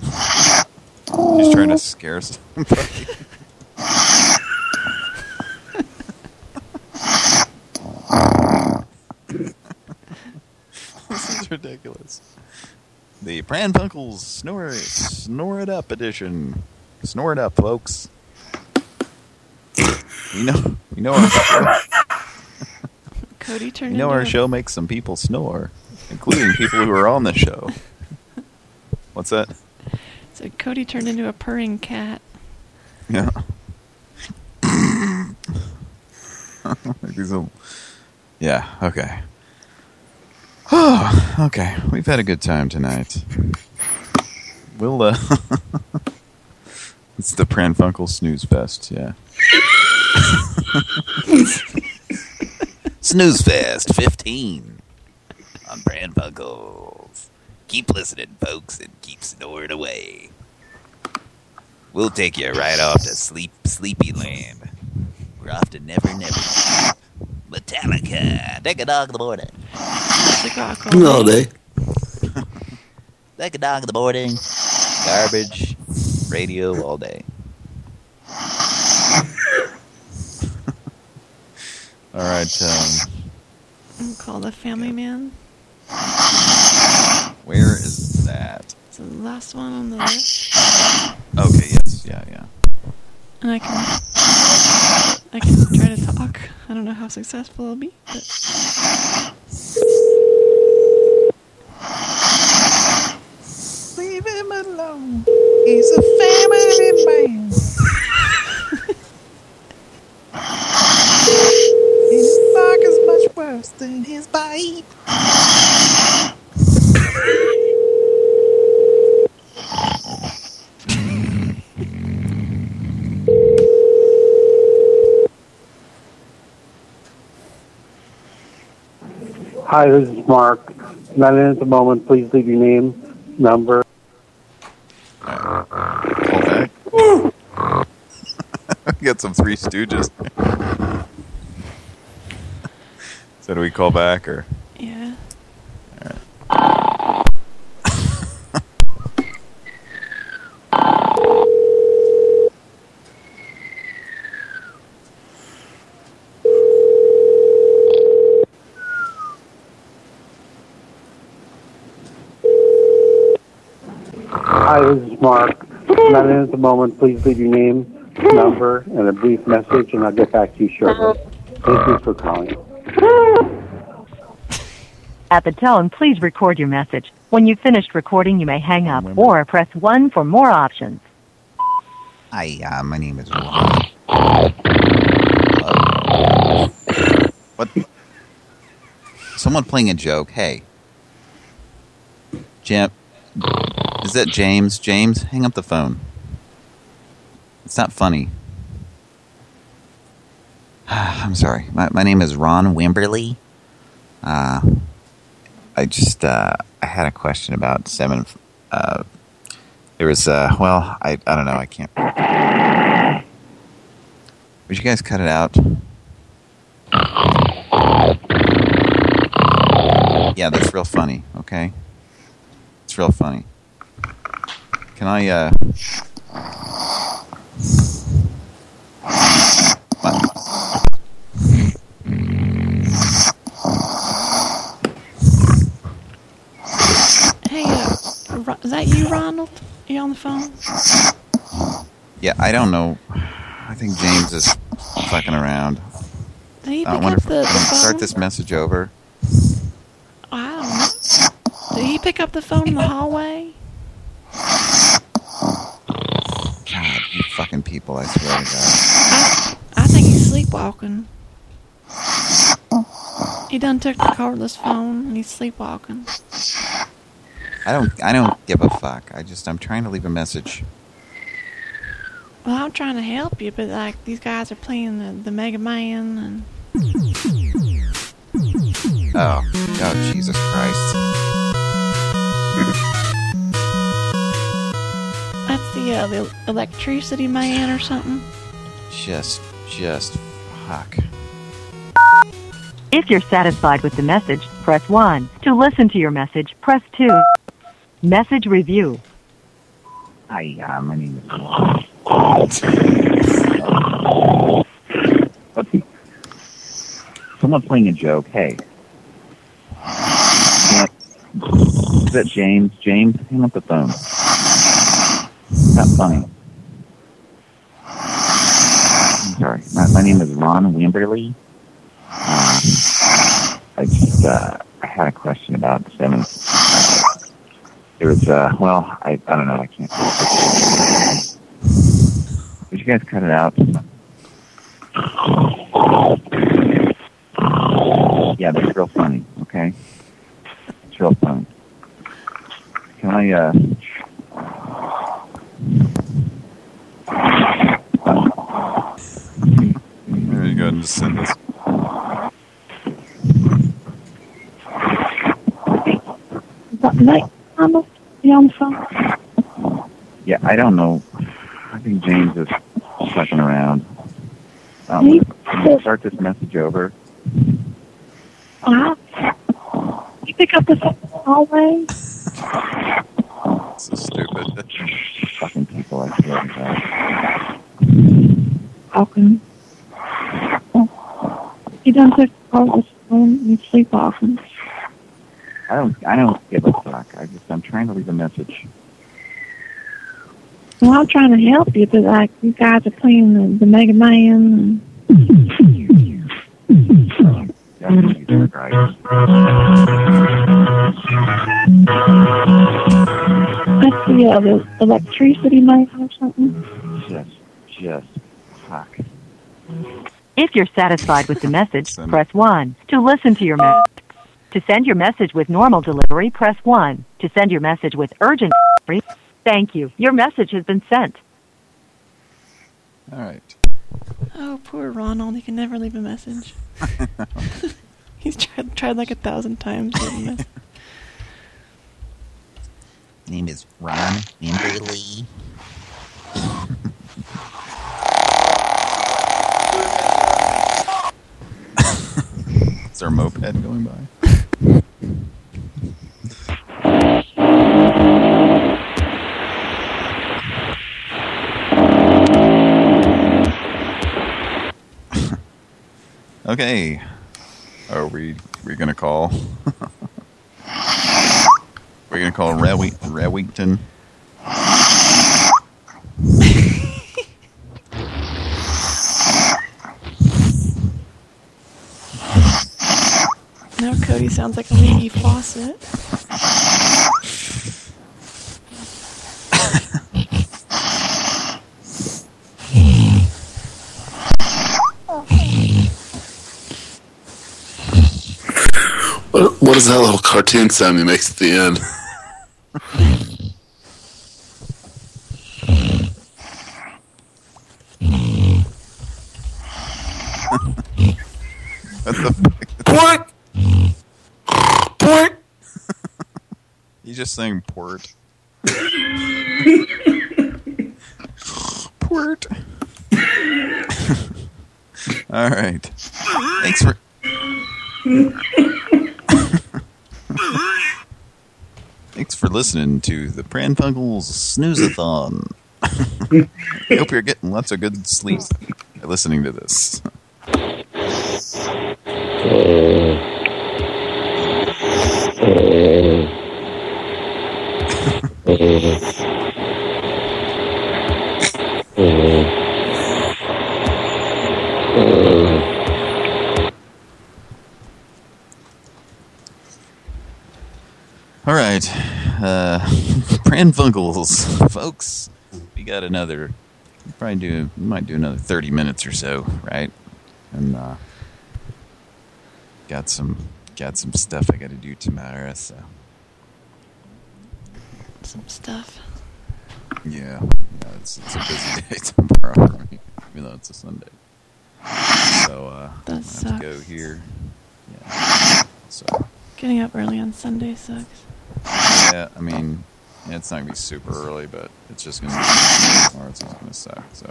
He's trying to scare somebody. (laughs) ridiculous. The Pran Funkels Snore Snore It Up edition. Snore it up, folks. You know, you know our show. Cody turned You know into our a, show makes some people snore, including people who are on the show. What's that? So Cody turned into a purring cat. Yeah. (laughs) These little- yeah, okay. (sighs) okay, we've had a good time tonight. We'll, uh... (laughs) it's the Pran Funkel Snooze Fest, yeah. (laughs) Snooze Fest 15 on Pran Funkels. Keep listening, folks, and keep snoring away. We'll take you right off to sleep, Sleepy Land. We're off to Never Never. Metallica. Take a dog in the morning. The All day. Take a dog in the morning. Garbage. Radio all day. (laughs) All right. Um, I'll call the family man. where is that? It's the last one on the list. Okay. Yes. Yeah. Yeah. And I can I can try to talk. I don't know how successful I'll be, but Leave him alone. He's a family man. (laughs) His bark is much worse than his bite. Hi, this is Mark. Not in at the moment. Please leave your name, number. Okay. (laughs) Get some Three Stooges. (laughs) so do we call back or? yeah. Hi, this is Mark. Not in at the moment. Please leave your name, number, and a brief message, and I'll get back to you shortly. Thank you for calling. At the tone, please record your message. When you've finished recording, you may hang up or press 1 for more options. Hi, uh, my name is Ron. What? Someone playing a joke. Hey. Jim. Is that James? James, hang up the phone. It's not funny. (sighs) I'm sorry. My, my name is Ron Wimberly. Uh, I just, uh, I had a question about seven, uh, there was, uh, well, I, I don't know, I can't. Would you guys cut it out? Yeah, that's real funny, okay? It's real funny. Can I, uh... Hey, uh, is that you, Ronald? Are you on the phone? Yeah, I don't know. I think James is fucking around. Did he I pick wonder up if the, the can start this message over. I don't know. Did he pick up the phone in the hallway? God, you fucking people, I swear to God. I think he's sleepwalking. He done took the cordless phone and he's sleepwalking. I don't I don't give a fuck. I just I'm trying to leave a message. Well, I'm trying to help you, but like these guys are playing the, the Mega Man and Oh, oh Jesus Christ. (laughs) that's the uh, the electricity man or something. Just just fuck. If you're satisfied with the message, press 1. To listen to your message, press 2. Message review. Hi, uh, my name is Someone's playing a joke. Hey. Is that James? James, hang up the phone. Not funny. I'm sorry. My, my name is Ron Wimberly. Uh, I just uh, I had a question about seven. There was uh, well, I I don't know. I can't. Would you guys cut it out? Yeah, that's real funny. Okay, it's real funny. Can I? uh There you go and just send this. Night, Ronald? You on the phone? Yeah, I don't know. I think James is fucking around. Um, can you start this message over? Uh, you pick up the phone in the hallway? so stupid. Fucking people, I swear to God. Falcon. Oh. He done took all his phone and sleepwalking. I don't, I don't give a fuck. I just, I'm trying to leave a message. Well, I'm trying to help you, but like you guys are playing the, the Mega Man. Definitely right. That's the, uh, the electricity man or something. Just, just, fuck. If you're satisfied with the (laughs) message, press 1. To listen to your message. To send your message with normal delivery, press 1. To send your message with urgent delivery, thank you. Your message has been sent. All right. Oh, poor Ronald. He can never leave a message. (laughs) He's tried tried like a thousand times. to leave a. (laughs) Name is Ron Wimberly. A moped going by? okay. Are we we gonna call? (laughs) We're gonna call Rewi Rewington. Now Cody sounds like a leaky faucet. What, what is that little cartoon sound he makes at the end? (laughs) What the Port! Port! He's just saying port. (laughs) port. (laughs) All right. Thanks for. Thanks for listening to the Pran Funkels Snoozathon. I hope you're getting lots of good sleep by listening to this. (laughs) Uh, uh, All right, uh, (laughs) Pran Funkels, folks. We got another. Probably do. We might do another thirty minutes or so, right? And uh, got some got some stuff I got to do tomorrow. So Some stuff. yeah, yeah it's, it's a busy (laughs) day tomorrow even though it's a Sunday. So uh, That I have to go here. Yeah. So Getting up early on Sunday sucks. yeah, I mean, yeah, it's not gonna be super early, but it's just gonna be or it's just gonna suck. So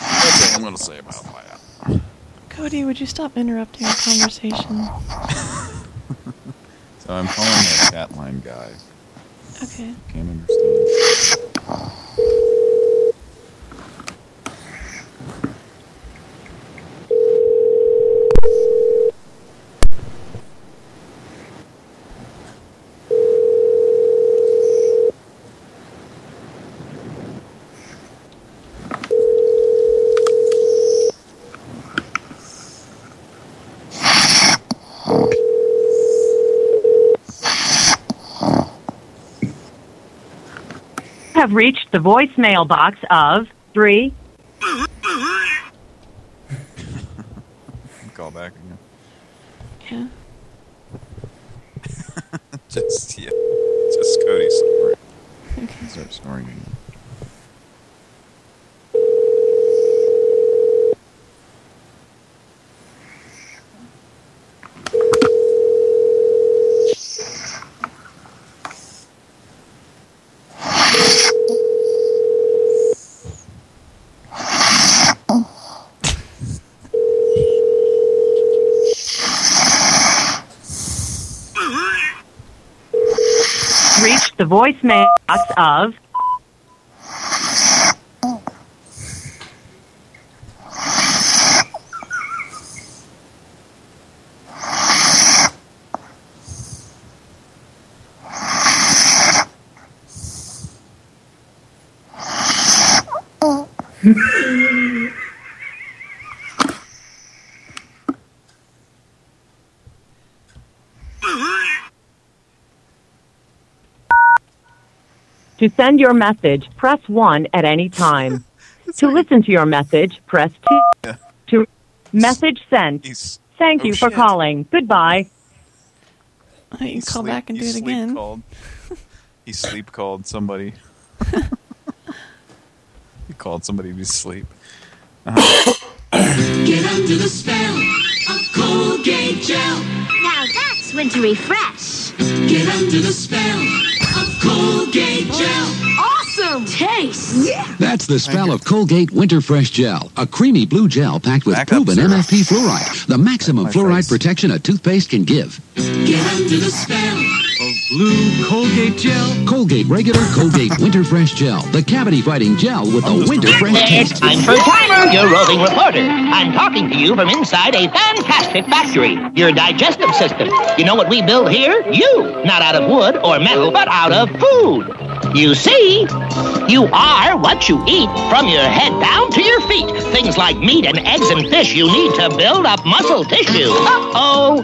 that's all I'm gonna say about that. Cody, would you stop interrupting our conversation? (laughs) So I'm calling the chat line guy. Okay. Can't understand. Have reached the voicemail box of 3 voicemail box of (laughs) To send your message, press 1 at any time. (laughs) to listen to your message, press 2. To message sent. Thank oh, you for shit. calling. Goodbye. You can He call sleep- back and do it sleep again. Called, (laughs) he sleep called somebody. (laughs) he called somebody to sleep. Uh-huh. (coughs) Get under the spell of Colgate Gel. Now that's wintry fresh. Get under the spell of Colgate Gel. Awesome taste. Yeah. That's the spell of Colgate Winter Fresh Gel, a creamy blue gel packed with proven MFP fluoride, the maximum fluoride protection a toothpaste can give. Get under the spell of blue Colgate Gel. Colgate Regular Colgate (laughs) Winter Fresh Gel, the cavity-fighting gel with the winter fresh It's taste. time for Timer, your roving reporter. I'm talking to you from inside a fantastic factory, your digestive system. You know what we build here? You! Not out of wood or metal, but out of food. You see, you are what you eat from your head down to your feet. Things like meat and eggs and fish you need to build up muscle tissue. Uh-oh.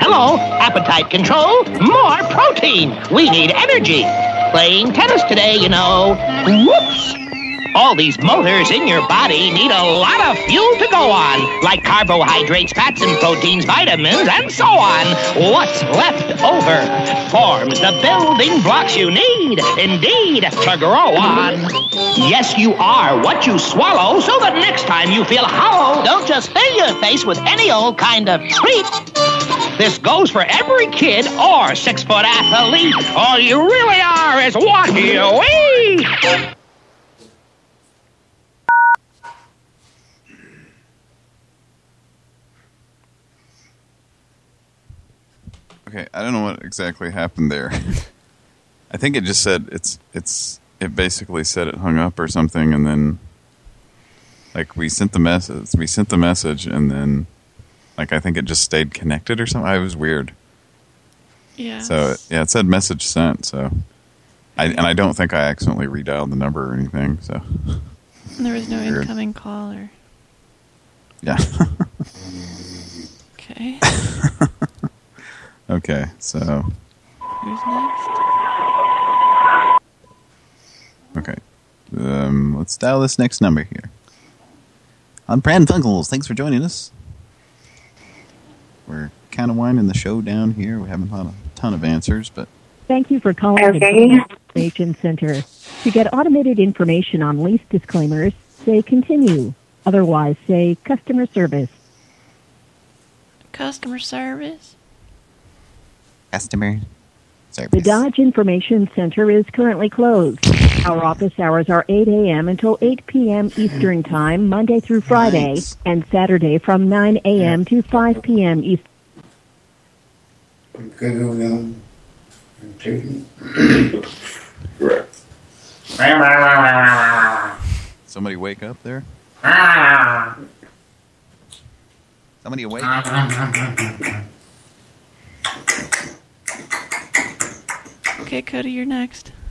Hello, appetite control, more protein. We need energy. Playing tennis today, you know. Whoops. All these motors in your body need a lot of fuel to go on, like carbohydrates, fats, and proteins, vitamins, and so on. What's left over forms the building blocks you need, indeed, to grow on. Yes, you are what you swallow, so that next time you feel hollow, don't just fill your face with any old kind of treat. This goes for every kid or six foot athlete. All you really are is what you eat. Okay, I don't know what exactly happened there. (laughs) I think it just said it's it's it basically said it hung up or something, and then like we sent the message, we sent the message, and then like I think it just stayed connected or something. It was weird. Yeah. So yeah, it said message sent. So I and I don't think I accidentally redialed the number or anything. So And there was no Weird. incoming call or. yeah. (laughs) Okay. (laughs) okay, so Who's next? okay, um, let's dial this next number here. I'm Pran Funkels. Thanks for joining us. We're kind of winding the show down here. We haven't had a ton of answers, but Thank you for calling Okay. the Information Center. To get automated information on lease disclaimers, say continue. Otherwise, say customer service. Customer service. Customer The. Dodge Information Center is currently closed. Our office hours are 8 a.m. until 8 p.m. Eastern Time, Monday through Friday, and Saturday from 9 a.m. to 5 p.m. Eastern. somebody wake up there. Somebody awake. (laughs) Okay, Cody, you're next. (laughs)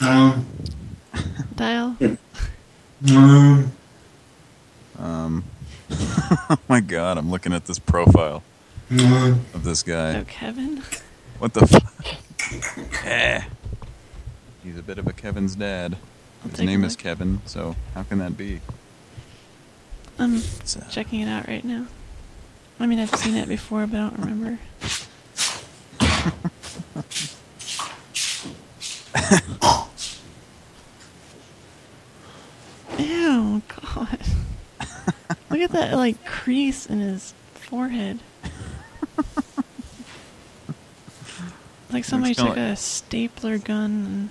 Um. Dial. Um. Um. oh my God, I'm looking at this profile of this guy. Oh, Kevin. What the? F eh. He's a bit of a Kevin's dad. His take a name is. Kevin, so how can that be? I'm checking it out right now. I mean, I've seen it before, but I don't remember. Ew, God. Look at that, like, crease in his forehead. like somebody took a stapler gun and...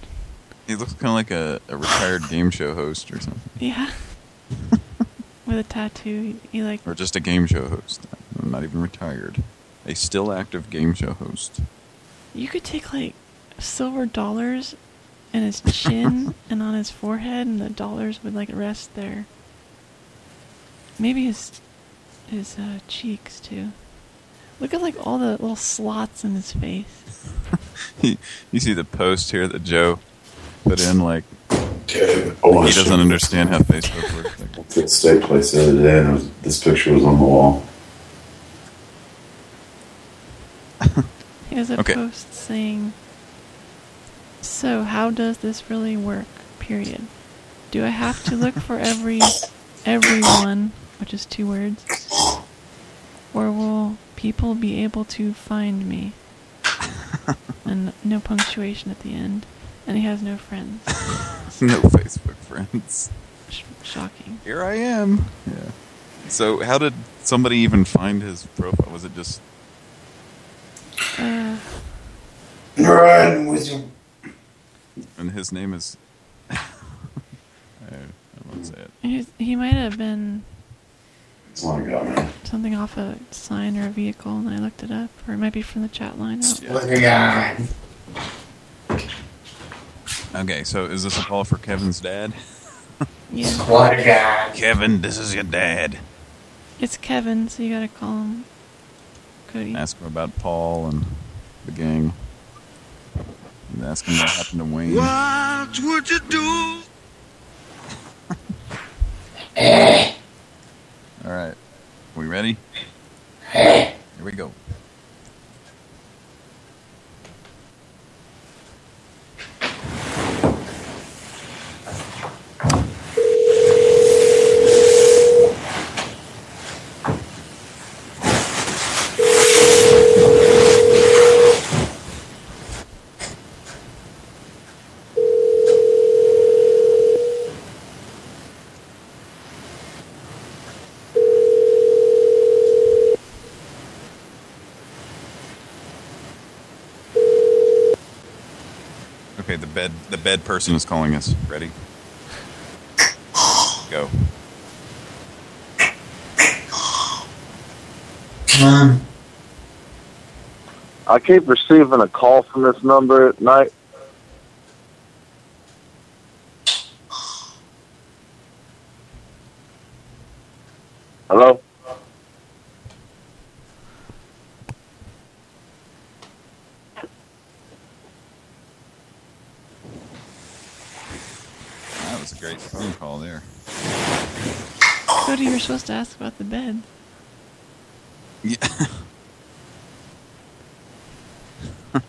He looks kind of like a, a retired game show host or something, Yeah. (laughs) With a tattoo. He, like... or just a game show host. I'm Not even retired. A still active game show host. You could take, like, silver dollars in his chin (laughs) and on his forehead, and the dollars would like rest there. Maybe his his uh, cheeks too. Look at like all the little slots in his face. (laughs) you you see the post here that Joe put in, like, Okay, I he doesn't understand how Facebook works. Like, Went to the state place the other day, and it was, this picture was on the wall. (laughs) He has a Okay. post saying, "So how does this really work?" Period. Do I have to look for every everyone, which is two words, or will people be able to find me? (laughs) and no punctuation at the end, and he has no friends. (laughs) no Facebook friends. Sh- shocking. Here I am. Yeah. So how did somebody even find his profile? Was it just Uh, Riding with you. and his name is I, (laughs) I won't say it. he, he might have been That's all I man. something off a sign or a vehicle, and I looked it up, or it might be from the chat line. I don't- Look at Okay, so is this a call for Kevin's dad? (laughs) Yeah. What a guy. Kevin, this is your dad. It's Kevin, so you gotta call him Cody. Ask him about Paul and the gang. And ask him what happened to Wayne. What would you do? All right. We ready? Here we go. Okay, the bed the bed person is calling us. Ready? Go. I keep receiving a call from this number at night. Hello? That was a great phone call there. To ask about the bed. Yeah. (laughs)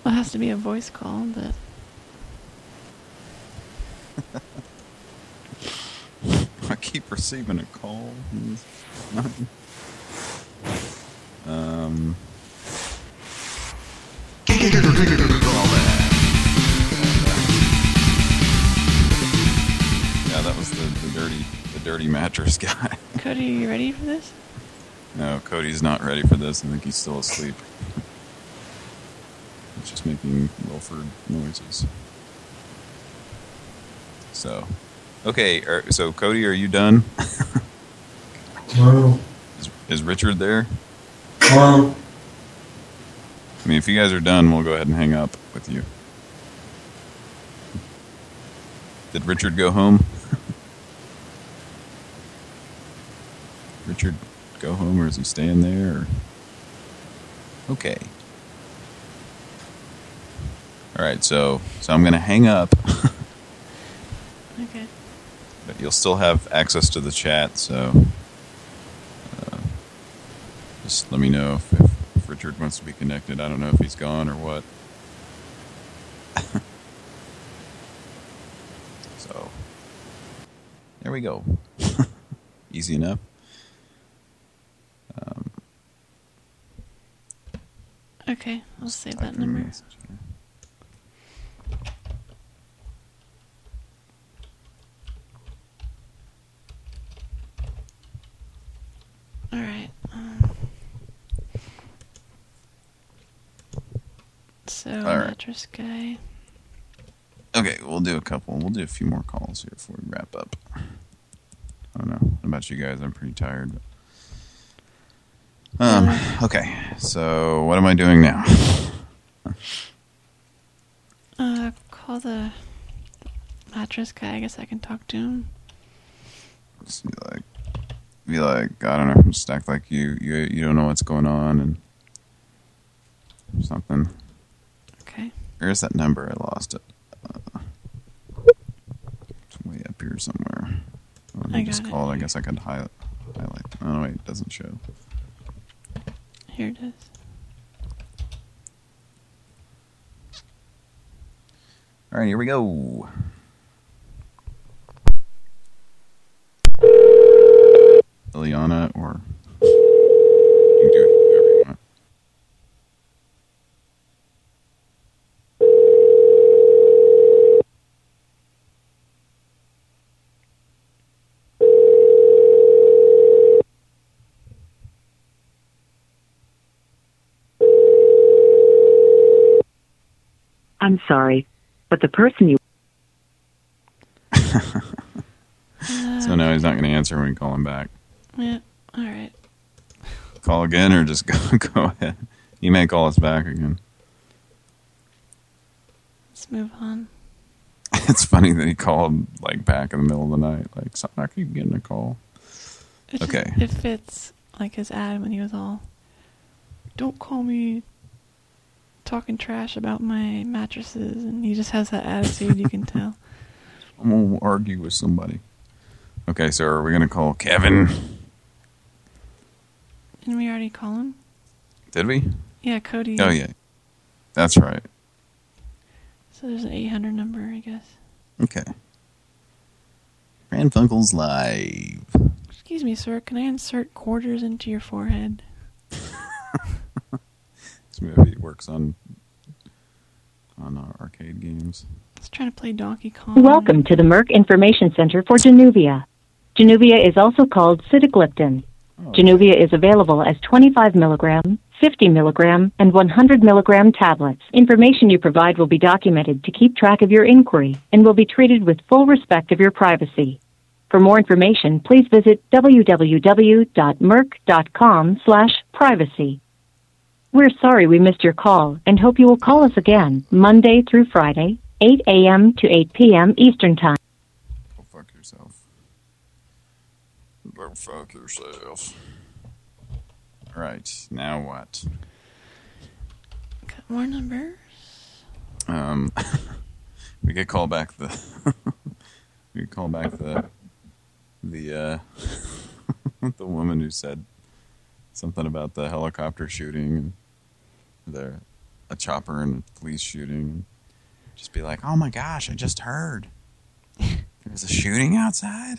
Well, it has to be a voice call, but (laughs) I keep receiving a call. um. Yeah, that was the, the dirty the dirty mattress (laughs) guy. Cody, are you ready for this? No, Cody's not ready for this. I think he's still asleep. He's just making Wilford noises. So, okay. Are, so, Cody, are you done? No. Is, is Richard there? No. I mean, if you guys are done, we'll go ahead and hang up with you. Did Richard go home? Richard go home, or is he staying there? Or? Okay. All right, so so I'm gonna hang up, (laughs) Okay. but you'll still have access to the chat. So uh, just let me know if, if, if Richard wants to be connected. I don't know if he's gone or what. (laughs) so there we go. (laughs) Easy enough. Okay, I'll save that number. message. All right. Um, so All right. mattress guy. Okay, we'll do a couple. We'll do a few more calls here before we wrap up. I don't know about you guys. I'm pretty tired. But... Um. Okay. So what am I doing now? (laughs) Uh, call the mattress guy. I guess I can talk to him. Just be like, be like, I don't know, I'm act like you you you don't know what's going on and something. Okay. Where's that number? I lost it. Uh, it's way up here somewhere. Oh, I just got it. called. I guess I could highlight. highlight. Oh wait, it doesn't show. Here it is. All right, here we go. Ileana or you can do it whatever you want. I'm sorry, but the person you (laughs) So no, he's not going to answer when we call him back. Yeah. All right. Call again or just (laughs) go go ahead. He may call us back again. Let's move on. (laughs) It's funny that he called like back in the middle of the night. Like, so I keep getting a call. It's just- Okay. it fits like his ad when he was all, "Don't call me." Talking trash about my mattresses, and he just has that attitude. You can tell. (laughs) I'm gonna argue with somebody. Okay, so are we gonna call Kevin? Didn't we already call him? Did we? Yeah, Cody. Oh yeah, that's right. So there's an 800 number, I guess. Okay. Pran Funkels live. Excuse me, sir. Can I insert quarters into your forehead? This movie works on on uh, arcade games. I was trying to play Donkey Kong. Welcome to the Merck Information Center for Januvia. Januvia is also called sitagliptin. Januvia is available as 25 milligram, 50 milligram, and 100 milligram tablets. Information you provide will be documented to keep track of your inquiry and will be treated with full respect of your privacy. For more information, please visit www.merck.com/privacy. We're sorry we missed your call and hope you will call us again Monday through Friday, 8 a.m. to 8 p.m. Eastern Time. Go fuck yourself. Go fuck yourself. All right, now what? Got more numbers. Um, (laughs) we could call back the. (laughs) we could call back the. The uh, (laughs) the woman who said something about the helicopter shooting and the a chopper and a police shooting. Just be like, oh my gosh, I just heard there's a shooting outside.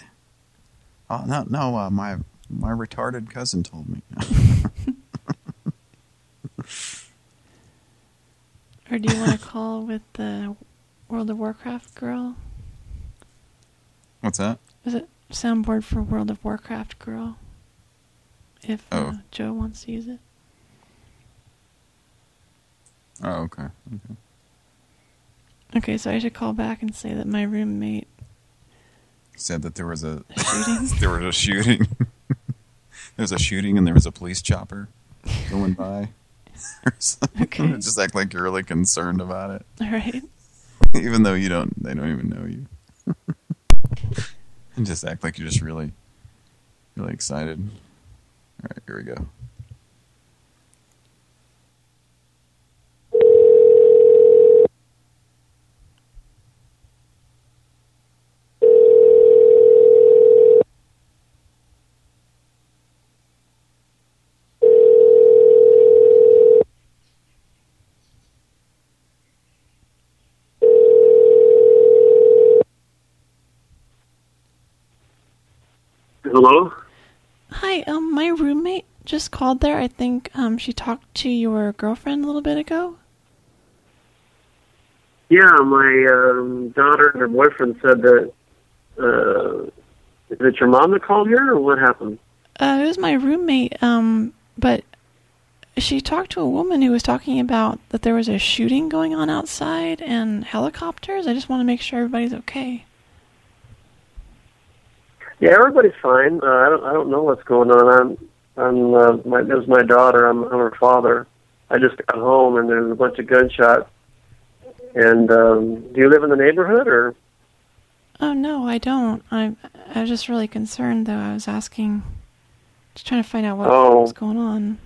Oh no, no, uh, my my retarded cousin told me. (laughs) Or do you want to call with the World of Warcraft girl? What's that? Is it soundboard for World of Warcraft girl? If uh, Oh. Joe wants to use it. Oh, okay. Okay. Okay, so I should call back and say that my roommate. said that there was a shooting? (laughs) there was a shooting. (laughs) there was a shooting and there was a police chopper going by. (laughs) Okay. Just act like you're really concerned about it, All right. even though you don't. They don't even know you. and just act like you're just really, really excited. All right, here we go. Hello? Hi, um, my roommate just called there. I think um she talked to your girlfriend a little bit ago. Yeah, my um, daughter and her boyfriend said that. Uh, is it your mom that called here, or what happened? Uh, it was my roommate. Um, but she talked to a woman who was talking about that there was a shooting going on outside and helicopters. I just want to make sure everybody's okay. Yeah, everybody's fine. Uh, I don't. I don't know what's going on. I'm. I'm. Uh, my. This is my daughter. I'm. I'm her father. I just got home and there's a bunch of gunshots And um, do you live in the neighborhood, or Oh no, I don't. I I was just really concerned though. I was asking, just trying to find out what Oh. was going on.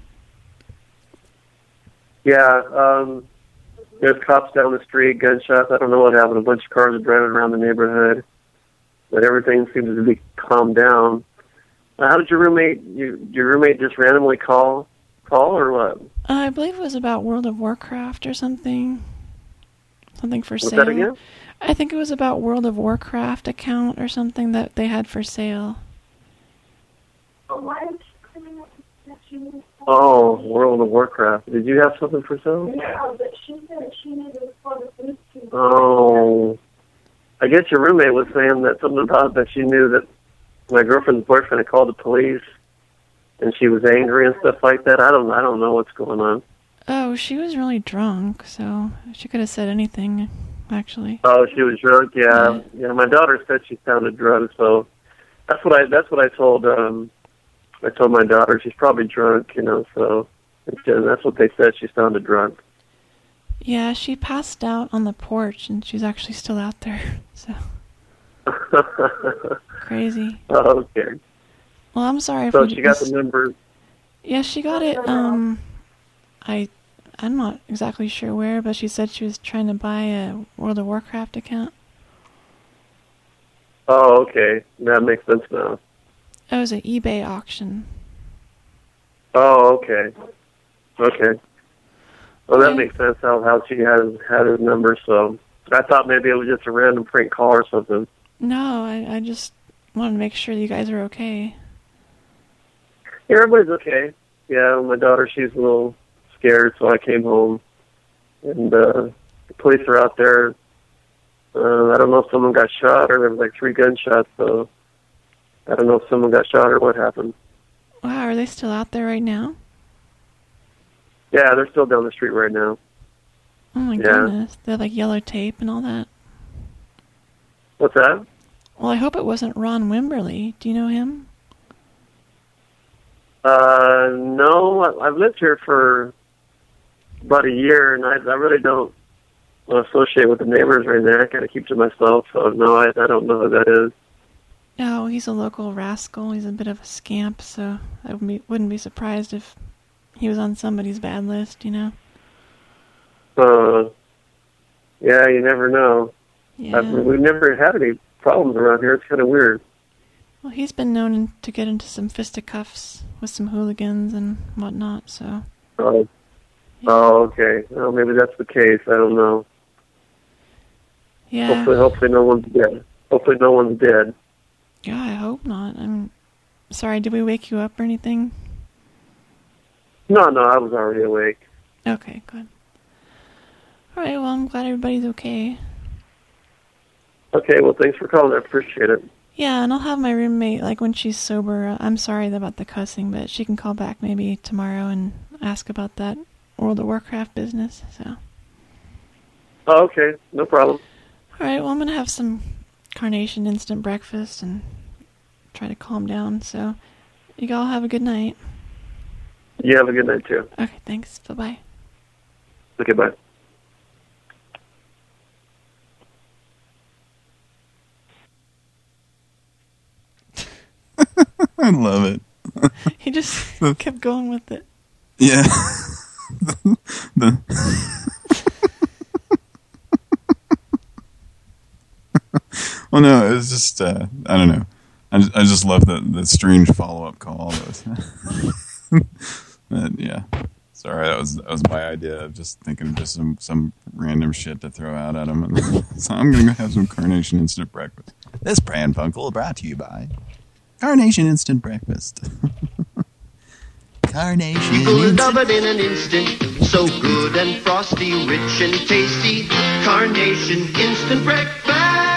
yeah? Um, there's cops down the street, gunshots. I don't know what happened. A bunch of cars are driving around the neighborhood, but everything seems to be calmed down. Uh, how did your roommate? You, your roommate just randomly call, call, or what? Uh, I believe it was about World of Warcraft or something. Something for What's sale. that again? I think it was about World of Warcraft account or something that they had for sale. Oh, World of Warcraft. Did you have something for sale? No, but she said she needed for the food. Oh, I guess your roommate was saying that something about that she knew that my girlfriend's boyfriend had called the police, and she was angry and stuff like that. I don't, I don't know what's going on. Oh, she was really drunk, so she could have said anything, actually. Oh, she was drunk. Yeah, yeah. My daughter said she sounded drunk, so that's what I, that's what I told, um, I told my daughter she's probably drunk, you know. So and that's what they said. She sounded drunk. Yeah, she passed out on the porch, and she's actually still out there. (laughs) So (laughs) crazy. Oh, okay. Well, I'm sorry So she got the number. Yeah, she got it. Um, I, I'm not exactly sure where, but she said she was trying to buy a World of Warcraft account. Oh, okay. That makes sense now. It was an eBay auction. Oh, okay. Okay. Well, that makes sense how how she has had his number. So I thought maybe it was just a random prank call or something. No, I, I just wanted to make sure you guys are okay. Yeah, everybody's okay. Yeah, my daughter, she's a little scared, so I came home, and uh, the police are out there. Uh, I don't know if someone got shot or there was like three gunshots. So I don't know if someone got shot or what happened. Wow, are they still out there right now? Yeah, they're still down the street right now. Oh my Yeah. goodness, they're like yellow tape and all that. What's that? Well, I hope it wasn't Ron Wimberly. Do you know him? Uh, no, I've lived here for about a year, and I, I really don't associate with the neighbors right now. I kind of keep to myself, so no, I, I don't know who that is. No, he's a local rascal. He's a bit of a scamp, so I wouldn't be, wouldn't be surprised if he was on somebody's bad list, you know? Uh, yeah, you never know. Yeah. I've, we've never had any problems around here. It's kind of weird. Well, he's been known to get into some fisticuffs with some hooligans and whatnot, so. Oh, oh, okay. Well, maybe that's the case. I don't know. Yeah. Hopefully, hopefully no one's dead. Hopefully no one's dead. Yeah, I hope not. I'm sorry, did we wake you up or anything? No, no, I was already awake. Okay, good. All right, well, I'm glad everybody's okay. Okay, well, thanks for calling. I appreciate it. Yeah, and I'll have my roommate, like, when she's sober, I'm sorry about the cussing, but she can call back maybe tomorrow and ask about that World of Warcraft business, so. Oh, okay, no problem. All right, well, I'm going to have some Carnation instant breakfast and try to calm down, so you all have a good night. You have a good night, too. Okay, thanks. Bye-bye. Okay, bye. (laughs) I love it. He just (laughs) kept going with it. Yeah. (laughs) the, well, no, it was just, uh, I don't know. I just, I just love the, the strange follow-up call. Yeah. Sorry, that was that was my idea of just thinking of just some, some random shit to throw out at him. (laughs) so I'm going to go have some Carnation Instant Breakfast. This Pran Funkel brought to you by Carnation Instant Breakfast. (laughs) Carnation You will love it in an instant. So good and frosty, rich and tasty. Carnation instant breakfast.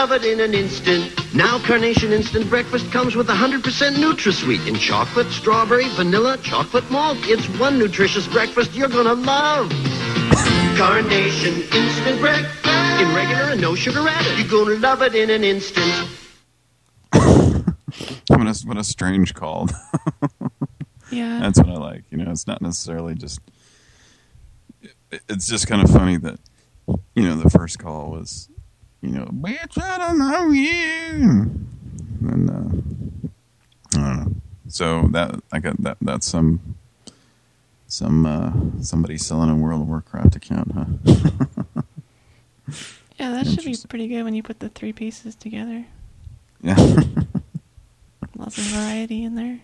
You're love it in an instant. Now Carnation instant breakfast comes with 100% NutraSweet in chocolate, strawberry, vanilla, chocolate malt. It's one nutritious breakfast you're gonna love. Carnation instant breakfast. In regular and no sugar added. You're gonna love it in an instant. (laughs) what a what a strange call. (laughs) Yeah. That's what I like. You know, it's not necessarily just it- it's just kind of funny that you know the first call was you know bitch I don't know you and uh, I don't know. So that I got that that's some some uh, somebody selling a World of Warcraft account, huh? (laughs) Yeah, that should be pretty good when you put the three pieces together. yeah. (laughs) Lots of variety in there.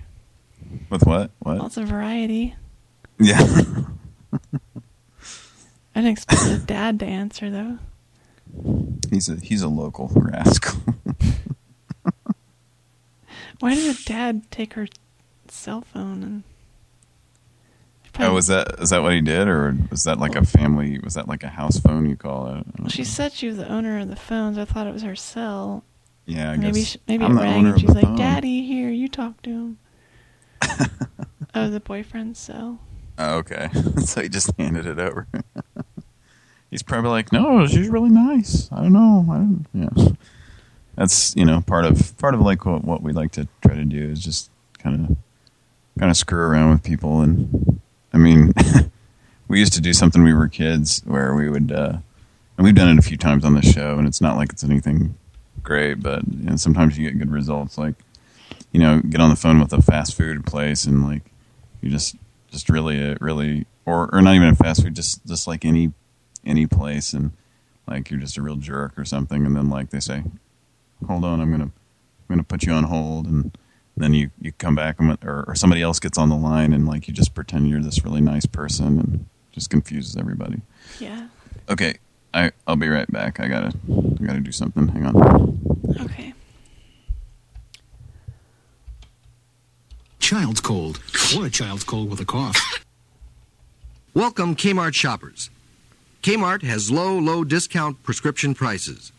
With what? What? Lots of variety. Yeah. (laughs) I didn't expect a dad to answer though. He's a he's a local rascal. (laughs) Why did a dad take her cell phone and? oh, was that is that what he did, or was that like a family? Was that like a house phone you call it? Well, she said she was the owner of the phones. I thought it was her cell. Yeah, I maybe guess she, maybe I'm it rang and she's like, phone. "Daddy, here, you talk to him." (laughs) oh, the boyfriend's cell. Oh, okay, (laughs) so he just handed it over. He's probably like, no, she's really nice. I don't know. I don't, yeah, that's you know part of part of like what what we like to try to do is just kind of kind of screw around with people. And I mean, (laughs) we used to do something we were kids where we would, uh, and we've done it a few times on the show, and it's not like it's anything great, but you know, sometimes you get good results. Like, you know, get on the phone with a fast food place and like you just just really uh, really or or not even a fast food, just just like any any place, and like you're just a real jerk or something, and then like they say, hold on, I'm gonna I'm gonna put you on hold, and then you you come back and or, or somebody else gets on the line, and like you just pretend you're this really nice person, and just confuses everybody. Yeah. Okay, I I'll be right back. I gotta I gotta do something. Hang on. Okay. Child's cold. Or a child's cold with a cough. Welcome, Kmart shoppers. Kmart has low, low discount prescription prices.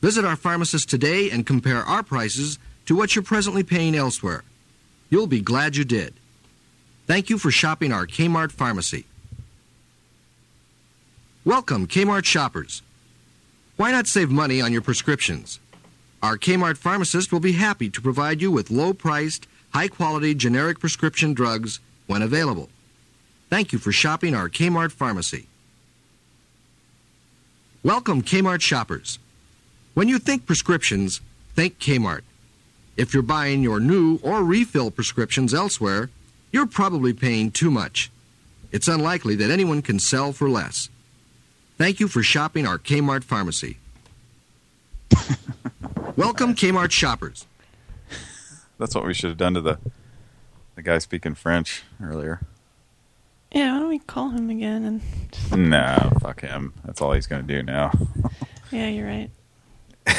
Visit our pharmacist today and compare our prices to what you're presently paying elsewhere. You'll be glad you did. Thank you for shopping our Kmart pharmacy. Welcome, Kmart shoppers. Why not save money on your prescriptions? Our Kmart pharmacist will be happy to provide you with low priced, high quality generic prescription drugs when available. Thank you for shopping our Kmart pharmacy. Welcome, Kmart shoppers. When you think prescriptions, think Kmart. If you're buying your new or refill prescriptions elsewhere, you're probably paying too much. It's unlikely that anyone can sell for less. Thank you for shopping our Kmart pharmacy. (laughs) Welcome, Kmart shoppers. That's what we should have done to the the guy speaking French earlier. Yeah, why don't we call him again and No, fuck him. That's all he's gonna do now. Yeah, you're right. (laughs)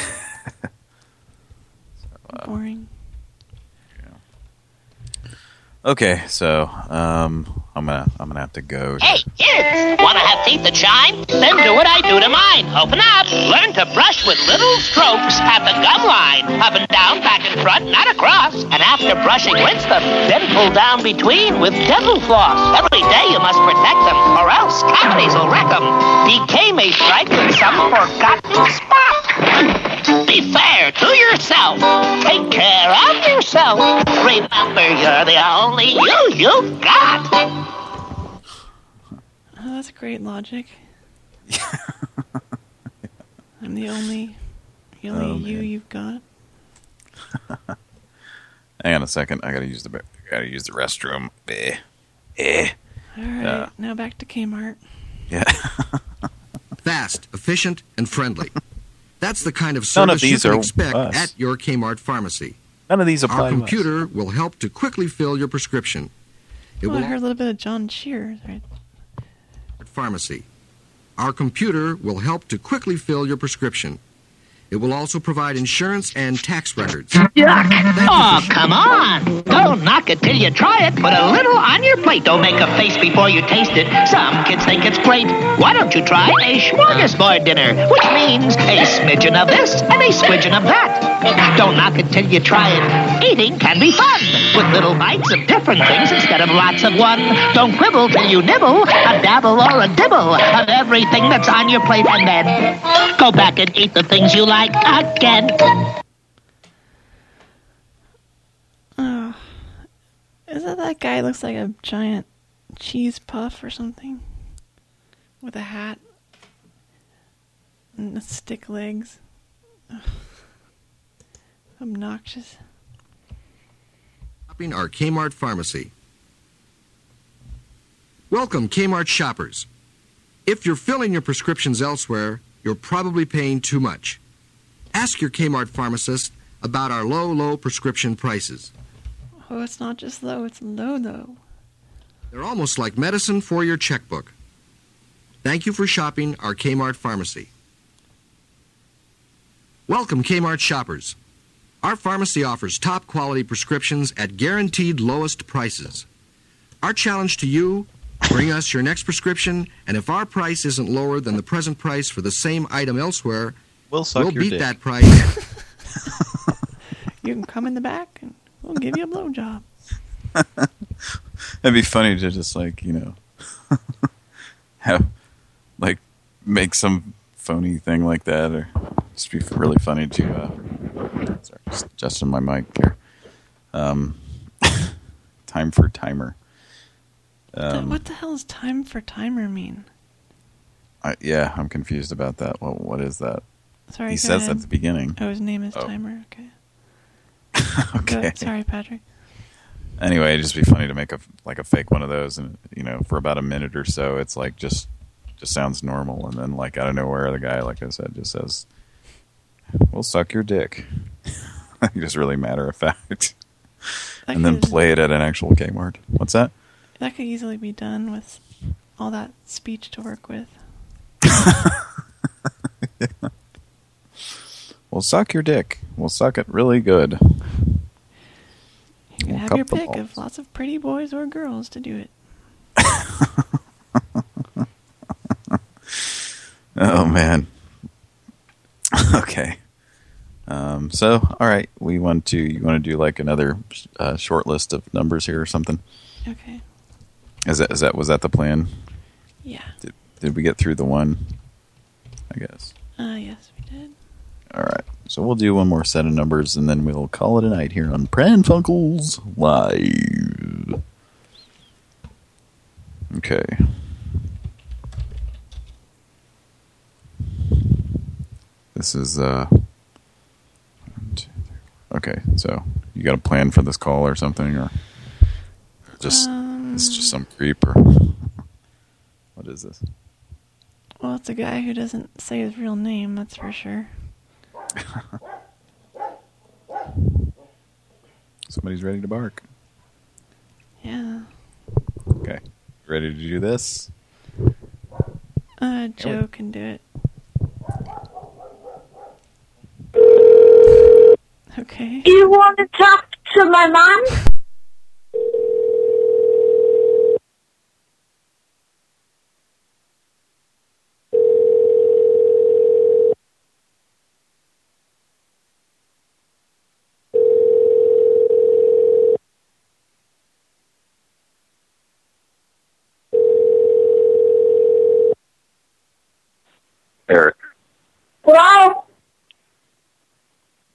Boring. Okay, so um, I'm gonna I'm gonna have to go. Hey, kids! Want to have teeth that shine? Then do what I do to mine. Open up. Learn to brush with little strokes at the gum line. Up and down, back and front, not across. And after brushing, rinse them. Then pull down between with dental floss. Every day you must protect them, or else cavities will wreck them. Decay may strike with some forgotten spot. Be fair to yourself. Take care of yourself. Remember, you're the only you you've got. Oh, that's great logic. (laughs) I'm the only, the only Oh, you you've got. (laughs) Hang on a second. I gotta use the I gotta use the restroom. Eh. Eh. All right, Yeah. now back to Kmart. Yeah. (laughs) Fast, efficient, and friendly. That's the kind of None of service you these can expect us. at your Kmart pharmacy. None of these apply Our to us. computer will help to quickly fill your prescription. It Well, will I heard a little bit of John Cheers, right? Pharmacy. Our computer will help to quickly fill your prescription. It will also provide insurance and tax records. Yuck! Oh, come on. Don't knock it till you try it. Put a little on your plate. Don't make a face before you taste it. Some kids think it's great. Why don't you try a smorgasbord dinner, which means a smidgen of this and a smidgen of that. Don't knock it till you try it. Eating can be fun with little bites of different things instead of lots of one. Don't quibble till you nibble, a dabble or a dibble of everything that's on your plate and then go back and eat the things you like again. Oh, is that that guy looks like a giant cheese puff or something? with a hat and the stick legs. Ugh. Obnoxious. Shopping our Kmart pharmacy. Welcome, Kmart shoppers. If you're filling your prescriptions elsewhere, you're probably paying too much. Ask your Kmart pharmacist about our low, low prescription prices. Oh, it's not just low, it's low low. They're almost like medicine for your checkbook. Thank you for shopping our Kmart pharmacy. Welcome, Kmart shoppers. Our pharmacy offers top quality prescriptions at guaranteed lowest prices. Our challenge to you bring us your next prescription, and if our price isn't lower than the present price for the same item elsewhere, We'll suck we'll your beat dick. that price. (laughs) You can come in the back and we'll give you a blowjob. (laughs) It'd be funny to just like you know (laughs) have like make some phony thing like that, or just be really funny to. Uh, sorry, just adjusting my mic here. Um, time for timer. Um, what the hell does time for timer mean? I, yeah, I'm confused about that. What what is that? Sorry, he says ahead. at the beginning. Oh, his name is Oh. Timer. Okay. (laughs) okay. Go- sorry, Patrick. Anyway, it'd just be funny to make a like a fake one of those, and you know, for about a minute or so, it's like just just sounds normal, and then like out of nowhere, the guy, like I said, just says, "We'll suck your dick." (laughs) just really matter of fact, That and then play it at an actual Kmart. What's that? That could easily be done with all that speech to work with. (laughs) We'll suck your dick. We'll suck it really good. You can We'll have your pick balls. of lots of pretty boys or girls to do it. (laughs) Oh man. (laughs) okay. Um, so, all right, we want to. You want to do like another uh, short list of numbers here or something? Okay. Is that is that was that the plan? Yeah. Did did we get through the one? I guess. Uh, yes. All right. So we'll do one more set of numbers and then we'll call it a night here on Pran Funkels live. Okay. This is uh. one, two, three, four. Okay, so you got a plan for this call or something, or just it's just some creep or what is this? Well, it's a guy who doesn't say his real name, that's for sure. (laughs) Somebody's ready to bark. Yeah. Okay, ready to do this? Uh, Joe can do it. (laughs) Okay. Do you want to talk to my mom? Eric. Hello?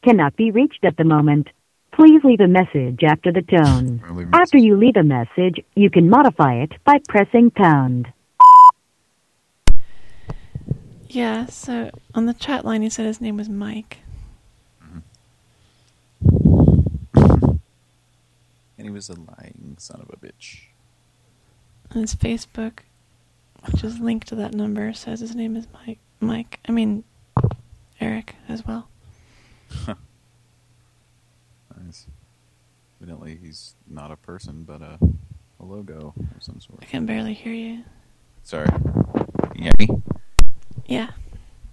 Cannot be reached at the moment. Please leave a message after the tone. After you leave a message, you can modify it by pressing pound. Yeah, so on the chat line he said his name was Mike. (laughs) And he was a lying son of a bitch. And his Facebook, which is linked to that number, says his name is Mike. Mike. I mean, Eric as well. (laughs) Nice. Evidently, he's not a person, but a, a logo of some sort. I can barely hear you. Sorry. Can you hear me? Yeah.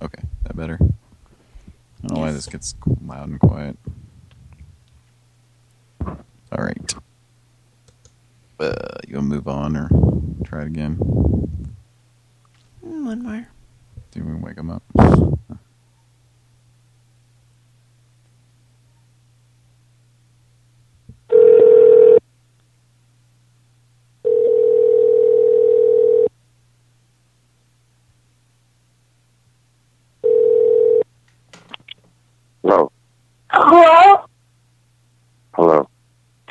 Okay, that better? I don't know why this gets loud and quiet. All right. Uh, you want to move on or try it again? Mm, One more. Do we wake him up? Hello? Hello.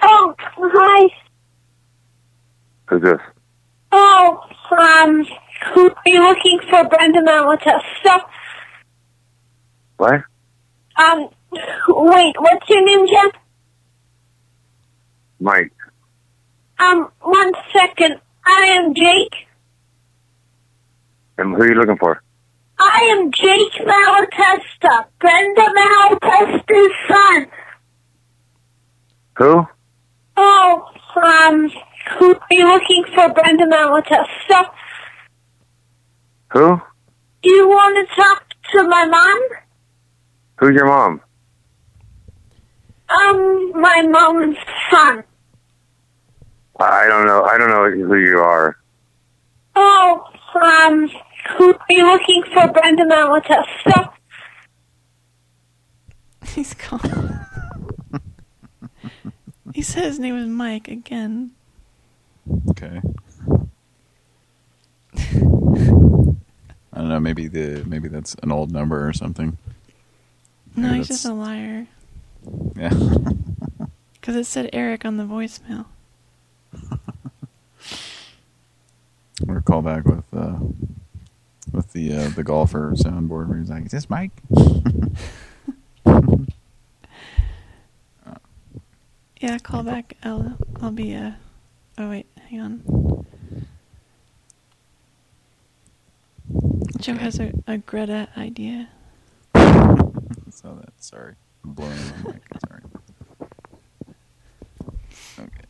Oh, hi. Who's this? Oh, um, who are you looking for Brenda Malatesta? What? Um, wait, what's your name, Jeff? Mike. Um, one second. I am Jake. And who are you looking for? I am Jake Malatesta, Brenda Malatesta's son. Who? Oh, um, who are you looking for, Brenda Malatesta? Who? Do you want to talk to my mom? Who's your mom? Um, my mom's son. I don't know. I don't know who you are. Oh, um, who are you looking for, Brenda Malatesta? (laughs) He's gone. (laughs) he said his name was Mike again. Okay. I don't know. Maybe the maybe that's an old number or something. No, Maybe he's that's- just a liar. Yeah. (laughs) Because it said Eric on the voicemail. Or call back with uh, with the uh, the golfer soundboard where he's like, "Is this Mike?" (laughs) Yeah, call back. I'll I'll be uh oh wait, hang on. Joe has a, a Greta idea. (laughs) Saw that. Sorry, I'm blowing my mic. Sorry. Okay.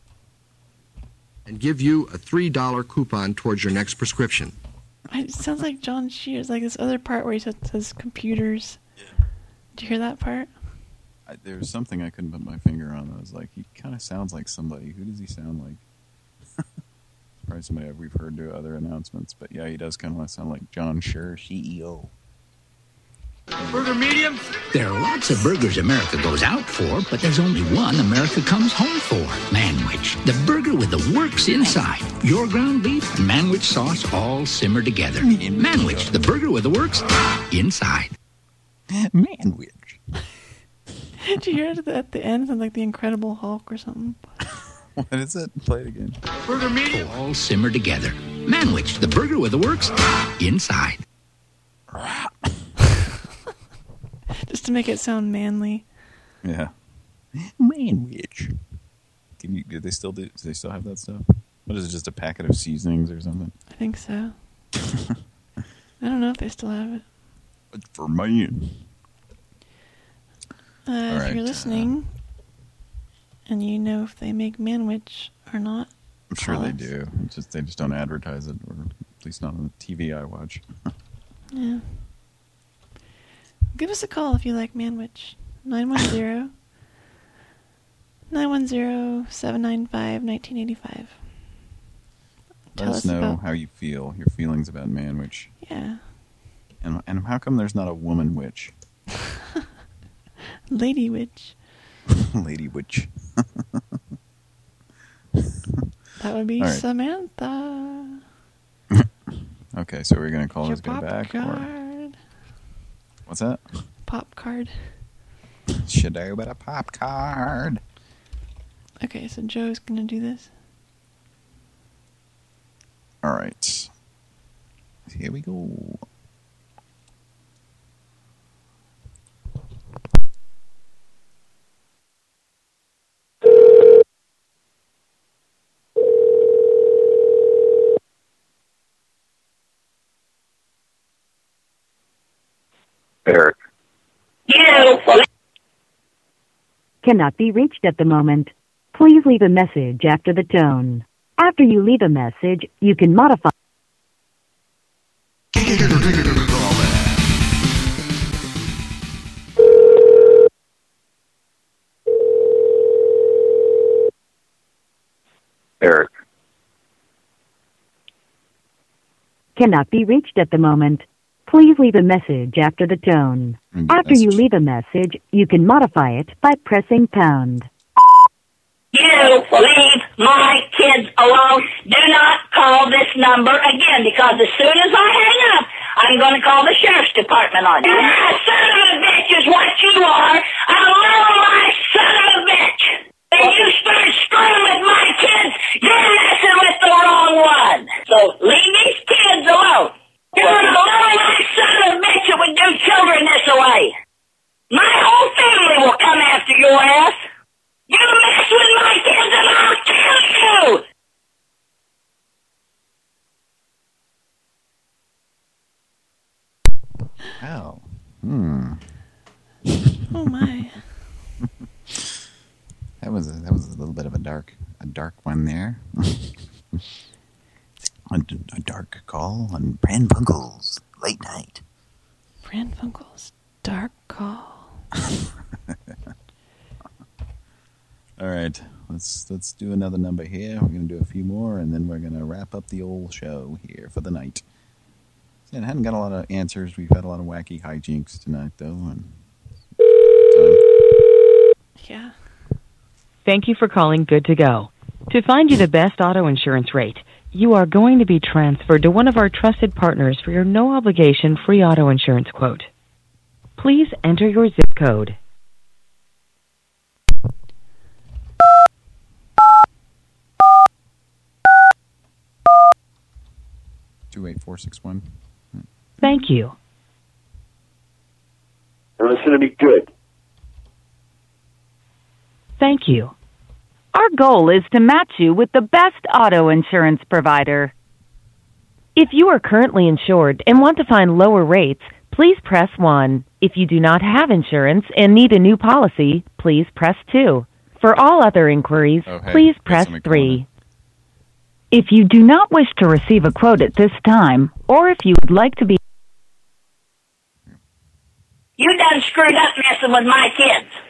And give you a $3 coupon towards your next prescription. It sounds like John Shears, like this other part where he says, says computers. Did you hear that part? I, there was something I couldn't put my finger on. I was like, he kind of sounds like somebody. Who does he sound like? (laughs) Probably somebody we've heard do other announcements, but yeah, he does kind of sound like John Scher, CEO. Burger medium? There are lots of burgers America goes out for, but there's only one America comes home for. Manwich, the burger with the works inside. Your ground beef and Manwich sauce all simmer together. Manwich, the burger with the works inside. Manwich. Did you hear it at the end? Sounds like the Incredible Hulk or something. (laughs) What is it? Play it again. Burger medium. All simmer together. Manwich, the burger with the works inside. Just to make it sound manly. Yeah. Manwich. Can you? Do they still do? Do they still have that stuff? What is it? Just a packet of seasonings or something? I think so. (laughs) I don't know if they still have it. It's for me. Uh, if right, you're uh, listening and you know if they make manwich or not, I'm sure they us. do. It's just they just don't advertise it, or at least not on the TV I watch. (laughs) Yeah. Give us a call if you like manwich. 910 910 795 1985. Let Tell us us know how you feel, your feelings about man witch, Yeah. and and how come there's not a woman witch, (laughs) Lady witch. (laughs) lady witch? (laughs) That would be right. Samantha. Okay, so we're gonna call Your this guy back, or. What's that? Pop card. Should I about a pop card? Okay, so Joe's gonna do this. All right, here we go. Eric. Cannot be reached at the moment. Please leave a message after the tone. After you leave a message, you can modify. Eric. Cannot be reached at the moment. Please leave a message after the tone. After you leave a message, you can modify it by pressing pound. You leave my kids alone. Do not call this number again because as soon as I hang up, I'm going to call the sheriff's department on you. Ah, son of a bitch is what you are. A little life son of a bitch. If you start screwing with my kids, you're messing with the wrong one. So leave these kids alone. You're a lying son of a with do children this way. My whole family will come after your ass. You mess with my kids and I'll kill you! Wow. Hmm. (laughs) Oh my. (laughs) that was a, that was a little bit of a dark a dark one there. (laughs) a, d- a dark call on Pran Funkels late night. Pran Funkels, dark call. (laughs) All right, let's let's do another number here. We're gonna do a few more, and then we're gonna wrap up the old show here for the night. Yeah, I hadn't got a lot of answers. We've had a lot of wacky hijinks tonight, though. And Yeah. Thank you for calling Good to Go. To find you the best auto insurance rate, you are going to be transferred to one of our trusted partners for your no obligation free auto insurance quote. Please enter your zip code. two eight four six one. Thank you. And it's going to be good. Thank you. Our goal is to match you with the best auto insurance provider. If you are currently insured and want to find lower rates, please press 1. If you do not have insurance and need a new policy, please press 2. For all other inquiries, Oh, hey, please press 3. If you do not wish to receive a quote at this time, or if you would like to be You done screwed up messing with my kids.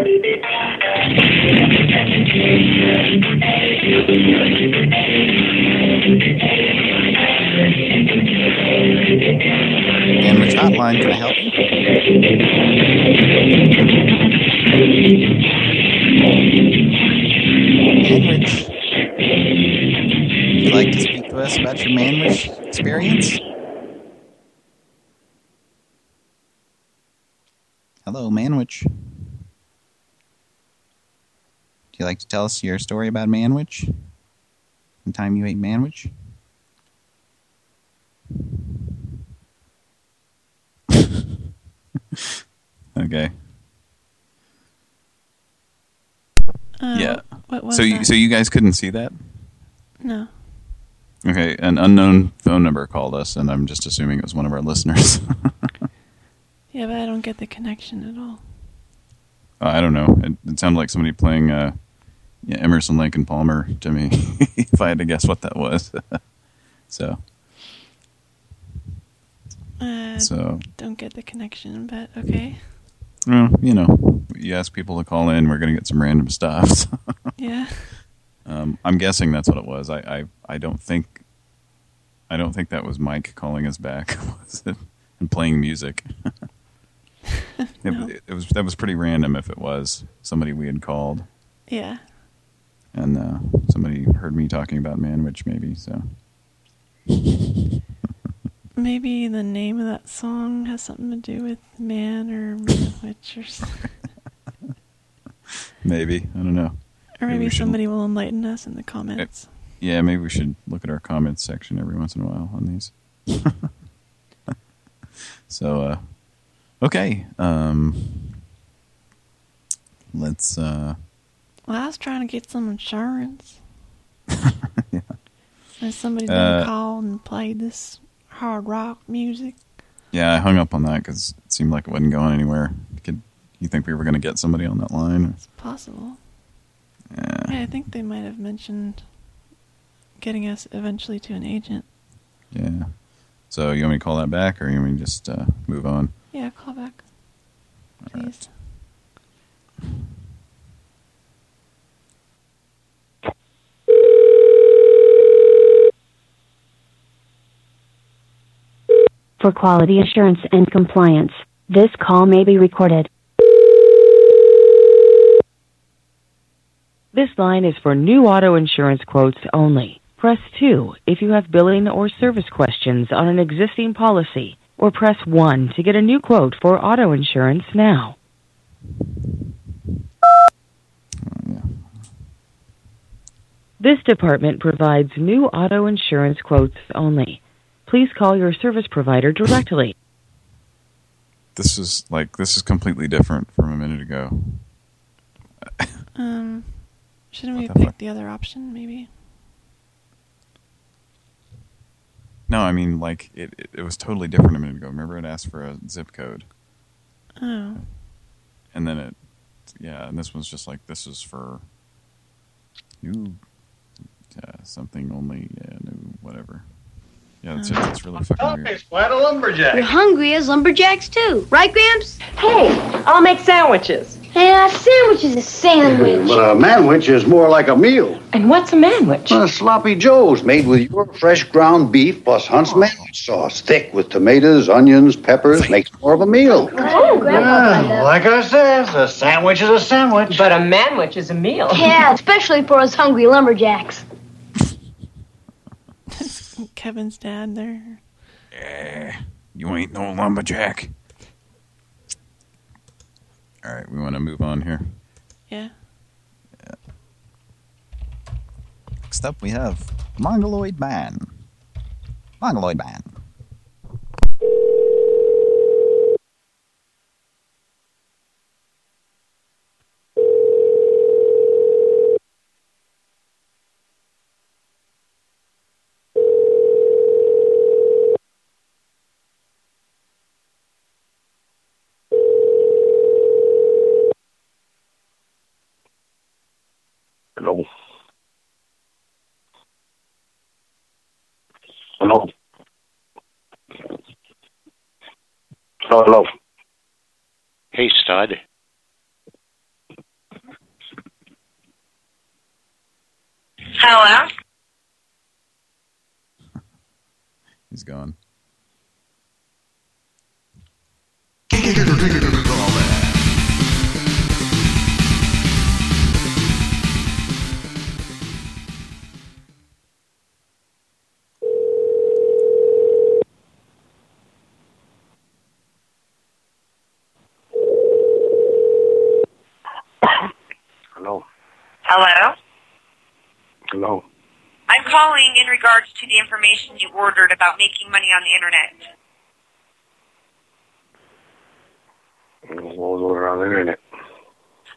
Sandwich Hotline, can help? Manwich. Would like to speak to us about your Manwich experience? Hello, Manwich. Do you like to tell us your story about Manwich? The time you ate Manwich? (laughs) Okay. Uh, yeah. What was so you so you guys couldn't see that? No. Okay, an unknown phone number called us, and I'm just assuming it was one of our listeners. (laughs) Yeah, but I don't get the connection at all. I don't know. It, it sounded like somebody playing uh, yeah, Emerson, Lake and, Palmer to me, (laughs) if I had to guess what that was. (laughs) so, Uh, So- don't get the connection, but okay. well, you know, you ask people to call in, we're going to get some random stuff. (laughs) Yeah. um, I'm guessing that's what it was. I, I, I don't think, I don't think that was Mike calling us back, was it? And playing music. it, it was that was pretty random. If it was somebody we had called. Yeah. And uh, somebody heard me talking about Manwich, maybe. So (laughs) Maybe the name of that song has something to do with man or witch or something. (laughs) maybe I don't know. Or maybe should- somebody will enlighten us in the comments. Yeah, maybe we should look at our comments section every once in a while on these. (laughs) so, uh, okay, um, let's. Uh, Well, I was trying to get some insurance. (laughs) And somebody Uh, then called and played this hard rock music. yeah, I hung up on that because it seemed like it wasn't going anywhere. Could you think we were going to get somebody on that line? It's Possible. Yeah. Yeah, I think they might have mentioned getting us eventually to an agent. Yeah. So you want me to call that back, or you want me to just uh, move on? Yeah, call back. Please. For quality assurance and compliance, this call may be recorded. This line is for new auto insurance quotes only. Press 2 if you have billing or service questions on an existing policy, or press 1 to get a new quote for auto insurance now. This department provides new auto insurance quotes only. Please call your service provider directly. This is like this is completely different from a minute ago. Um, shouldn't we What have the the other option, maybe? No, I mean like it, it. It was totally different a minute ago. Remember, it asked for a zip code, Oh. and then it, yeah, and this one's just like this is for new uh, something only, yeah, new whatever. Yeah, that's it. It's really fucking weird. Quite a lumberjack. You're hungry as lumberjacks too, right, Gramps? Hey, I'll make sandwiches. Yeah, a sandwich is a sandwich. But a manwich is more like a meal. And what's a manwich? Uh, sloppy joes made with your fresh ground beef plus Hunt's manwich sauce, thick with tomatoes, onions, peppers, makes more of a meal. Oh, Yeah, like I said, a sandwich is a sandwich. But a manwich is a meal. Yeah, (laughs) especially for us hungry lumberjacks. Kevin's dad there. Yeah, you ain't no lumberjack. All right, we want to move on here. Yeah. Next up, we have Mongoloid Man. Mongoloid Man. Hello. Hello. Hello, hello. Hey, stud. Hello? He's gone. Calling regards to the information you ordered about making money on the internet. What was over on the internet?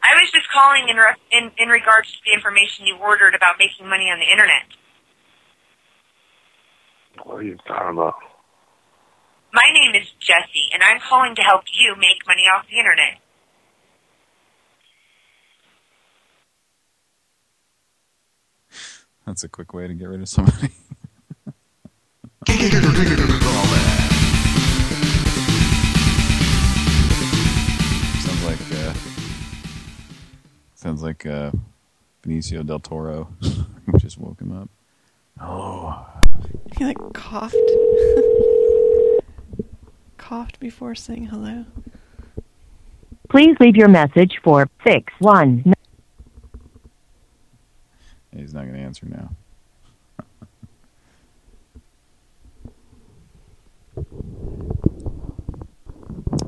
I was just calling in, re- in in regards to the information you ordered about making money on the internet. What are you talking about? My name is Jesse, and I'm calling to help you make money off the internet. That's a quick way to get rid of somebody. (laughs) sounds like uh, sounds like uh, Benicio del Toro (laughs) just woke him up. Oh, He like coughed. (laughs) coughed before saying hello. Please leave your message for 619. he's not going to answer now.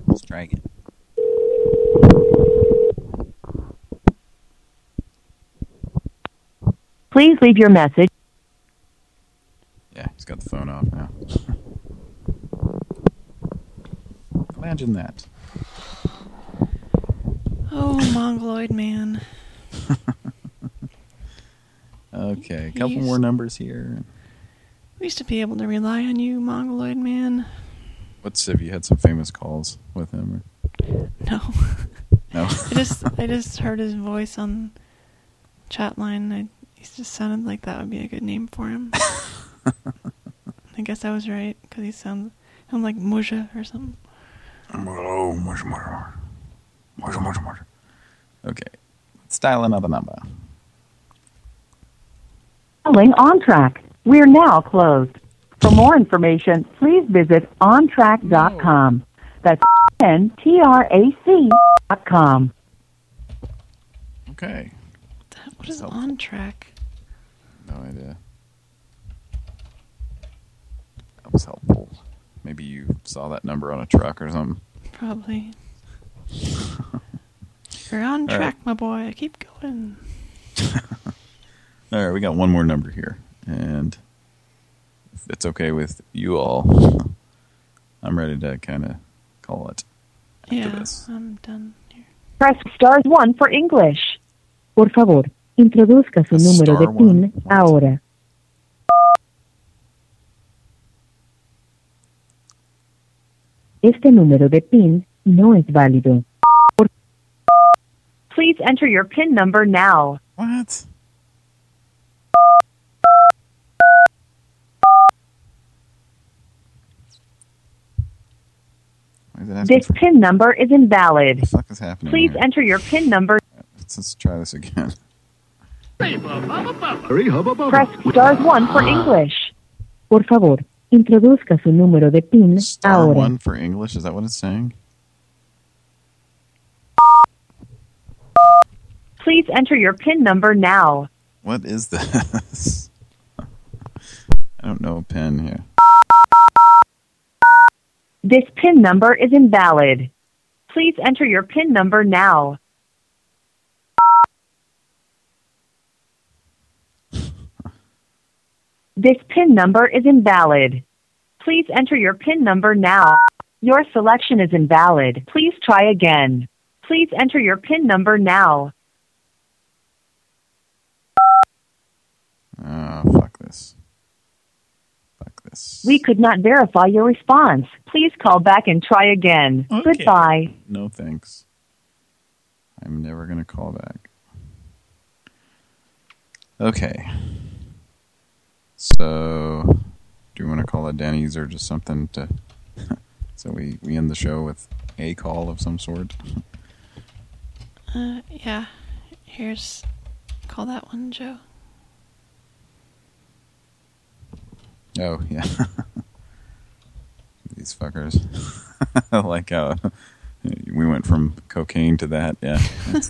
Let's try again. Please leave your message. Yeah, he's got the phone off now. Imagine that. Oh, mongoloid man. (laughs) Okay, a couple He's- more numbers here. We used to be able to rely on you, mongoloid man. What's have you had some famous calls with him? No. (laughs) No. I just I just heard his voice on chat line. I, he just sounded like that would be a good name for him. (laughs) I guess I was right because he sounds I'm like Muja or something. Hello, much more. Much, much, much. Okay, let's dial another number. Calling on track. We're now closed. For more information, please visit ontrack.com. That's N T R A C dot com. Okay. that? What is on track? No idea. That was helpful. Maybe you saw that number on a truck or something. Probably. (laughs) You're on All track, right. my boy. Keep going. (laughs) All right, we got one more number here, and if it's okay with you all, I'm ready to kind of call it. Yeah, I'm done. Press star 1 for English. Por favor, introduzca su número de PIN ahora. Este número de PIN no es válido. Please enter your PIN number now. What? Why is it asking This PIN number is invalid. What the fuck is happening Please here? enter your PIN number. Let's, let's try this again. (laughs) Press star 1 for English. Por favor, introduzca su número de PIN Star ahora. one for English, is that what it's saying? Please enter your PIN number now. What is this? (laughs) I don't know a PIN here. This PIN number is invalid. Please enter your PIN number now. This PIN number is invalid. Please enter your PIN number now. Your selection is invalid. Please try again. Please enter your PIN number now. Oh, fuck this. Fuck this. We could not verify your response. Please call back and try again. Okay. Goodbye. No thanks. I'm never going to call back. Okay. So, do you want to call it Denny's or just something to... (laughs) so we, we end the show with a call of some sort? Uh, yeah. Here's, call that one, Joe. Oh, yeah. (laughs) These fuckers. I (laughs) like how we went from cocaine to that, yeah. (laughs)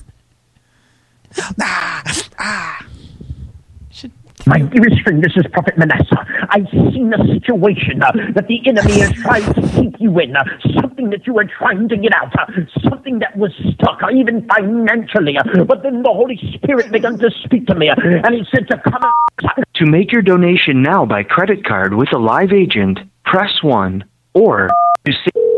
Ah. Ah. My dearest friend, this is Prophet Manasseh. I've seen a situation uh, that the enemy is trying to keep you in, uh, something that you were trying to get out, uh, something that was stuck, uh, even financially. Uh, but then the Holy Spirit began to speak to me, uh, and He said to come out. To make your donation now by credit card with a live agent, press 1. Or to see.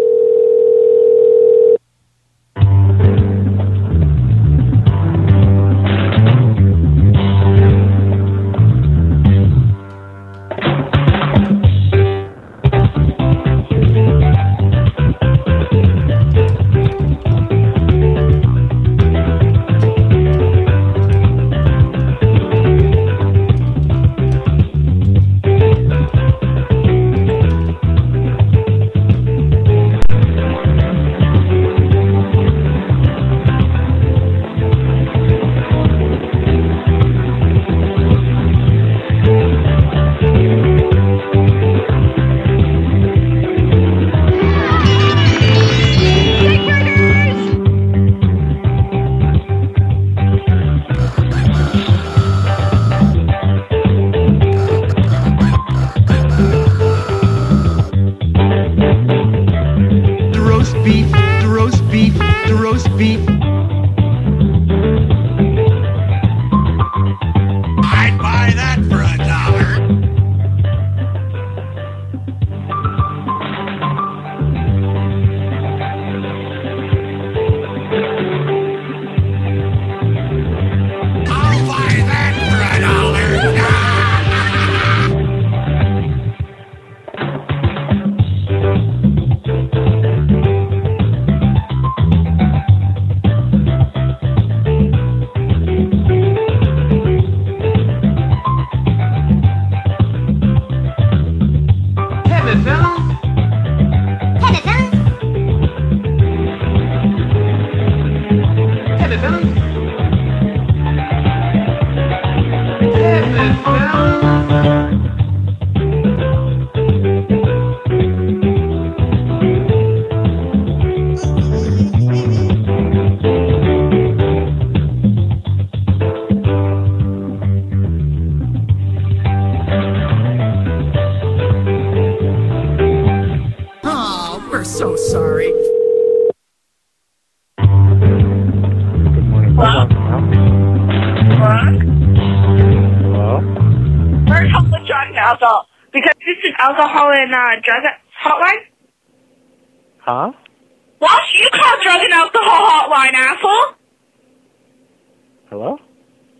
Hello?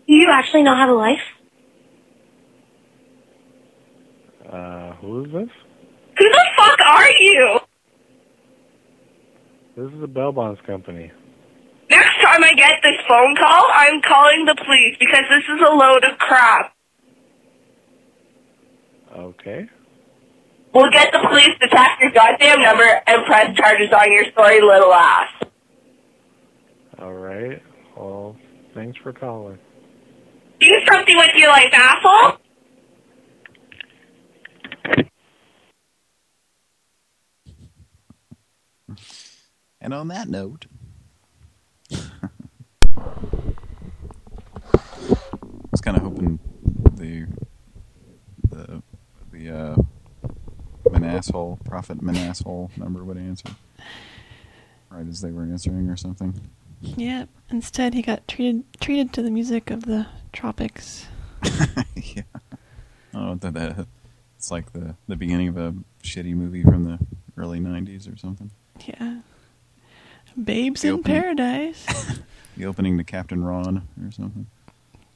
Do you actually not have a life? Uh, who is this? Who the fuck are you? This is the Bell Bonds Company. Next time I get this phone call, I'm calling the police because this is a load of crap. Okay. We'll get the police to tap your goddamn number and press charges on your sorry little ass. All right. Well, thanks for calling. Do something with your life, asshole. And on that note, I was kind of hoping the the the uh, Manasshole Prophet Manasshole number would answer right as they were answering or something. Yeah. Instead, he got treated treated to the music of the tropics. (laughs) yeah. Oh, that, that it's like the the beginning of a shitty movie from the early '90s or something. Yeah. Babes The in opening- Paradise. (laughs) The opening to Captain Ron or something.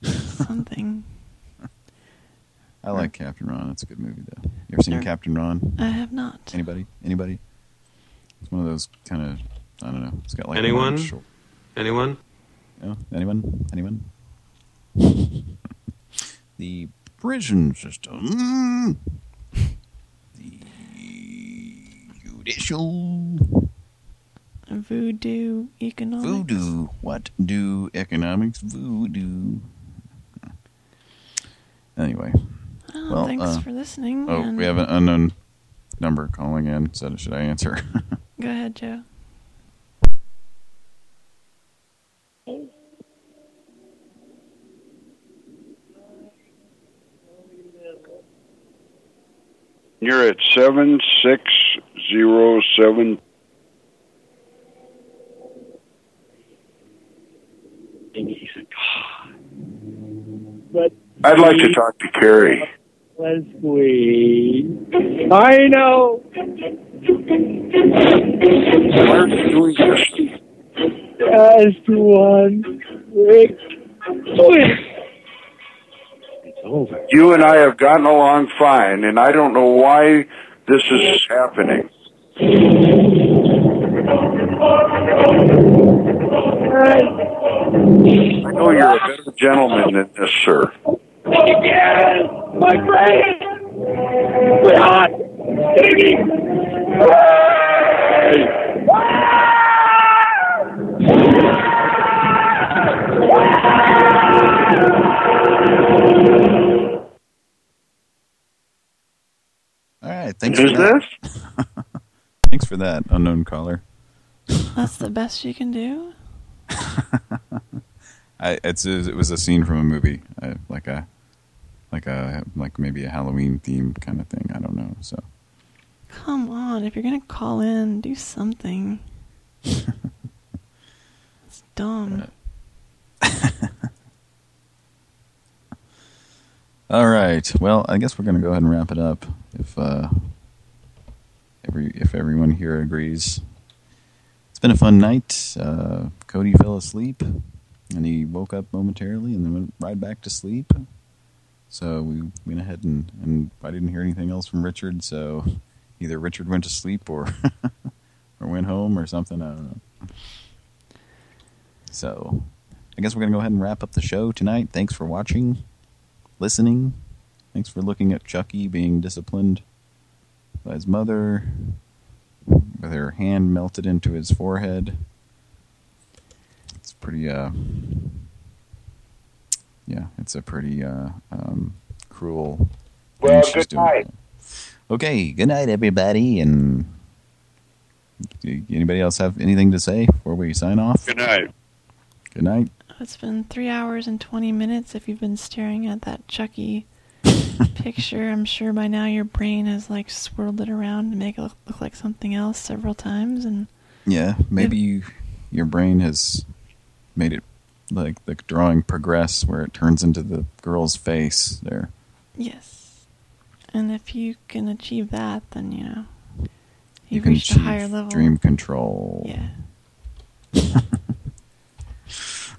Something. (laughs) I like Captain Ron. It's a good movie though. You ever seen Sure. Captain Ron? I have not. Anybody? Anybody? It's one of those kind of I don't know. It's got like Anyone? large short- Anyone? No? Anyone? Anyone? (laughs) the prison system. The judicial Voodoo economics. voodoo. What do economics voodoo? Anyway. Oh, well, thanks uh, for listening. Oh, we have an unknown number calling in. So should I answer? (laughs) Go ahead, Joe. You're at seven six zero seven. But I'd like to talk to Carrie. Leslie. I know. Why are you doing this? Just one quick twist. It's over. You and I have gotten along fine, and I don't know why this is happening. I know you're a better gentleman than this, sir. Yes, my friend. We're hot. Baby. All right. Thanks Who's for that. (laughs) thanks for that, unknown caller. That's the best you can do. (laughs) I it's it was a scene from a movie, uh, like a like a like maybe a Halloween theme kind of thing. I don't know. So Come on, if you're gonna call in, do something. (laughs) it's dumb. all right. Well, I guess we're gonna go ahead and wrap it up. If uh, every if everyone here agrees, it's been a fun night. Uh, Cody fell asleep, and he woke up momentarily, and then went right back to sleep. So we went ahead and and I didn't hear anything else from Richard. So either Richard went to sleep or (laughs) or went home or something. I don't know. So I guess we're gonna go ahead and wrap up the show tonight. Thanks for watching, listening. Thanks for looking at Chucky being disciplined by his mother with her hand melted into his forehead. It's pretty, uh, yeah, it's a pretty uh, um, cruel. thing Well, she's good doing. night. Okay, good night, everybody. And anybody else have anything to say before we sign off? Good night. Good night. It's been three hours and 20 minutes if you've been staring at that Chucky picture. I'm sure by now your brain has like swirled it around to make it look, look like something else several times. And Yeah, maybe you, your brain has made it like the drawing progress where it turns into the girl's face there. yes. And if you can achieve that, then, you know, You you've can reached a higher level. dream control. Yeah. (laughs)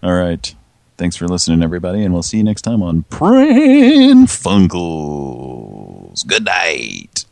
All right. Thanks for listening, everybody, and we'll see you next time on Pranfunkles. Good night.